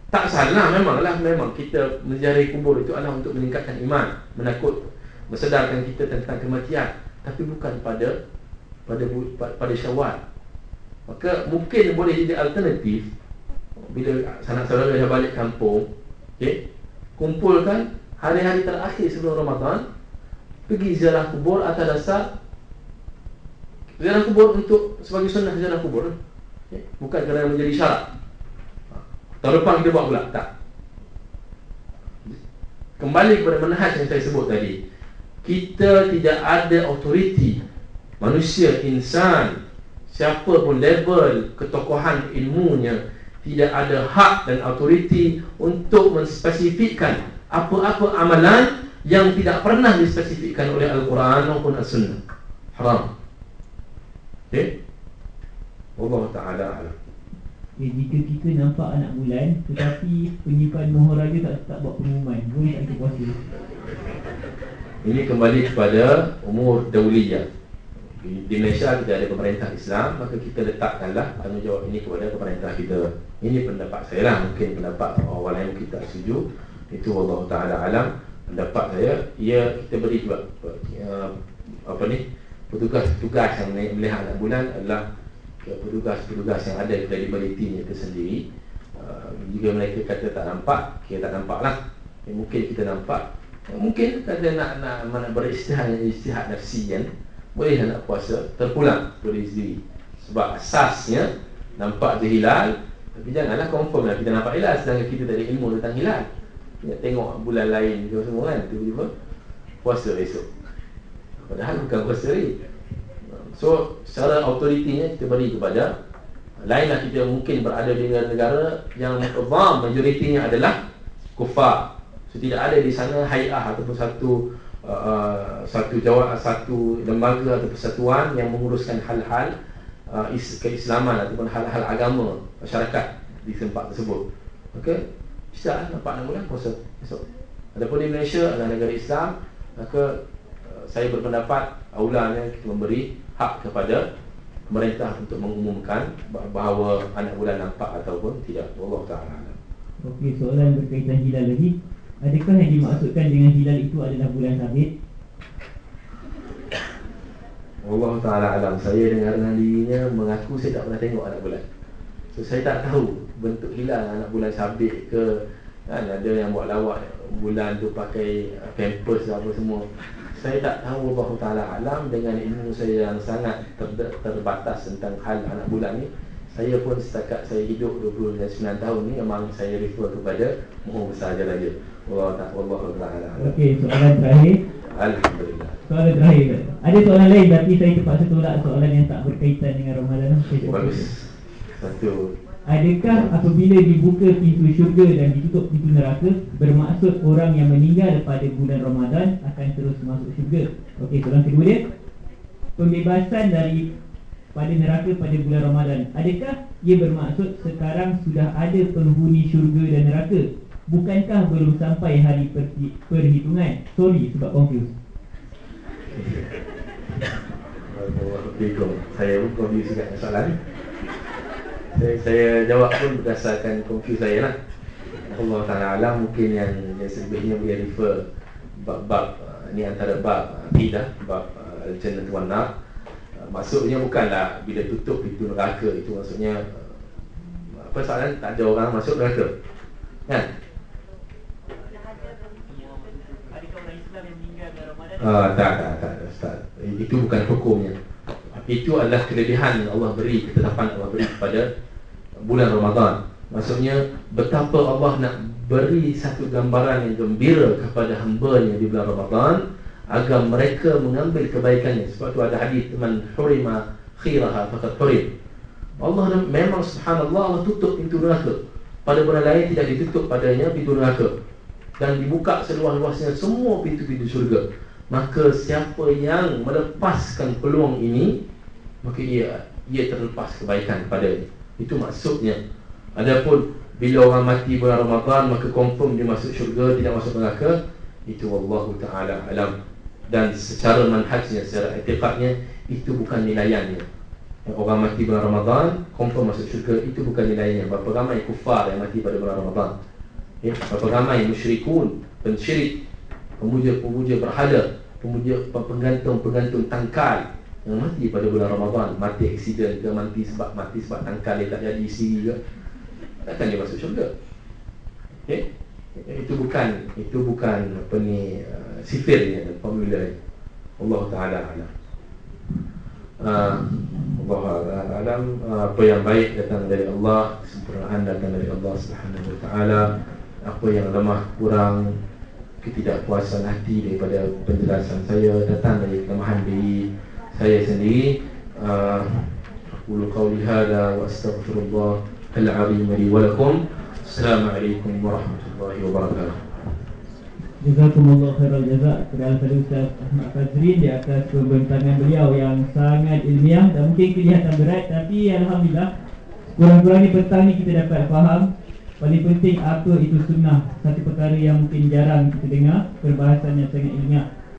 Tak salah memanglah Memang kita menjari kubur itu adalah untuk meningkatkan iman Menakut Mensedarkan kita tentang kematian Tapi bukan pada Pada pada syawal Maka mungkin boleh jadi alternatif Bila sanak saudara dah balik kampung okay, Kumpulkan Hari-hari terakhir sebelum Ramadan Pergi ziarah kubur atas dasar Ziarah kubur untuk sebagai sunnah ziarah kubur. Ya? Bukan kerana menjadi syarat. Tahun depan kita buat pula Tak. Kembali kepada manhaj yang saya sebut tadi. Kita tidak ada autoriti manusia insan siapa pun level ketokohan ilmunya tidak ada hak dan autoriti untuk menspesifikkan apa-apa amalan yang tidak pernah dispesifikkan oleh Al-Quran maupun As-Sunnah. Haram. Okey? Allah Ta'ala alam. Okay, jika kita nampak anak bulan Tetapi penyimpan mohon raja tak, tak buat pengumuman Boleh tak kita puasa Ini kembali kepada umur dahuliyah. Di di Malaysia kita ada pemerintah Islam, maka kita letakkanlah tanggungjawab ini kepada pemerintah kita. Ini pendapat saya lah, mungkin pendapat orang lain kita setuju. Itu Allah Taala alam. Pendapat saya, ia kita beri juga uh, apa ni petugas-petugas yang melihat anak bulan adalah petugas-petugas yang ada credibility-nya itu sendiri. Uh, jika mereka kata tak nampak, kita tak nampak lah. Ya, mungkin kita nampak Mungkin kata nak nak mana beristihad istihad nafsi kan boleh nak puasa terpulang boleh sendiri. Sebab asasnya nampak tu hilal tapi janganlah confirm lah kita nampak hilal sedangkan kita tak ada ilmu tentang hilal. Kita tengok bulan lain ke semua kan tiba-tiba puasa esok. Padahal bukan puasa ni. So secara autoritinya kita beri kepada Lainlah kita mungkin berada di negara-negara yang awam majoritinya adalah kufar So tidak ada di sana haiah ataupun satu uh, uh, satu jawab satu lembaga atau persatuan yang menguruskan hal-hal is, keislaman ataupun hal-hal agama masyarakat di tempat tersebut. Okey. Bisa nampak nama bulan puasa esok. Adapun di Malaysia adalah negara Islam, maka uh, saya berpendapat aulanya kita memberi hak kepada pemerintah untuk mengumumkan bahawa anak bulan nampak ataupun tidak. Allah Taala. Okey, soalan berkaitan hilal lagi Adakah yang dimaksudkan dengan hilal itu adalah bulan sabit? Allah Ta'ala alam. Saya dengan dirinya mengaku saya tak pernah tengok anak bulan. So saya tak tahu bentuk hilal anak bulan sabit ke. Kan, Ada yang buat lawak bulan tu pakai uh, pampers apa semua. Saya tak tahu Allah Ta'ala alam. Dengan ilmu saya yang sangat ter terbatas tentang hal anak bulan ni Saya pun setakat saya hidup 29 tahun ni Memang saya refer kepada mohon besar saja Taala. Okey, soalan terakhir. Alhamdulillah. Soalan terakhir. Ada soalan lain tapi saya terpaksa tolak soalan yang tak berkaitan dengan Ramadan. Okay, bagus. Satu. Adakah apabila dibuka pintu syurga dan ditutup pintu neraka bermaksud orang yang meninggal pada bulan Ramadan akan terus masuk syurga? Okey, soalan kedua dia. Pembebasan dari pada neraka pada bulan Ramadan. Adakah ia bermaksud sekarang sudah ada penghuni syurga dan neraka Bukankah belum sampai hari perhitungan? Sorry sebab confused. Saya pun confused juga masalah ni. Saya, saya jawab pun berdasarkan confused saya lah. Allah Ta'ala alam mungkin yang, yang selebihnya boleh refer bab-bab uh, ni antara bab uh, bab uh, al-jannah tuan nak. Maksudnya bukanlah bila tutup pintu neraka itu maksudnya apa soalan tak ada orang masuk neraka. Kan? Uh, tak, tak, tak, tak, Itu bukan hukumnya. Itu adalah kelebihan yang Allah beri Ketetapan Allah beri kepada bulan Ramadan. Maksudnya Betapa Allah nak beri satu gambaran yang gembira Kepada hambanya di bulan Ramadan Agar mereka mengambil kebaikannya. Sebab itu ada hadis teman Hurima khiraha fakat hurim. Allah memang subhanallah Allah tutup pintu neraka. Pada bulan lain tidak ditutup padanya pintu neraka. Dan dibuka seluas-luasnya semua pintu-pintu syurga Maka siapa yang melepaskan peluang ini Maka ia ia terlepas kebaikan pada Itu maksudnya. Adapun bila orang mati bulan Ramadan Maka confirm dia masuk syurga Tidak masuk neraka Itu Allah Ta'ala alam. Dan secara manhajnya Secara etikatnya Itu bukan nilaiannya. Orang mati bulan Ramadan Confirm masuk syurga Itu bukan nilainya Berapa ramai kufar yang mati pada bulan Ramadan? Ya? Berapa ramai musyrikun Pensyirik Pemuja-pemuja berhala pemuja penggantung-penggantung tangkal yang mati pada bulan Ramadan. Mati aksiden ke mati sebab mati sebab tangkal dia tak jadi isi ke. Takkan dia masuk syurga. Okey itu bukan itu bukan apa ni uh, sifirnya formula Allah taala alam. Uh, Allah alam uh, apa yang baik datang dari Allah kesempurnaan datang dari Allah Subhanahu wa taala. Apa yang lemah kurang ketidakpuasan hati daripada penjelasan saya datang dari kelemahan diri saya sendiri uh, أقول قولي هذا وأستغفر الله العظيم لي ولكم السلام عليكم ورحمة الله وبركاته Jazakumullah khairal jazak kepada Al-Fadhil Ustaz Ahmad Fazrin di atas pembentangan beliau yang sangat ilmiah dan mungkin kelihatan berat tapi Alhamdulillah kurang-kurangnya petang ni kita dapat faham paling penting apa itu sunnah? Satu perkara yang mungkin jarang kita dengar perbahasan yang sangat ilmiah